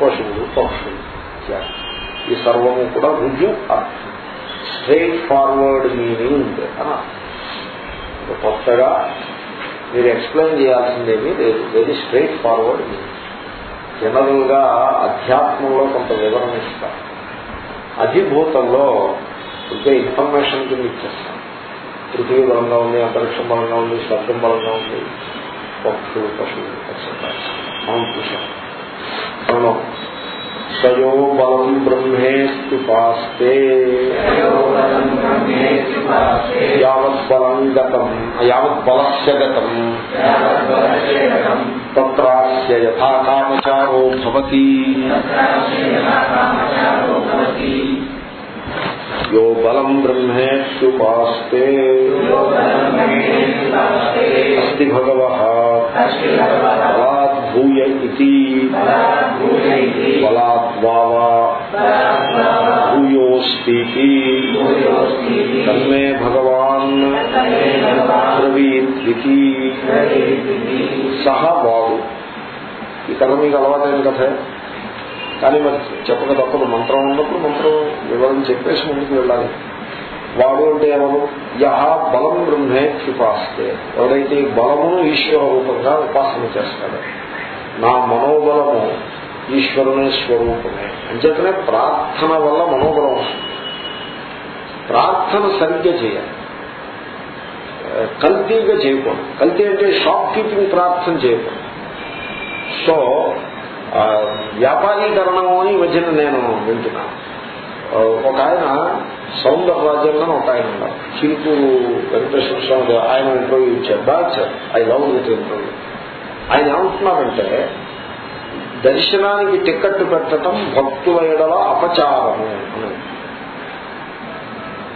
పశువులు పక్షులు ఇత్యాది. ఈ సర్వము కూడా రుజు అర్థం. స్ట్రైట్ ఫార్వర్డ్ మీనింగ్ అని కొత్తగా మీరు ఎక్స్ప్లెయిన్ చేయాల్సిందేమీ లేదు. వెరీ స్ట్రైట్ ఫార్వర్డ్ జనరల్గా అధ్యాత్మంలో కొంత వివరణ ఇస్తారు. అధిభూతంలో ఇంకే ఇన్ఫర్మేషన్ కింద ఇచ్చేస్తాం పృథివీ బలంగా ఉంది అంతరిక్షం బలంగా ఉంది శబ్దం బలంగా ఉంది పక్షులు పశువులు మనం చూసాం మనం సయో బలం బ్రహ్మేస్తుపాస్తే యావత్ బలం గతం యావత్ బలస్య గతం తత్రాస్య యథా భవతి యో బలం బ్రహ్మేత్యుపాస్తే భగవ భూయ ఇది బలాద్వావా భూయోస్తి తన్మే భగవాన్ బ్రవీత్తి సహ వాడు ఈ కథ మీకు అలవాటైన కథే. కానీ మరి చెప్పక తప్పదు. మంత్రం ఉన్నప్పుడు మంత్రం వివరణ చెప్పేసి ముందుకు వెళ్ళాలి. వాడు అంటే ఎవరు? యహ బలం బ్రహ్మే క్షిపాస్తే ఎవరైతే బలమును ఈశ్వర రూపంగా ఉపాసన చేస్తాడో. నా మనోబలము ఈశ్వరుని స్వరూపమే అంచేతనే ప్రార్థన వల్ల మనోబలం వస్తుంది ప్రార్థన సరిగ్గా చేయాలి కల్తీగా చేయకూడదు కల్తీ అంటే షాప్ కీపింగ్ ప్రార్థన చేయకూడదు సో వ్యాపారీకరణము అని ఈ మధ్యన నేను వింటున్నాను ఒక ఆయన సౌందర రాజ్యంలో ఒక ఆయన ఉన్నారు చిలుపు వెంకటేశ్వర స్వామి ఆయన ఇంటర్వ్యూ ఇచ్చారు బాగా ఐ లవ్ విత్ ఇంటర్వ్యూ ఆయన ఏమంటున్నారంటే దర్శనానికి టికెట్ పెట్టడం భక్తుల ఎడల అపచారము అని.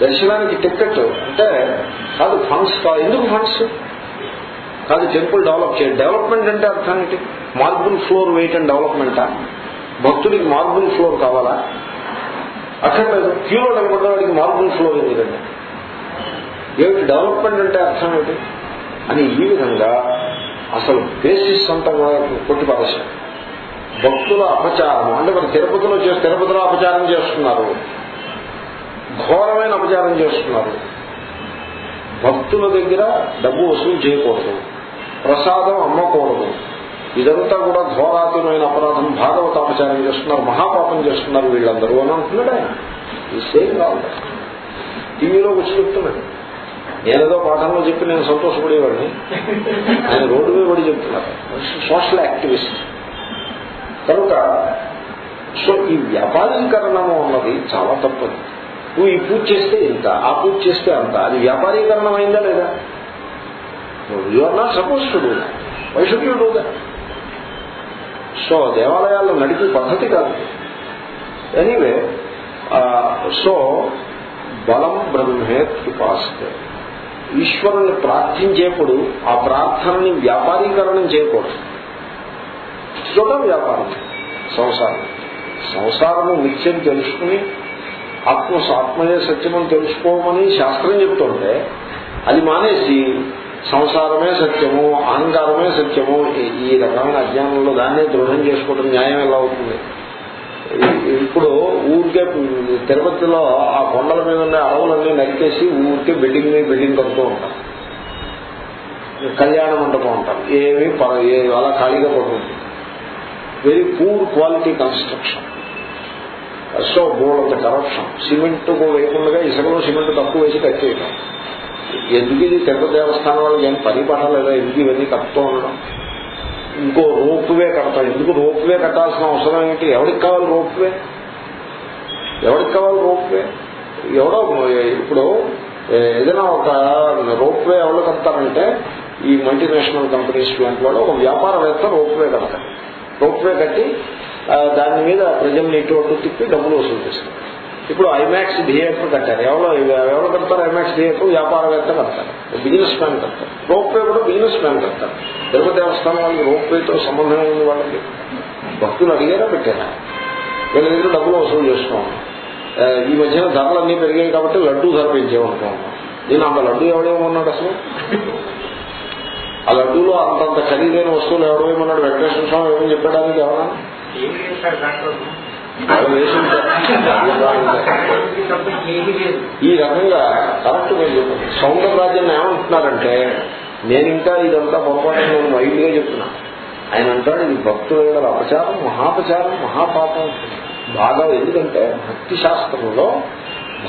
దర్శనానికి టికెట్ అంటే కాదు ఫండ్స్ కాదు ఎందుకు ఫండ్స్? కాదు టెంపుల్ డెవలప్ చేయండి డెవలప్మెంట్ అంటే అర్థం ఏంటి? మార్బుల్ ఫ్లోర్ వేయటం డెవలప్మెంటా? భక్తుడికి మార్బుల్ ఫ్లోర్ కావాలా? అక్కర్లేదు క్యూలో నిలబడ్డవాడికి మార్బుల్ ఫ్లోర్ ఎందుకండి ఏమిటి డెవలప్మెంట్ అంటే అర్థం ఏంటి? అని ఈ విధంగా అసలు బేసిస్ అంతా కూడా కొట్టి పారేశారు భక్తుల అపచారం అంటే మరి తిరుపతిలో తిరుపతిలో అపచారం చేస్తున్నారు. ఘోరమైన అపచారం చేస్తున్నారు. భక్తుల దగ్గర డబ్బు వసూలు చేయకూడదు. ప్రసాదం అమ్మకూడదు. ఇదంతా కూడా ఘోరాతీయమైన అపరాధం. భాగవత అపచారం చేస్తున్నారు మహాపాపం చేస్తున్నారు వీళ్ళందరూ అని అంటున్నాడు ఆయన. ఈ సేమ్ కావాలి టీవీలో వచ్చి చెప్తున్నాడు. నేనేదో పాఠంలో చెప్పి నేను సంతోషపడేవాడిని. ఆయన రోడ్డు మీద పడి చెప్తున్నారు. Social activist. కనుక సో ఈ వ్యాపారీకరణము అన్నది చాలా తప్పదు. నువ్వు ఈ పూజ చేస్తే ఇంత ఆ పూజ చేస్తే అంత అది వ్యాపారీకరణం అయిందా లేదా you are not suppose to do why should you do that so దేవాలయాల్లో నడిపే పద్ధతి కాదు. ఎనీవే సో uh, బలం బ్రహ్మే కృపాస్తే. ఈశ్వరుని ప్రార్థించేప్పుడు ఆ ప్రార్థనని వ్యాపారీకరణం చేయకూడదు. చూడడం వ్యాపారం సంసారం. సంసారము నిత్యం తెలుసుకుని ఆత్మ ఆత్మయే సత్యమని తెలుసుకోమని శాస్త్రం చెప్తుంటే అది మానేసి సంసారమే సత్యము అహంకారమే సత్యము ఈ రకమైన అజ్ఞానంలో దాన్నే దృఢం చేసుకోవడం న్యాయం ఎలా అవుతుంది? ఇప్పుడు ఊరికే తిరుపతిలో ఆ కొండల మీద ఉన్న అడవులన్నీ నరికేసి ఊరికే బిల్డింగ్ మీద బిల్డింగ్ కడుతూ ఉంటారు. కళ్యాణ మండపం ఉంటారు ఏమి అలా ఖాళీగా పడుతుంది very poor quality construction so board corruption cement వేయకుండా ఇసుకలో సిమెంట్ తక్కువ వేసి కట్టేయడం ఎందుకు ఇది తిరుపతి దేవస్థానం వాళ్ళకి ఏం పని పడలేదా ఎందుకు ఇవన్నీ కట్టుతూ ఉండడం ఇంకో రోప్వే కడతాం. ఎందుకు రోప్వే కట్టాల్సిన అవసరం ఏంటి? ఎవరికి కావాలి రోప్వే? ఎవరికి కావాలి రోప్వే? ఎవడో ఇప్పుడు ఏదైనా ఒక రోప్వే ఎవరు కడతారంటే ఈ మల్టీనేషనల్ కంపెనీస్ లాంటి వాళ్ళు ఒక వ్యాపారవేత్త రోప్వే కడతారు. రోప్వే కట్టి దాని మీద ప్రజల్ని ఇటు అటు తిప్పి డబ్బులు వసూలు చేస్తారు. ఇప్పుడు ఐమాక్స్ థియేటర్ కట్టారు. ఎవరో ఎవరు కడతారు ఐమాక్స్ థియేటర్ వ్యాపారవేత్త కడతారు. బిజినెస్ మ్యాన్ కడతారు. రోప్వే కూడా బిజినెస్ మ్యాన్ కడతారు. తిరుపతి దేవస్థానం వాళ్ళకి రోప్వేతో సంబంధం ఉంది వాళ్ళకి. భక్తులు అడిగారా? పెట్టారా? వీళ్ళ దగ్గర డబ్బులు వసూలు చేస్తున్నాం ఈ మధ్యన ధరలు అన్నీ పెరిగాయి కాబట్టి లడ్డూ ధర పెంచేమనుకున్నాం నేను అంత లడ్డు ఎవడేమన్నాడు అసలు? ఆ లడ్డూలో అంతంత ఖరీదైన వస్తువులు ఎవడేమన్నాడు వెంకటేశ్వర స్వామి ఏమని చెప్పడానికి ఎవరన్నా? ఈ రకంగా కరెక్ట్ మీరు చెప్పండి సౌందర రాజ్యాన్ని ఏమంటున్నారంటే నేను ఇంకా ఇదంతా పొరపాటు నేను వైద్యుగా చెప్తున్నా. ఆయన అంటాడు ఇది భక్తుల అపచారం మహాపచారం మహాపాపం. భాగం ఎందుకంటే భక్తి శాస్త్రంలో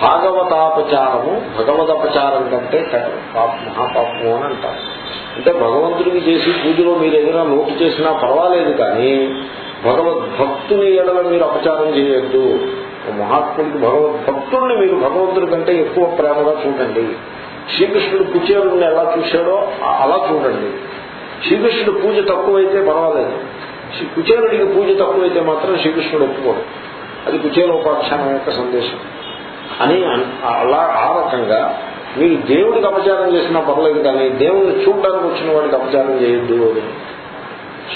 భాగవతాపచారము భగవదపచారం కంటే మహాపాపము అని అంటారు. అంటే భగవంతుడికి చేసి పూజలో మీరు ఏదైనా నోటు చేసినా పర్వాలేదు కానీ భగవద్భక్తుని ఎడల మీరు అపచారం చేయొద్దు. మహాత్ముడికి భగవద్భక్తుడిని మీరు భగవంతుడి కంటే ఎక్కువ ప్రేమగా చూడండి. శ్రీకృష్ణుడు కుచేరుని ఎలా చూశాడో అలా చూడండి. శ్రీకృష్ణుడు పూజ తక్కువైతే పర్వాలేదు. కుచేరుడికి పూజ తక్కువైతే మాత్రం శ్రీకృష్ణుడు ఒప్పుకోడు. అది కుచేరోపాఖ్యానం యొక్క సందేశం. అని అలా ఆ రకంగా మీరు దేవుడికి అపచారం చేసినా పర్లేదు కానీ దేవుడిని చూడడానికి వచ్చిన వాడికి అపచారం చేయొద్దు అని.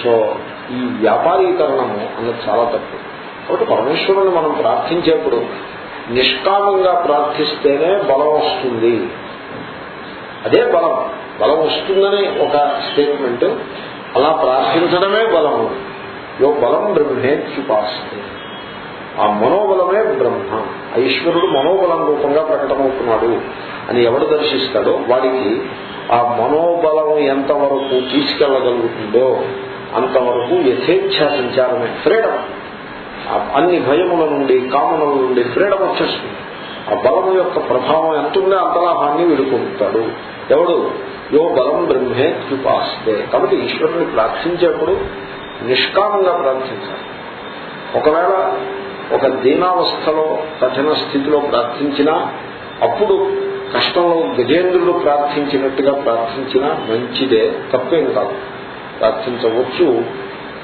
సో ఈ వ్యాపారీకరణము అన్నది చాలా తప్పు. కాబట్టి పరమేశ్వరుని మనం ప్రార్థించేప్పుడు నిష్కామంగా ప్రార్థిస్తేనే బలం వస్తుంది. అదే బలం. బలం వస్తుందని ఒక స్టేట్మెంట్ అలా ప్రార్థించడమే బలము. యో బలం బ్రహ్మేత్యుపాస్తే ఆ మనోబలమే బ్రహ్మ. ఆ ఈశ్వరుడు మనోబలం రూపంగా ప్రకటమవుతున్నాడు అని ఎవడు దర్శిస్తాడో వాడికి ఆ మనోబలం ఎంతవరకు తీసుకెళ్ళగలుగుతుందో అంతవరకు యథేచ్ఛ సంచారమే ఫ్రీడమ్. అన్ని భయముల నుండి కామనుల నుండి ఫ్రీడమ్ వచ్చేస్తుంది. ఆ బలము యొక్క ప్రభావం ఎంత ఉందో అంతలాభాన్ని విడుకుంటాడు ఎవడు? యో బలం బ్రహ్మే కృపాస్తే. కాబట్టి ఈశ్వరుని ప్రార్థించేప్పుడు నిష్కామంగా ప్రార్థించాలి. ఒకవేళ ఒక దీనావస్థలో కఠిన స్థితిలో ప్రార్థించినా అప్పుడు కష్టంలో గజేంద్రుడు ప్రార్థించినట్టుగా ప్రార్థించినా మంచిదే తప్పేం కాదు. ప్రార్థించవచ్చు.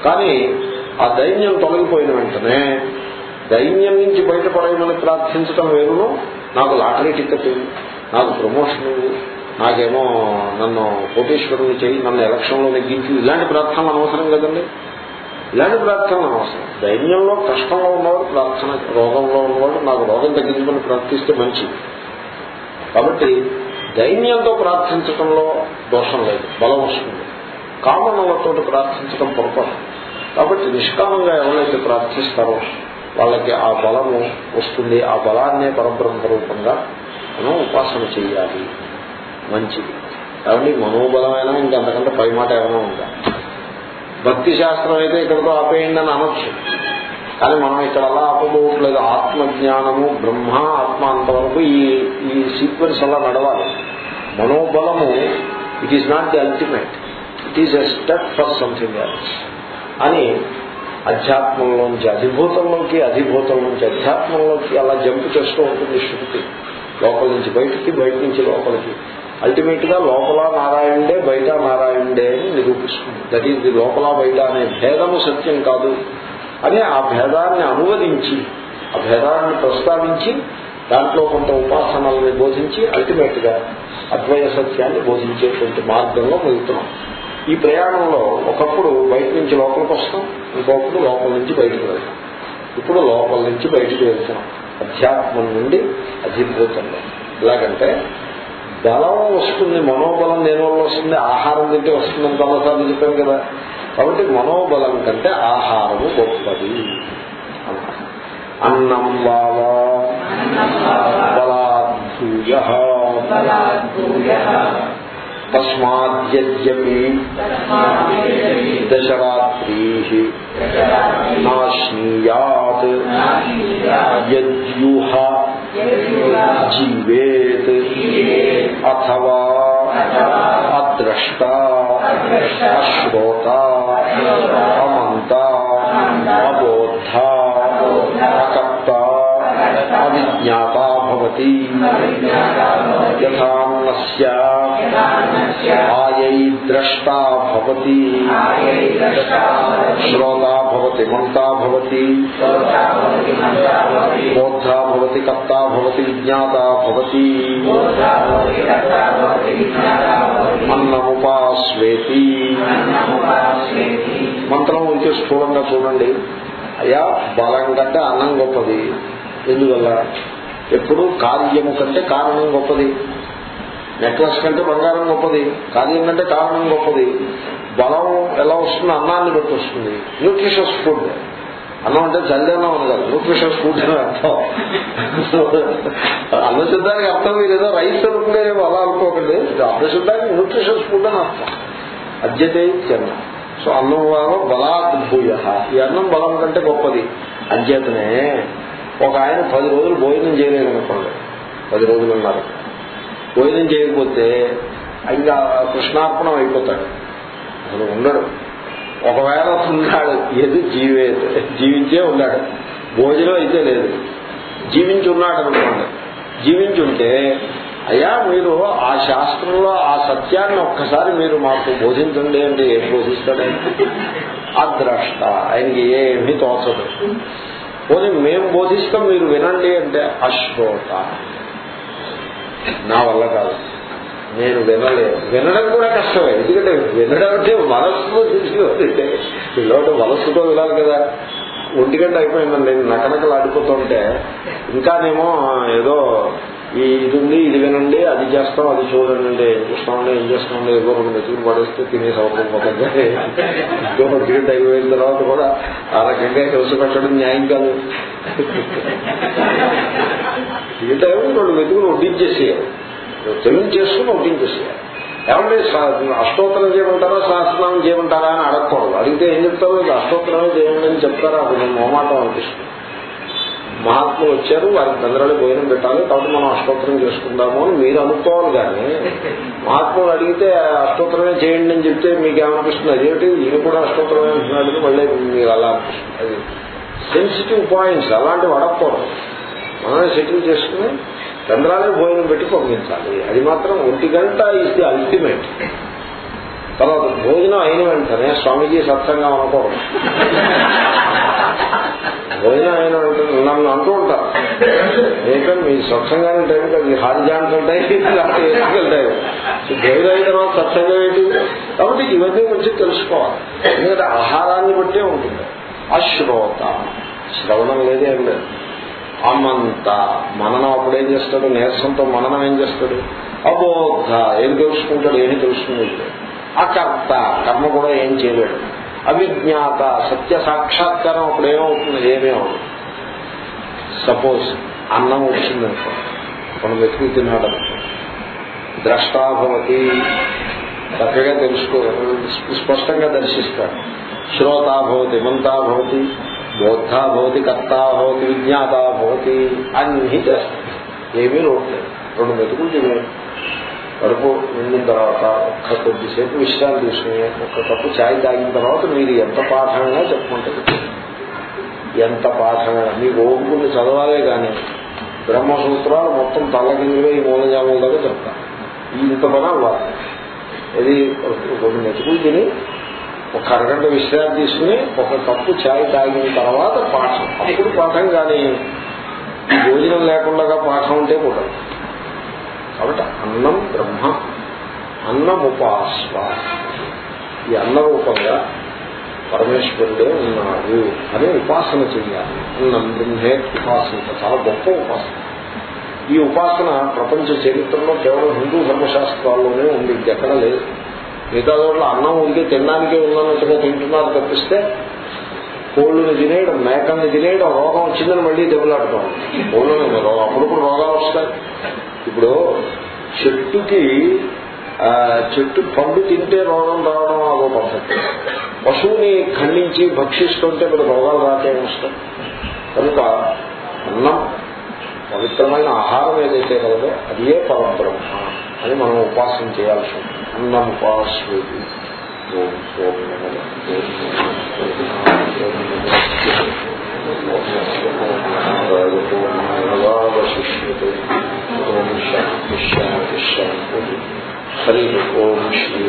కానీ ఆ దైన్యం తొలగిపోయిన వెంటనే దైన్యం నుంచి బయటపడేయమని ప్రార్థించడం వేరును. నాకు లాటరీ టికెట్ నాకు ప్రమోషన్ నాకేమో నన్ను కోటేశ్వరుని చేయి నన్ను ఎలక్షన్లో నెగ్గించు. ఇలాంటి ప్రార్థనలు అనవసరం కదండి. ఇలాంటి ప్రార్థనలు అనవసరం. దైన్యంలో కష్టంలో ఉన్నవాడు ప్రార్థన రోగంలో ఉన్నవాడు నాకు రోగం తగ్గించమని ప్రార్థిస్తే మంచిది. కాబట్టి దైన్యంతో ప్రార్థించడంలో దోషం లేదు బలం వస్తుంది. కామనలతో ప్రార్థించడం పొరపాటు. కాబట్టి నిష్కామంగా ఎవరైతే ప్రార్థిస్తారో వాళ్ళకి ఆ బలము వస్తుంది. ఆ బలాన్నే పరబ్రహ్మ రూపంగా మనం ఉపాసన చేయాలి. మంచిది. కాబట్టి మనోబలమైనా ఇంకంతకంటే పై మాట ఏమైనా ఉందా? భక్తి శాస్త్రం అయితే ఇక్కడితో ఆపేయండి అని అనొచ్చు. కానీ మనం ఇక్కడ అలా ఆపబోట్లేదు ఆత్మజ్ఞానము బ్రహ్మ ఆత్మ అంతవరకు ఈ ఈ సీక్వెన్స్ అలా నడవాలి. మనోబలము it is not the ultimate it is a step for something else అని అధ్యాత్మంలోంచి అధిభూతంలోకి అధిభూతంలోంచి అధ్యాత్మంలోకి అలా జంపు చేస్తూ ఉంటుంది శృతి. లోపల నుంచి బయటికి బయట నుంచి లోపలికి. అల్టిమేట్గా లోపల నారాయణుడే బయట నారాయణుడే అని నిరూపిస్తుంది. దట్ ఈస్ లోపల బయట అనే భేదము సత్యం కాదు. అని ఆ భేదాన్ని అనువదించి ఆ భేదాన్ని ప్రస్తావించి దాంట్లో కొంత ఉపాసనల్ని బోధించి అల్టిమేట్గా అద్వయ సత్యాన్ని బోధించేటువంటి మార్గంలో వెళ్తున్నాం. ఈ ప్రయాణంలో ఒకప్పుడు బయట నుంచి లోపలికి వస్తాం ఇంకొకప్పుడు లోపల నుంచి బయటకు వెళ్తాం. ఇప్పుడు లోపల నుంచి బయటకు వెళ్తున్నాం అధ్యాత్మం నుండి అధిభూతంలో ఎలాగంటే బలం వస్తుంది మనోబలం దేని వల్ల వస్తుంది? ఆహారం తింటే వస్తుందని చాలాసార్లు చెప్పాను కదా. కాబట్టి మనోబలం కంటే ఆహారము గొప్పది. అన్నం వావా బలాద్భూయ. తస్మాద్యపి దశరాత్రీ నాశ్నీయాత్ యద్యూహ జీవేత్ అథవా అద్రష్ట అశ్రోత అమంత అబోధ అకర్త అవిజ్ఞాత భవతి యథాన్నస్య ఆయై ద్రష్టా భవతి శ్రోతా భవతి మంతా భవతి బోద్ధా భవతి కర్తా భవతి విజ్ఞాతా భవతి అన్నముపాస్వేతి మంత్రం ఉంటే స్థూలంగా చూడండి. అయ్యా బలం కంటే అన్నం గొప్పది. ఎందువల్ల? ఎప్పుడు కార్యము కంటే కారణం గొప్పది. నెక్లెస్ కంటే బంగారం గొప్పది. కార్యం కంటే కారణం గొప్పది. బలం ఎలా వస్తుంది అన్నాన్ని బట్టి వస్తుంది న్యూట్రిషస్ ఫుడ్. అన్నం అంటే చల్లన్నం అని కాదు. న్యూట్రిషస్ ఫుడ్ అని అర్థం. అన్నశుద్ధానికి అర్థం ఏదో రైస్ అనుకునే అలా అనుకోకండి. అన్నశుద్ధానికి న్యూట్రిషస్ ఫుడ్ అని అర్థం. అద్యతే చెన్న సో అన్నం వల్ల బలాద్భూయ. ఈ అన్నం బలం కంటే గొప్పది. అద్యతనే ఒక ఆయన పది రోజులు భోజనం చేయలేదు అనుకోండి పది రోజులు ఉన్నారు భోజనం చేయకపోతే ఇంకా కృష్ణార్పణం అయిపోతాడు. అసలు ఉండడు. ఒకవేళ ఉన్నాడు ఏది జీవే జీవించే ఉన్నాడు. భోజనం అయితే లేదు. జీవించి ఉన్నాడు అనుకోండి జీవించి ఉంటే అయ్యా మీరు ఆ శాస్త్రంలో ఆ సత్యాన్ని ఒక్కసారి మీరు మాకు బోధించండి అంటే ఏం బోధిస్తాడంటే అద్రష్ట. ఆయనకి ఏమీ తోచదు. పోనీ మేము బోధిస్తాం మీరు వినండి అంటే అశ్రోత. నా వల్ల కాదు. నేను వినలేదు వినడం కూడా కష్టమే. ఎందుకంటే వినడం అంటే మనస్సులో తీసుకుంటే పిల్లలు మనస్సుతో వినాలి కదా. ఒంటిగంట అయిపోయిందండి నేను నకనకలు ఆడిపోతుంటే ఇంకానేమో ఏదో ఇది ఉంది ఇది వినండి అది చేస్తాం అది చూడండి ఏం చూస్తామండి ఏం చేస్తామండి ఏదో రెండు మెతుకులు పడేస్తే తినేసి అవసరం పోతుంది ఇంకో అయిపోయిన తర్వాత కూడా ఆ రకంగా కలిసి పెట్టడం న్యాయం కాదు. ఈ టైంలో రెండు మెతుకులు వడ్డించేసేయాలి. తెలుగు చేసుకుని వడ్డించేసేయాలి. ఏమంటే అష్టోత్తరం చేయమంటారా సహస్రనామం చేయమంటారా అని అడగకూడదు. అడిగితే ఏం చెప్తారు? అష్టోత్తరం చేయండి అని చెప్తారా? అప్పుడు మొహమాటం అనిపిస్తుంది. మహాత్ములు వచ్చారు వారికి చంద్రాలు భోజనం పెట్టాలి కాబట్టి మనం అష్టోత్తరం చేసుకుందాము అని మీరు అనుకోవాలి కానీ మహాత్ములు అడిగితే అష్టోత్తరమే చేయండి అని చెప్తే మీకు ఏమనిపిస్తుంది? అదేమిటి? ఈయన కూడా అష్టోత్తరమే అంటున్నాడు మళ్ళీ మీరు అలా అది సెన్సిటివ్ పాయింట్స్ అలాంటివి అడగకూడదు. మనమే సెటిల్ చేసుకుని చంద్రాలే భోజనం పెట్టి పంపించాలి అది మాత్రం ఒంటి గంట ఇస్ ది అల్టిమేట్ తర్వాత భోజనం అయిన వెంటనే స్వామీజీ సత్సంగం అనుకోవడం భోజనం ఆయన నన్ను అంటూ ఉంటారు ఏంటంటే మీ స్వచ్ఛంగానే టైం కదా. మీ హార్డ్ జాన్స్ ఉంటాయి. లేకపోతే ఎలక్ట్రికల్ టైం భోజనం అయిన తర్వాత సత్సంగం ఏంటి కాబట్టి ఇవన్నీ కొంచెం తెలుసుకోవాలి. ఎందుకంటే ఆహారాన్ని బట్టే ఉంటుంది. అశ్రోత శ్రవణం లేదే ఏం లేదు. అమంత. మననం అప్పుడు ఏం చేస్తాడు? నీరసంతో మననం ఏం చేస్తాడు? అబోధ. ఏం తెలుసుకుంటాడు? ఏమి తెలుసుకునేది అకర్త కర్మ కూడా ఏం చేయలేడు. అవిజ్ఞాత సత్య సాక్షాత్కారం అప్పుడు ఏమవుతుంది ఏమీ అవ్వదు సపోజ్ అన్నం వచ్చిందనుకో మనం వెతికి తిన్నాడు అనుకో ద్రష్టాభవతి చక్కగా తెలుసుకో స్పష్టంగా దర్శిస్తాడు శ్రోతాభవతి మంతాభవతి బోద్ధా భవతి కర్తా భవతి విజ్ఞాత భవతి అన్ని చేస్తాం ఏమీ లోట్లేదు రెండు మెతుకులు తినేది కడుపు నిండిన తర్వాత ఒక్క కొద్దిసేపు విశ్రాంతి తీసుకుని ఒక్క కప్పు ఛాయ్ తాగిన తర్వాత మీరు ఎంత పాఠమైనా చెప్పుకుంటారు. ఎంత పాఠమైనా. మీకు ఓపుకుని చదవాలే కానీ బ్రహ్మసూత్రాలు మొత్తం తల్లకిందులో ఈ మూలజాముల దాకా చెప్తారు. ఇంత పని అవ్వాలి. ఇది కొన్ని మెతుకులు తిని ఒక అరగంట విశ్రాంతి తీసుకుని ఒక కప్పు ఛాయ్ తాగిన తర్వాత పాఠం. అప్పుడు పాఠం కానీ భోజనం లేకుండా పాఠం ఉంటే కూడా కాబట్టి అన్నం బ్రహ్మ అన్నముపాస్వ ఈ అన్న రూపంగా పరమేశ్వరుడే ఉన్నాడు అని ఉపాసన చెయ్యాలి. అన్నం బ్రహ్మే ఉపాసన. చాలా గొప్ప ఉపాసన. ఈ ఉపాసన ప్రపంచ చరిత్రలో కేవలం హిందూ ధర్మశాస్త్రాల్లోనే ఉంది. ఎక్కడ లేదు. మిగతా చోట్ల అన్నం ఉంది తినడానికే ఉందన్నట్టుగా తింటున్నారు తప్పిస్తే కోళ్ళుని తినేయడం మేకల్ని తినేయడం రోగం వచ్చిందని మళ్ళీ దెబ్బలాడటం రోగం అప్పుడప్పుడు రోగాలు వస్తాయి. ఇప్పుడు చెట్టుకి చెట్టు పండు తింటే రోగం రావడం అదో పర్ఫెక్ట్ పశువుని ఖండించి భక్షిస్తుంటే మరి రోగాలు రాకే వస్తాయి కనుక అన్నం పవిత్రమైన ఆహారం ఏదైతే కలదో అదే పరబ్రహ్మ అని మనం ఉపాసన చేయాల్సి ఉంటుంది. అన్నం ఉపాస్వేది ఓం పూర్ణమద పూర్ణమాదావశిష్యతే ఓం శాంతి శాంతి శాంతి హరి ఓం శ్రీ